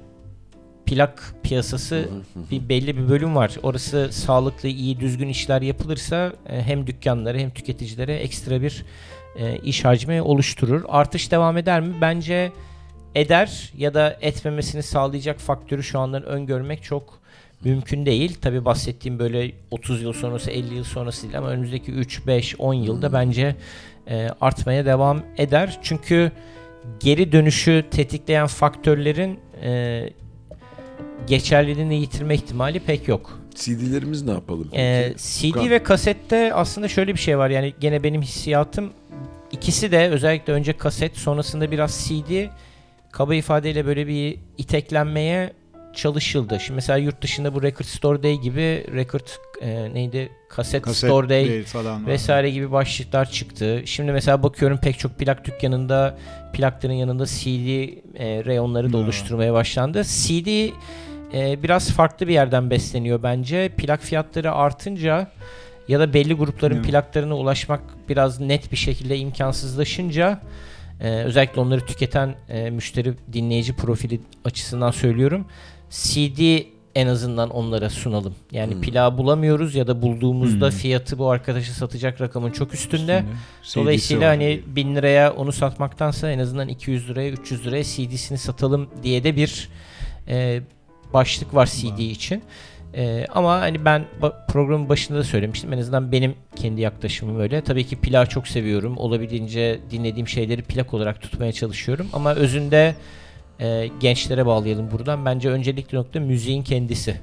plak piyasası bir belli bir bölüm var. Orası sağlıklı, iyi, düzgün işler yapılırsa e, hem dükkanlara hem tüketicilere ekstra bir e, iş hacmi oluşturur. Artış devam eder mi? Bence eder ya da etmemesini sağlayacak faktörü şu andan öngörmek çok mümkün değil. Tabi bahsettiğim böyle 30 yıl sonrası 50 yıl sonrası değil ama önümüzdeki 3, 5, 10 yılda bence e, artmaya devam eder. Çünkü geri dönüşü tetikleyen faktörlerin e, geçerliliğini yitirme ihtimali pek yok. CD'lerimiz ne yapalım? Ee, CD ve kasette aslında şöyle bir şey var yani gene benim hissiyatım ikisi de özellikle önce kaset sonrasında biraz CD kaba ifadeyle böyle bir iteklenmeye çalışıldı. Şimdi mesela yurt dışında bu Record Store Day gibi Record e, neydi? Kaset, Kaset Store Day, Day falan vesaire var. gibi başlıklar çıktı. Şimdi mesela bakıyorum pek çok plak dükkanında plakların yanında CD e, reyonları da oluşturmaya başlandı. CD e, biraz farklı bir yerden besleniyor bence. Plak fiyatları artınca ya da belli grupların evet. plaklarına ulaşmak biraz net bir şekilde imkansızlaşınca e, özellikle onları tüketen e, müşteri dinleyici profili açısından söylüyorum. CD en azından onlara sunalım. Yani hmm. plağı bulamıyoruz ya da bulduğumuzda hmm. fiyatı bu arkadaşı satacak rakamın çok üstünde. üstünde. Dolayısıyla hani bin liraya onu satmaktansa en azından 200 liraya 300 liraya CD'sini satalım diye de bir e, başlık var CD için. E, ama hani ben programın başında da söylemiştim. En azından benim kendi yaklaşımım öyle. Tabii ki plağı çok seviyorum. Olabildiğince dinlediğim şeyleri plak olarak tutmaya çalışıyorum. Ama özünde e, gençlere bağlayalım buradan. Bence öncelikli nokta müziğin kendisi.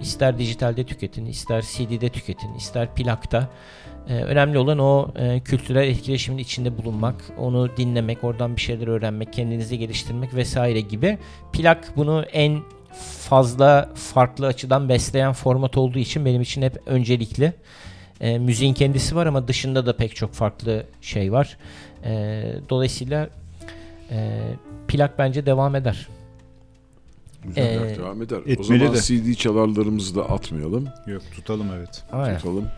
İster dijitalde tüketin, ister CD'de tüketin, ister plakta. E, önemli olan o e, kültürel etkileşimin içinde bulunmak, onu dinlemek, oradan bir şeyler öğrenmek, kendinizi geliştirmek vesaire gibi. Plak bunu en fazla farklı açıdan besleyen format olduğu için benim için hep öncelikli. E, müziğin kendisi var ama dışında da pek çok farklı şey var. E, dolayısıyla e, plak bence devam eder. Güzel ee, devam eder. O zaman de. CD çalarlarımızı da atmayalım. Yok tutalım evet. Aynen. Tutalım.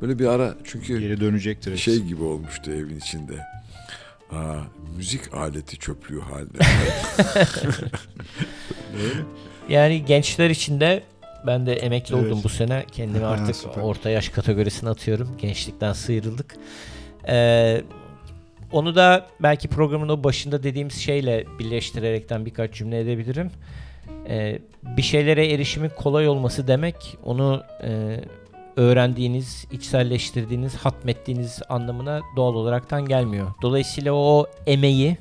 Böyle bir ara çünkü geri dönecektir. Şey gibi olmuştu evin içinde. Aa, müzik aleti çöplüğü halinde. yani gençler için de ben de emekli evet. oldum bu sene. Kendimi artık ha, orta yaş kategorisine atıyorum. Gençlikten sıyrıldık. Ee, onu da belki programın o başında dediğimiz şeyle birleştirerekten birkaç cümle edebilirim. Ee, bir şeylere erişimin kolay olması demek onu e, öğrendiğiniz, içselleştirdiğiniz, hatmettiğiniz anlamına doğal olaraktan gelmiyor. Dolayısıyla o emeği,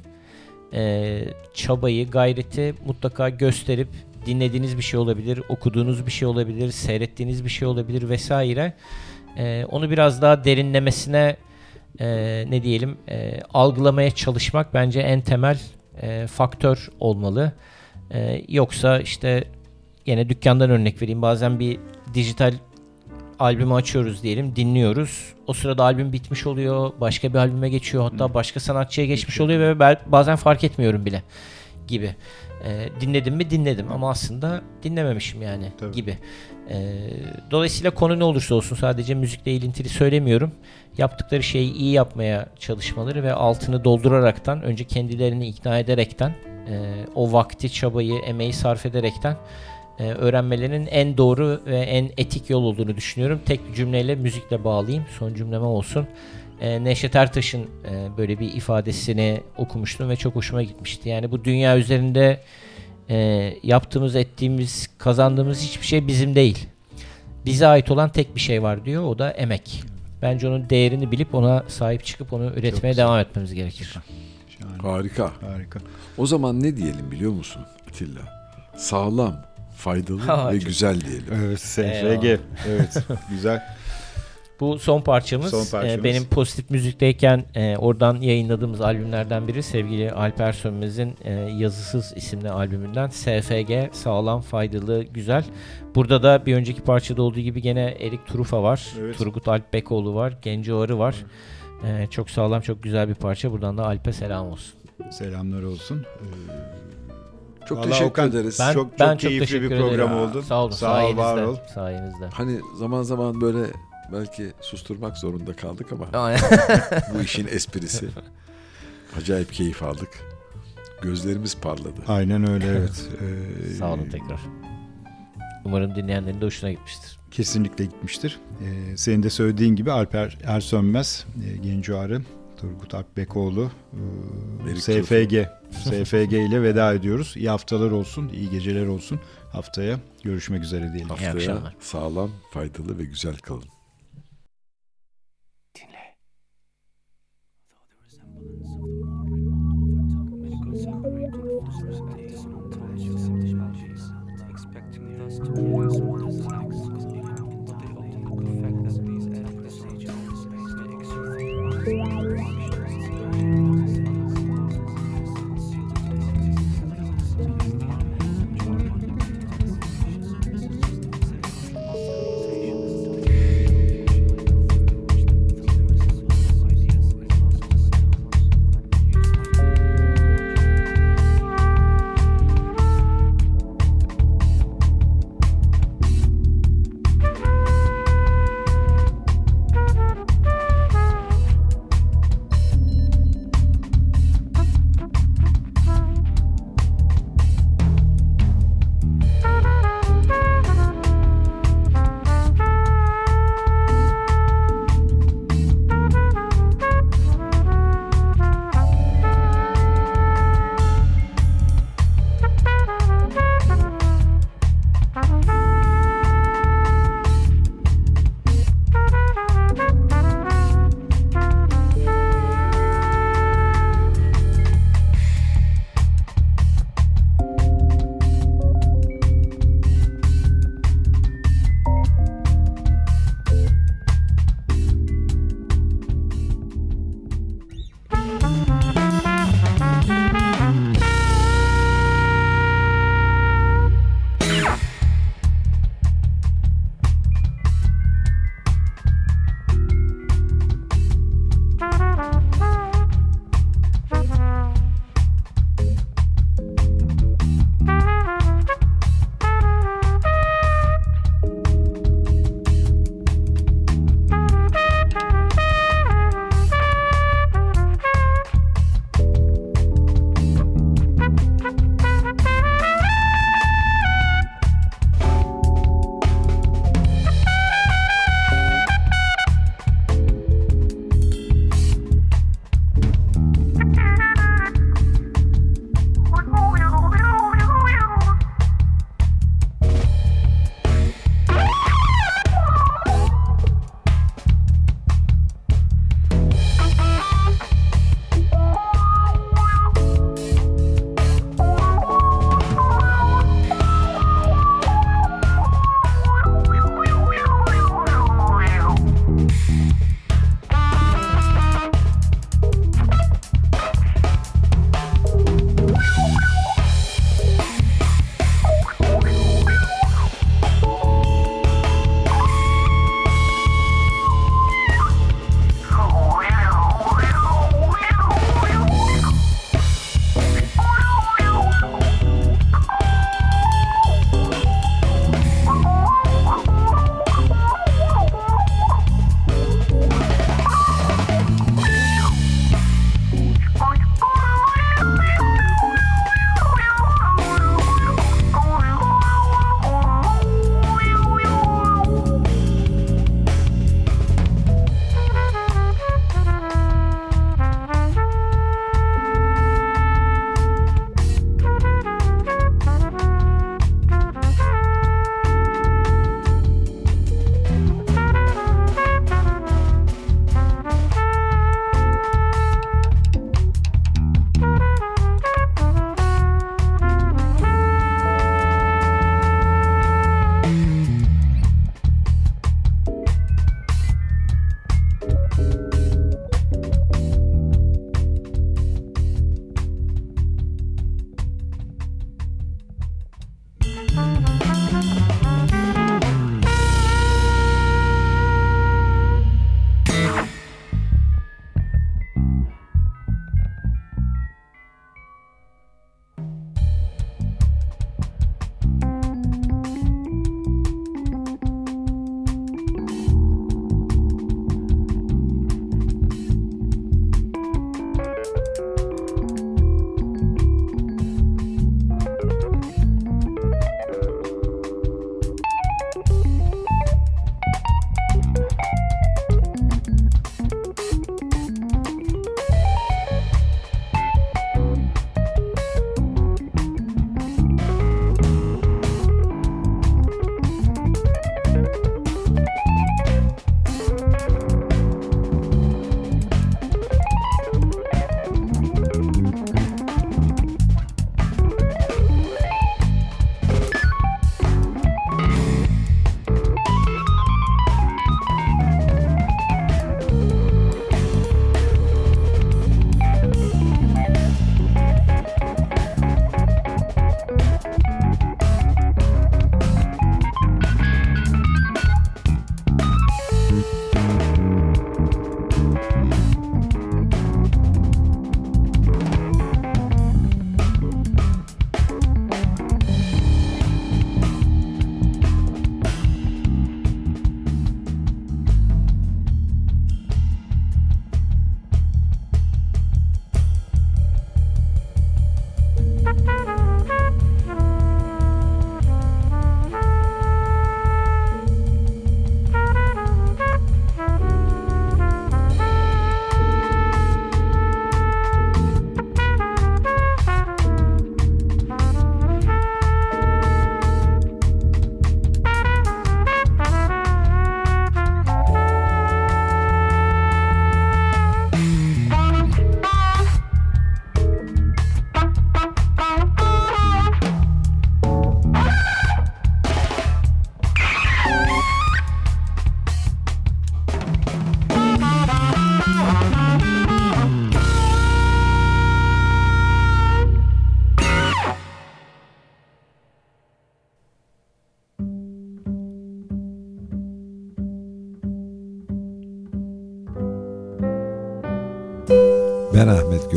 e, çabayı, gayreti mutlaka gösterip dinlediğiniz bir şey olabilir, okuduğunuz bir şey olabilir, seyrettiğiniz bir şey olabilir vesaire. E, onu biraz daha derinlemesine e, ne diyelim e, algılamaya çalışmak bence en temel e, faktör olmalı. E, yoksa işte yine dükkandan örnek vereyim. Bazen bir dijital albümü açıyoruz diyelim, dinliyoruz. O sırada albüm bitmiş oluyor, başka bir albüme geçiyor, hatta başka sanatçıya geçmiş oluyor ve ben bazen fark etmiyorum bile gibi. E, dinledim mi dinledim ama aslında dinlememişim yani Tabii. gibi. E, dolayısıyla konu ne olursa olsun sadece müzikle ilintili söylemiyorum. Yaptıkları şeyi iyi yapmaya çalışmaları ve altını dolduraraktan önce kendilerini ikna ederekten e, o vakti, çabayı, emeği sarf ederekten öğrenmelerinin en doğru ve en etik yol olduğunu düşünüyorum. Tek bir cümleyle müzikle bağlayayım. Son cümleme olsun. E, Neşet Ertaş'ın e, böyle bir ifadesini okumuştum ve çok hoşuma gitmişti. Yani bu dünya üzerinde e, yaptığımız, ettiğimiz, kazandığımız hiçbir şey bizim değil. Bize ait olan tek bir şey var diyor. O da emek. Bence onun değerini bilip ona sahip çıkıp onu üretmeye devam etmemiz gerekir. Şahane. Harika. Harika. O zaman ne diyelim biliyor musun Atilla? Sağlam, faydalı ha, ve güzel diyelim. Evet, SFG. evet, güzel. Bu son parçamız, son parçamız. E, benim pozitif müzikteyken e, oradan yayınladığımız albümlerden biri sevgili Alper Sönmez'in e, Yazısız isimli albümünden SFG sağlam faydalı güzel. Burada da bir önceki parçada olduğu gibi gene Erik Turufa var. Evet. Turgut Alp Bekoğlu var. Genco Arı var. Evet. E, çok sağlam çok güzel bir parça. Buradan da Alp'e selam olsun. Selamlar olsun. Ee, çok Vallahi teşekkür Okan, ederiz. Ben, çok, çok ben keyifli çok bir program ederim. oldu. Sağ olun. Sağ ol, var ol. Sayenizde. Hani zaman zaman böyle belki susturmak zorunda kaldık ama bu işin esprisi. Acayip keyif aldık. Gözlerimiz parladı. Aynen öyle evet. Ee, Sağ olun tekrar. Umarım dinleyenlerin de hoşuna gitmiştir. Kesinlikle gitmiştir. Ee, senin de söylediğin gibi Alper Ersönmez, e, Genco Arı, Turgut Akbekoğlu, e, SFG, SFG ile veda ediyoruz. İyi haftalar olsun, iyi geceler olsun. Haftaya görüşmek üzere diyelim. İyi Haftaya akşamlar. sağlam, faydalı ve güzel kalın. Dinle.